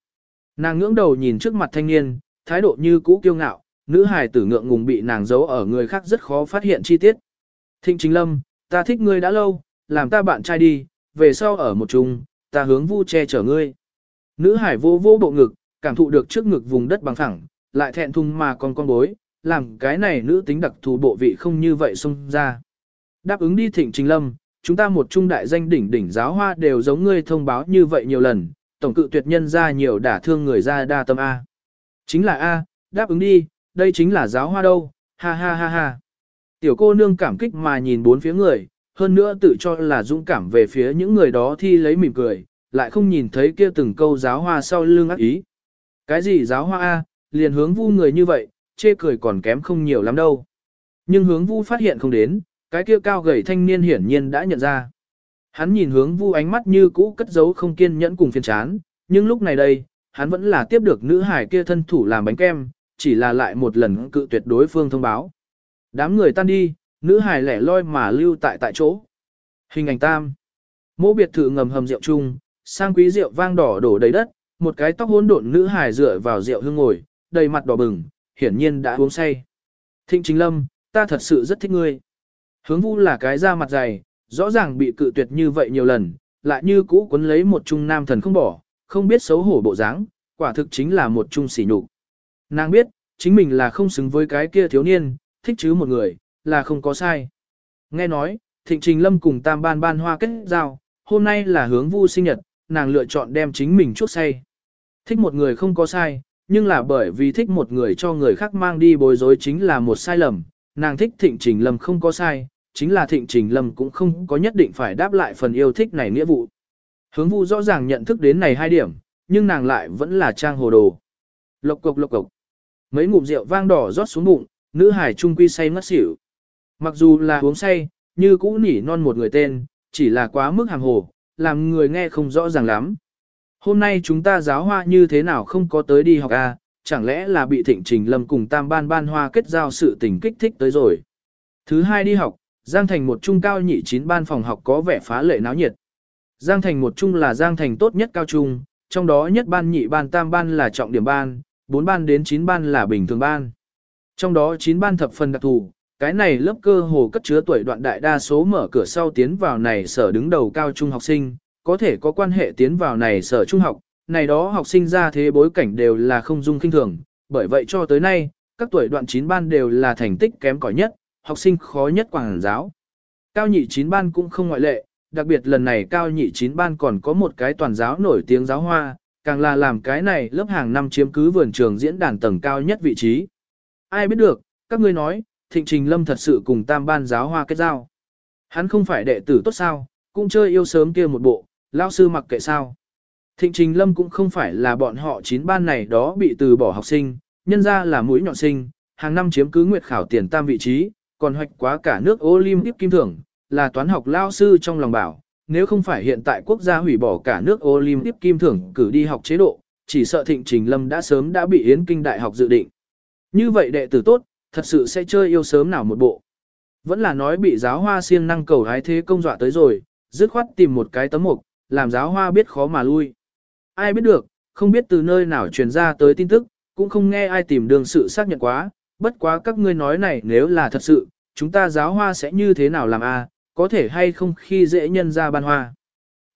Nàng ngưỡng đầu nhìn trước mặt thanh niên, thái độ như cũ kiêu ngạo, nữ hài tử ngượng ngùng bị nàng giấu ở người khác rất khó phát hiện chi tiết. Thịnh chính lâm, ta thích ngươi đã lâu, làm ta bạn trai đi, về sau ở một chung, ta hướng vu che chở ngươi. Nữ hải vô vô bộ ngực, cảm thụ được trước ngực vùng đất bằng phẳng, lại thẹn thùng mà còn con bối, làm cái này nữ tính đặc thù bộ vị không như vậy xông ra. Đáp ứng đi thịnh trình lâm, chúng ta một trung đại danh đỉnh đỉnh giáo hoa đều giống ngươi thông báo như vậy nhiều lần, tổng cự tuyệt nhân ra nhiều đả thương người ra đa tâm A. Chính là A, đáp ứng đi, đây chính là giáo hoa đâu, ha ha ha ha. Tiểu cô nương cảm kích mà nhìn bốn phía người, hơn nữa tự cho là dũng cảm về phía những người đó thi lấy mỉm cười, lại không nhìn thấy kia từng câu giáo hoa sau lưng ác ý. Cái gì giáo hoa A, liền hướng vu người như vậy, chê cười còn kém không nhiều lắm đâu. Nhưng hướng vu phát hiện không đến, cái kia cao gầy thanh niên hiển nhiên đã nhận ra. Hắn nhìn hướng vu ánh mắt như cũ cất giấu không kiên nhẫn cùng phiền chán, nhưng lúc này đây, hắn vẫn là tiếp được nữ hải kia thân thủ làm bánh kem, chỉ là lại một lần cự tuyệt đối phương thông báo. Đám người tan đi, nữ hải lẻ loi mà lưu tại tại chỗ. Hình ảnh tam. Mỗ biệt thự ngầm hầm rượu chung, sang quý rượu vang đỏ đổ đầy đất, một cái tóc hỗn độn nữ hải dựa vào rượu hương ngồi, đầy mặt đỏ bừng, hiển nhiên đã uống say. Thịnh Chính Lâm, ta thật sự rất thích ngươi. Hướng Vu là cái da mặt dày, rõ ràng bị cự tuyệt như vậy nhiều lần, lại như cũ quấn lấy một trung nam thần không bỏ, không biết xấu hổ bộ dáng, quả thực chính là một trung sỉ nhục. Nàng biết, chính mình là không xứng với cái kia thiếu niên, thích chứ một người, là không có sai. Nghe nói, Thịnh Trình Lâm cùng Tam Ban Ban Hoa kết giao, hôm nay là hướng Vu sinh nhật, nàng lựa chọn đem chính mình chuốc say. Thích một người không có sai, nhưng là bởi vì thích một người cho người khác mang đi bối rối chính là một sai lầm, nàng thích Thịnh Trình Lâm không có sai, chính là Thịnh Trình Lâm cũng không có nhất định phải đáp lại phần yêu thích này nghĩa vụ. Hướng Vu rõ ràng nhận thức đến này hai điểm, nhưng nàng lại vẫn là trang hồ đồ. Lộc cục lộc cục. Mấy ngụm rượu vang đỏ rót xuống bụng, nữ hải trung quy say ngất xỉu. Mặc dù là uống say, như cũ nỉ non một người tên, chỉ là quá mức hàng hồ, làm người nghe không rõ ràng lắm. Hôm nay chúng ta giáo hoa như thế nào không có tới đi học? À, chẳng lẽ là bị thịnh trình lâm cùng tam ban ban hoa kết giao sự tình kích thích tới rồi. Thứ hai đi học, Giang Thành một trung cao nhị chín ban phòng học có vẻ phá lệ náo nhiệt. Giang Thành một trung là Giang Thành tốt nhất cao trung, trong đó nhất ban nhị ban tam ban là trọng điểm ban, bốn ban đến chín ban là bình thường ban. Trong đó 9 ban thập phần đặc thù, cái này lớp cơ hồ cất chứa tuổi đoạn đại đa số mở cửa sau tiến vào này sở đứng đầu cao trung học sinh, có thể có quan hệ tiến vào này sở trung học, này đó học sinh ra thế bối cảnh đều là không dung kinh thường, bởi vậy cho tới nay, các tuổi đoạn 9 ban đều là thành tích kém cỏi nhất, học sinh khó nhất quảng giáo. Cao nhị 9 ban cũng không ngoại lệ, đặc biệt lần này cao nhị 9 ban còn có một cái toàn giáo nổi tiếng giáo hoa, càng là làm cái này lớp hàng năm chiếm cứ vườn trường diễn đàn tầng cao nhất vị trí. Ai biết được, các ngươi nói, thịnh trình lâm thật sự cùng tam ban giáo hoa kết giao. Hắn không phải đệ tử tốt sao, cũng chơi yêu sớm kia một bộ, lao sư mặc kệ sao. Thịnh trình lâm cũng không phải là bọn họ chín ban này đó bị từ bỏ học sinh, nhân ra là mũi nhọn sinh, hàng năm chiếm cứ nguyệt khảo tiền tam vị trí, còn hoạch quá cả nước Olympic kim thưởng, là toán học lao sư trong lòng bảo, nếu không phải hiện tại quốc gia hủy bỏ cả nước Olympic kim thưởng cử đi học chế độ, chỉ sợ thịnh trình lâm đã sớm đã bị Yến Kinh Đại học dự định. Như vậy đệ tử tốt, thật sự sẽ chơi yêu sớm nào một bộ. Vẫn là nói bị giáo hoa siêng năng cầu hái thế công dọa tới rồi, dứt khoát tìm một cái tấm mục, làm giáo hoa biết khó mà lui. Ai biết được, không biết từ nơi nào truyền ra tới tin tức, cũng không nghe ai tìm đường sự xác nhận quá, bất quá các ngươi nói này nếu là thật sự, chúng ta giáo hoa sẽ như thế nào làm a? có thể hay không khi dễ nhân ra ban hoa.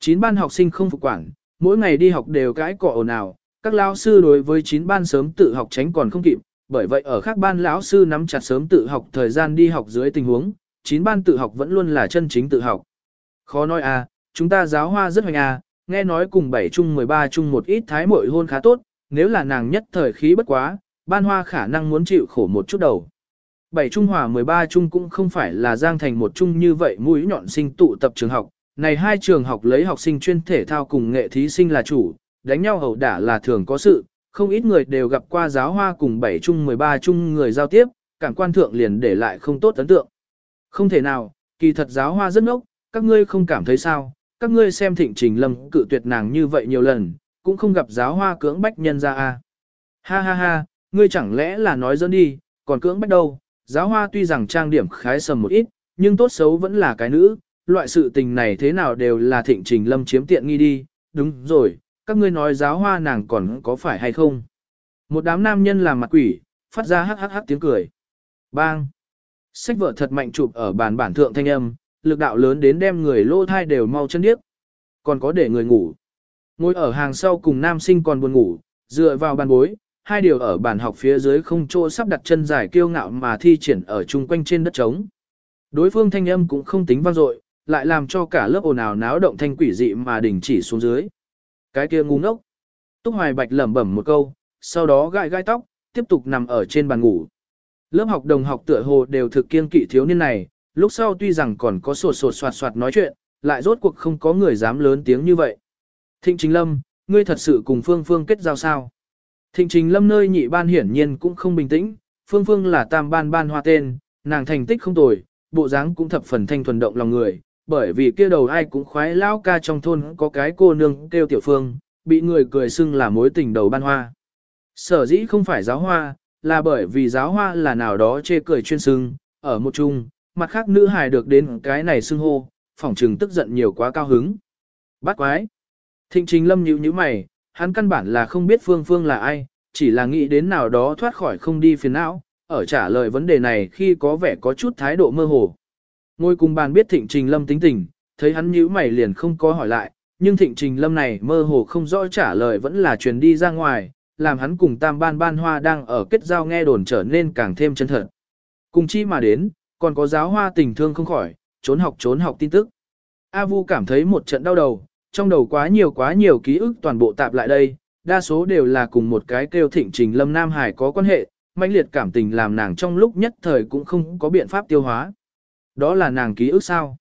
Chín ban học sinh không phục quản, mỗi ngày đi học đều cãi cọ ồn ào, các lao sư đối với chín ban sớm tự học tránh còn không kịp, bởi vậy ở các ban lão sư nắm chặt sớm tự học thời gian đi học dưới tình huống, chín ban tự học vẫn luôn là chân chính tự học. Khó nói à, chúng ta giáo hoa rất hoành à, nghe nói cùng 7 chung 13 chung một ít thái muội hôn khá tốt, nếu là nàng nhất thời khí bất quá, ban hoa khả năng muốn chịu khổ một chút đầu. Bảy trung hòa 13 trung cũng không phải là giang thành một trung như vậy mũi nhọn sinh tụ tập trường học, này hai trường học lấy học sinh chuyên thể thao cùng nghệ thí sinh là chủ, đánh nhau hầu đả là thường có sự, không ít người đều gặp qua giáo hoa cùng 7 trung 13 trung người giao tiếp, cảm quan thượng liền để lại không tốt ấn tượng. Không thể nào, kỳ thật giáo hoa rất ngốc, các ngươi không cảm thấy sao, các ngươi xem thịnh trình lâm cự tuyệt nàng như vậy nhiều lần, cũng không gặp giáo hoa cưỡng bách nhân ra a. Ha ha ha, ngươi chẳng lẽ là nói dẫn đi, còn cưỡng bách đâu, giáo hoa tuy rằng trang điểm khái sầm một ít, nhưng tốt xấu vẫn là cái nữ, loại sự tình này thế nào đều là thịnh trình lâm chiếm tiện nghi đi, đúng rồi, các ngươi nói giáo hoa nàng còn có phải hay không. Một đám nam nhân làm mặt quỷ, phát ra hắc hắc hắc tiếng cười. Bang! Sách vợ thật mạnh chụp ở bàn bản thượng thanh âm, lực đạo lớn đến đem người lô thai đều mau chân điếc. Còn có để người ngủ. Ngồi ở hàng sau cùng nam sinh còn buồn ngủ, dựa vào bàn bối, hai điều ở bàn học phía dưới không chỗ sắp đặt chân dài kiêu ngạo mà thi triển ở chung quanh trên đất trống. Đối phương thanh âm cũng không tính vang dội, lại làm cho cả lớp ồn ào náo động thanh quỷ dị mà đình chỉ xuống dưới. Cái kia ngu ngốc. Túc Hoài Bạch lẩm bẩm một câu, sau đó gãi gai tóc, tiếp tục nằm ở trên bàn ngủ. Lớp học đồng học tựa hồ đều thực kiên kỵ thiếu niên này, lúc sau tuy rằng còn có sột sột soạt soạt nói chuyện, lại rốt cuộc không có người dám lớn tiếng như vậy. Thịnh Chính Lâm, ngươi thật sự cùng Phương Phương kết giao sao? Thịnh Chính Lâm nơi nhị ban hiển nhiên cũng không bình tĩnh, Phương Phương là tam ban ban hoa tên, nàng thành tích không tồi, bộ dáng cũng thập phần thanh thuần động lòng người, bởi vì kia đầu ai cũng khoái lão ca trong thôn có cái cô nương kêu tiểu phương, bị người cười xưng là mối tình đầu ban hoa. Sở dĩ không phải giáo hoa, là bởi vì giáo hoa là nào đó chê cười chuyên xưng, ở một chung, mặt khác nữ hài được đến cái này xưng hô, phỏng trừng tức giận nhiều quá cao hứng. Bắt quái. Thịnh trình lâm nhíu như mày, hắn căn bản là không biết phương phương là ai, chỉ là nghĩ đến nào đó thoát khỏi không đi phiền não, ở trả lời vấn đề này khi có vẻ có chút thái độ mơ hồ. Ngôi cùng bàn biết thịnh trình lâm tính tình, thấy hắn nhíu mày liền không có hỏi lại, nhưng thịnh trình lâm này mơ hồ không rõ trả lời vẫn là truyền đi ra ngoài, làm hắn cùng tam ban ban hoa đang ở kết giao nghe đồn trở nên càng thêm chân thật. Cùng chi mà đến, còn có giáo hoa tình thương không khỏi, trốn học trốn học tin tức. A Vu cảm thấy một trận đau đầu, trong đầu quá nhiều quá nhiều ký ức toàn bộ tạp lại đây, đa số đều là cùng một cái kêu thịnh trình lâm Nam Hải có quan hệ, mãnh liệt cảm tình làm nàng trong lúc nhất thời cũng không có biện pháp tiêu hóa. Đó là nàng ký ức sao?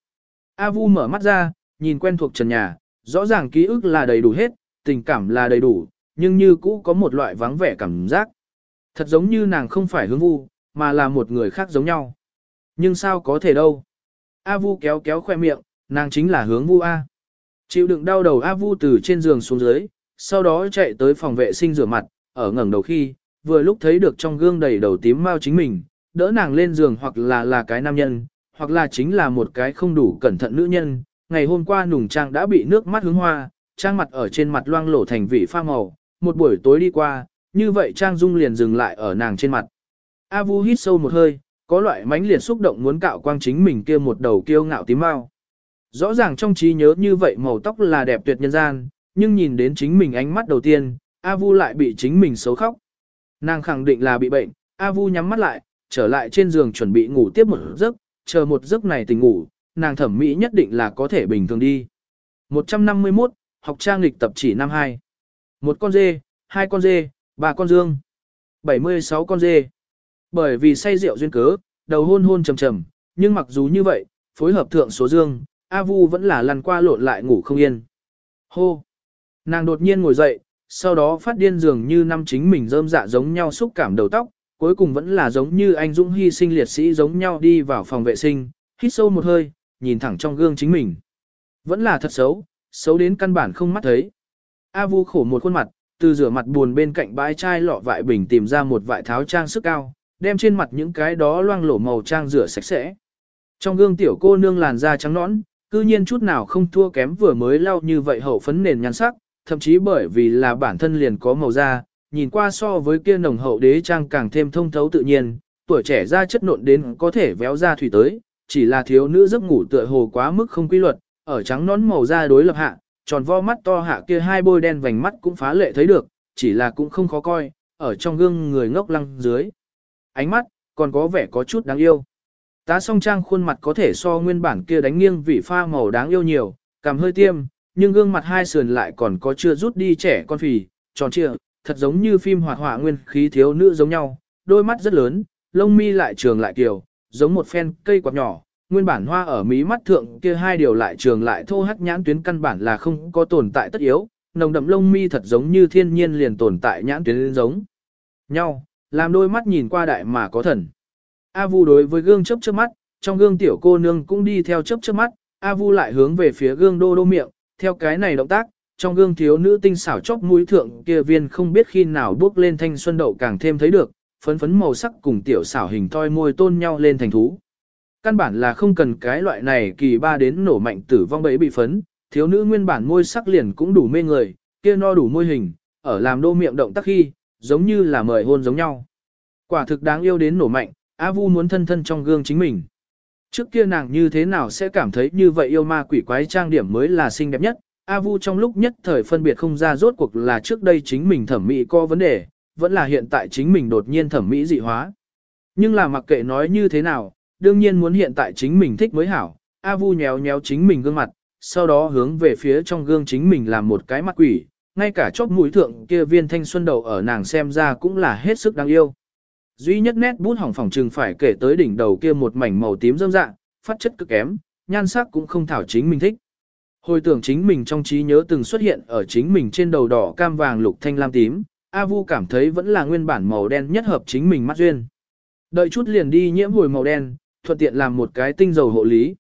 A Vu mở mắt ra, nhìn quen thuộc trần nhà, rõ ràng ký ức là đầy đủ hết, tình cảm là đầy đủ, nhưng như cũ có một loại vắng vẻ cảm giác. Thật giống như nàng không phải hướng vu, mà là một người khác giống nhau. Nhưng sao có thể đâu? A Vu kéo kéo khoe miệng, nàng chính là hướng vu A. Chịu đựng đau đầu A Vu từ trên giường xuống dưới, sau đó chạy tới phòng vệ sinh rửa mặt, ở ngẩng đầu khi, vừa lúc thấy được trong gương đầy đầu tím mau chính mình, đỡ nàng lên giường hoặc là là cái nam nhân, hoặc là chính là một cái không đủ cẩn thận nữ nhân. Ngày hôm qua nùng trang đã bị nước mắt hướng hoa, trang mặt ở trên mặt loang lổ thành vị pha màu, một buổi tối đi qua, như vậy trang dung liền dừng lại ở nàng trên mặt. A Vu hít sâu một hơi, có loại mãnh liệt xúc động muốn cạo quang chính mình kia một đầu kiêu ngạo tím mau. Rõ ràng trong trí nhớ như vậy màu tóc là đẹp tuyệt nhân gian, nhưng nhìn đến chính mình ánh mắt đầu tiên, A Vu lại bị chính mình xấu khóc. Nàng khẳng định là bị bệnh, A Vu nhắm mắt lại, trở lại trên giường chuẩn bị ngủ tiếp một giấc, chờ một giấc này tỉnh ngủ, nàng thẩm mỹ nhất định là có thể bình thường đi. 151, học trang lịch tập chỉ năm 2. Một con dê, hai con dê, ba con dương. 76 con dê. Bởi vì say rượu duyên cớ, đầu hôn hôn trầm trầm, nhưng mặc dù như vậy, phối hợp thượng số dương, A Vu vẫn là lăn qua lộn lại ngủ không yên. Hô! Nàng đột nhiên ngồi dậy, sau đó phát điên dường như năm chính mình rơm dạ giống nhau xúc cảm đầu tóc, cuối cùng vẫn là giống như anh Dũng hy sinh liệt sĩ giống nhau đi vào phòng vệ sinh, hít sâu một hơi, nhìn thẳng trong gương chính mình. Vẫn là thật xấu, xấu đến căn bản không mắt thấy. A Vu khổ một khuôn mặt, từ rửa mặt buồn bên cạnh bãi chai lọ vại bình tìm ra một vại tháo trang sức cao, đem trên mặt những cái đó loang lổ màu trang rửa sạch sẽ. Trong gương tiểu cô nương làn da trắng nõn, cư nhiên chút nào không thua kém vừa mới lau như vậy hậu phấn nền nhan sắc, thậm chí bởi vì là bản thân liền có màu da, nhìn qua so với kia nồng hậu đế trang càng thêm thông thấu tự nhiên, tuổi trẻ ra chất nộn đến có thể véo ra thủy tới, chỉ là thiếu nữ giấc ngủ tựa hồ quá mức không quy luật, ở trắng nón màu da đối lập hạ, tròn vo mắt to hạ kia hai bôi đen vành mắt cũng phá lệ thấy được, chỉ là cũng không khó coi, ở trong gương người ngốc lăng dưới. Ánh mắt, còn có vẻ có chút đáng yêu. Tá song trang khuôn mặt có thể so nguyên bản kia đánh nghiêng vị pha màu đáng yêu nhiều, cảm hơi tiêm, nhưng gương mặt hai sườn lại còn có chưa rút đi trẻ con phì, tròn trịa, thật giống như phim hoạt họa nguyên khí thiếu nữ giống nhau, đôi mắt rất lớn, lông mi lại trường lại kiều, giống một phen cây quạt nhỏ, nguyên bản hoa ở mí mắt thượng kia hai điều lại trường lại thô hắc nhãn tuyến căn bản là không có tồn tại tất yếu, nồng đậm lông mi thật giống như thiên nhiên liền tồn tại nhãn tuyến giống nhau, làm đôi mắt nhìn qua đại mà có thần. A Vu đối với gương chớp chớp mắt, trong gương tiểu cô nương cũng đi theo chớp chớp mắt, A Vu lại hướng về phía gương đô đô miệng, theo cái này động tác, trong gương thiếu nữ tinh xảo chóp mũi thượng kia viên không biết khi nào bước lên thanh xuân đậu càng thêm thấy được, phấn phấn màu sắc cùng tiểu xảo hình toi môi tôn nhau lên thành thú. Căn bản là không cần cái loại này kỳ ba đến nổ mạnh tử vong bẫy bị phấn, thiếu nữ nguyên bản môi sắc liền cũng đủ mê người, kia no đủ môi hình, ở làm đô miệng động tác khi, giống như là mời hôn giống nhau. Quả thực đáng yêu đến nổ mạnh, A Vu muốn thân thân trong gương chính mình. Trước kia nàng như thế nào sẽ cảm thấy như vậy yêu ma quỷ quái trang điểm mới là xinh đẹp nhất, A Vu trong lúc nhất thời phân biệt không ra rốt cuộc là trước đây chính mình thẩm mỹ có vấn đề, vẫn là hiện tại chính mình đột nhiên thẩm mỹ dị hóa. Nhưng là mặc kệ nói như thế nào, đương nhiên muốn hiện tại chính mình thích mới hảo, A Vu nhéo nhéo chính mình gương mặt, sau đó hướng về phía trong gương chính mình làm một cái mặt quỷ, ngay cả chóp mũi thượng kia viên thanh xuân đầu ở nàng xem ra cũng là hết sức đáng yêu. Duy nhất nét bút hỏng phòng trừng phải kể tới đỉnh đầu kia một mảnh màu tím rơm dạ, phát chất cực kém, nhan sắc cũng không thảo chính mình thích. Hồi tưởng chính mình trong trí nhớ từng xuất hiện ở chính mình trên đầu đỏ cam vàng lục thanh lam tím, A Vu cảm thấy vẫn là nguyên bản màu đen nhất hợp chính mình mắt duyên. Đợi chút liền đi nhiễm hồi màu đen, thuận tiện làm một cái tinh dầu hộ lý.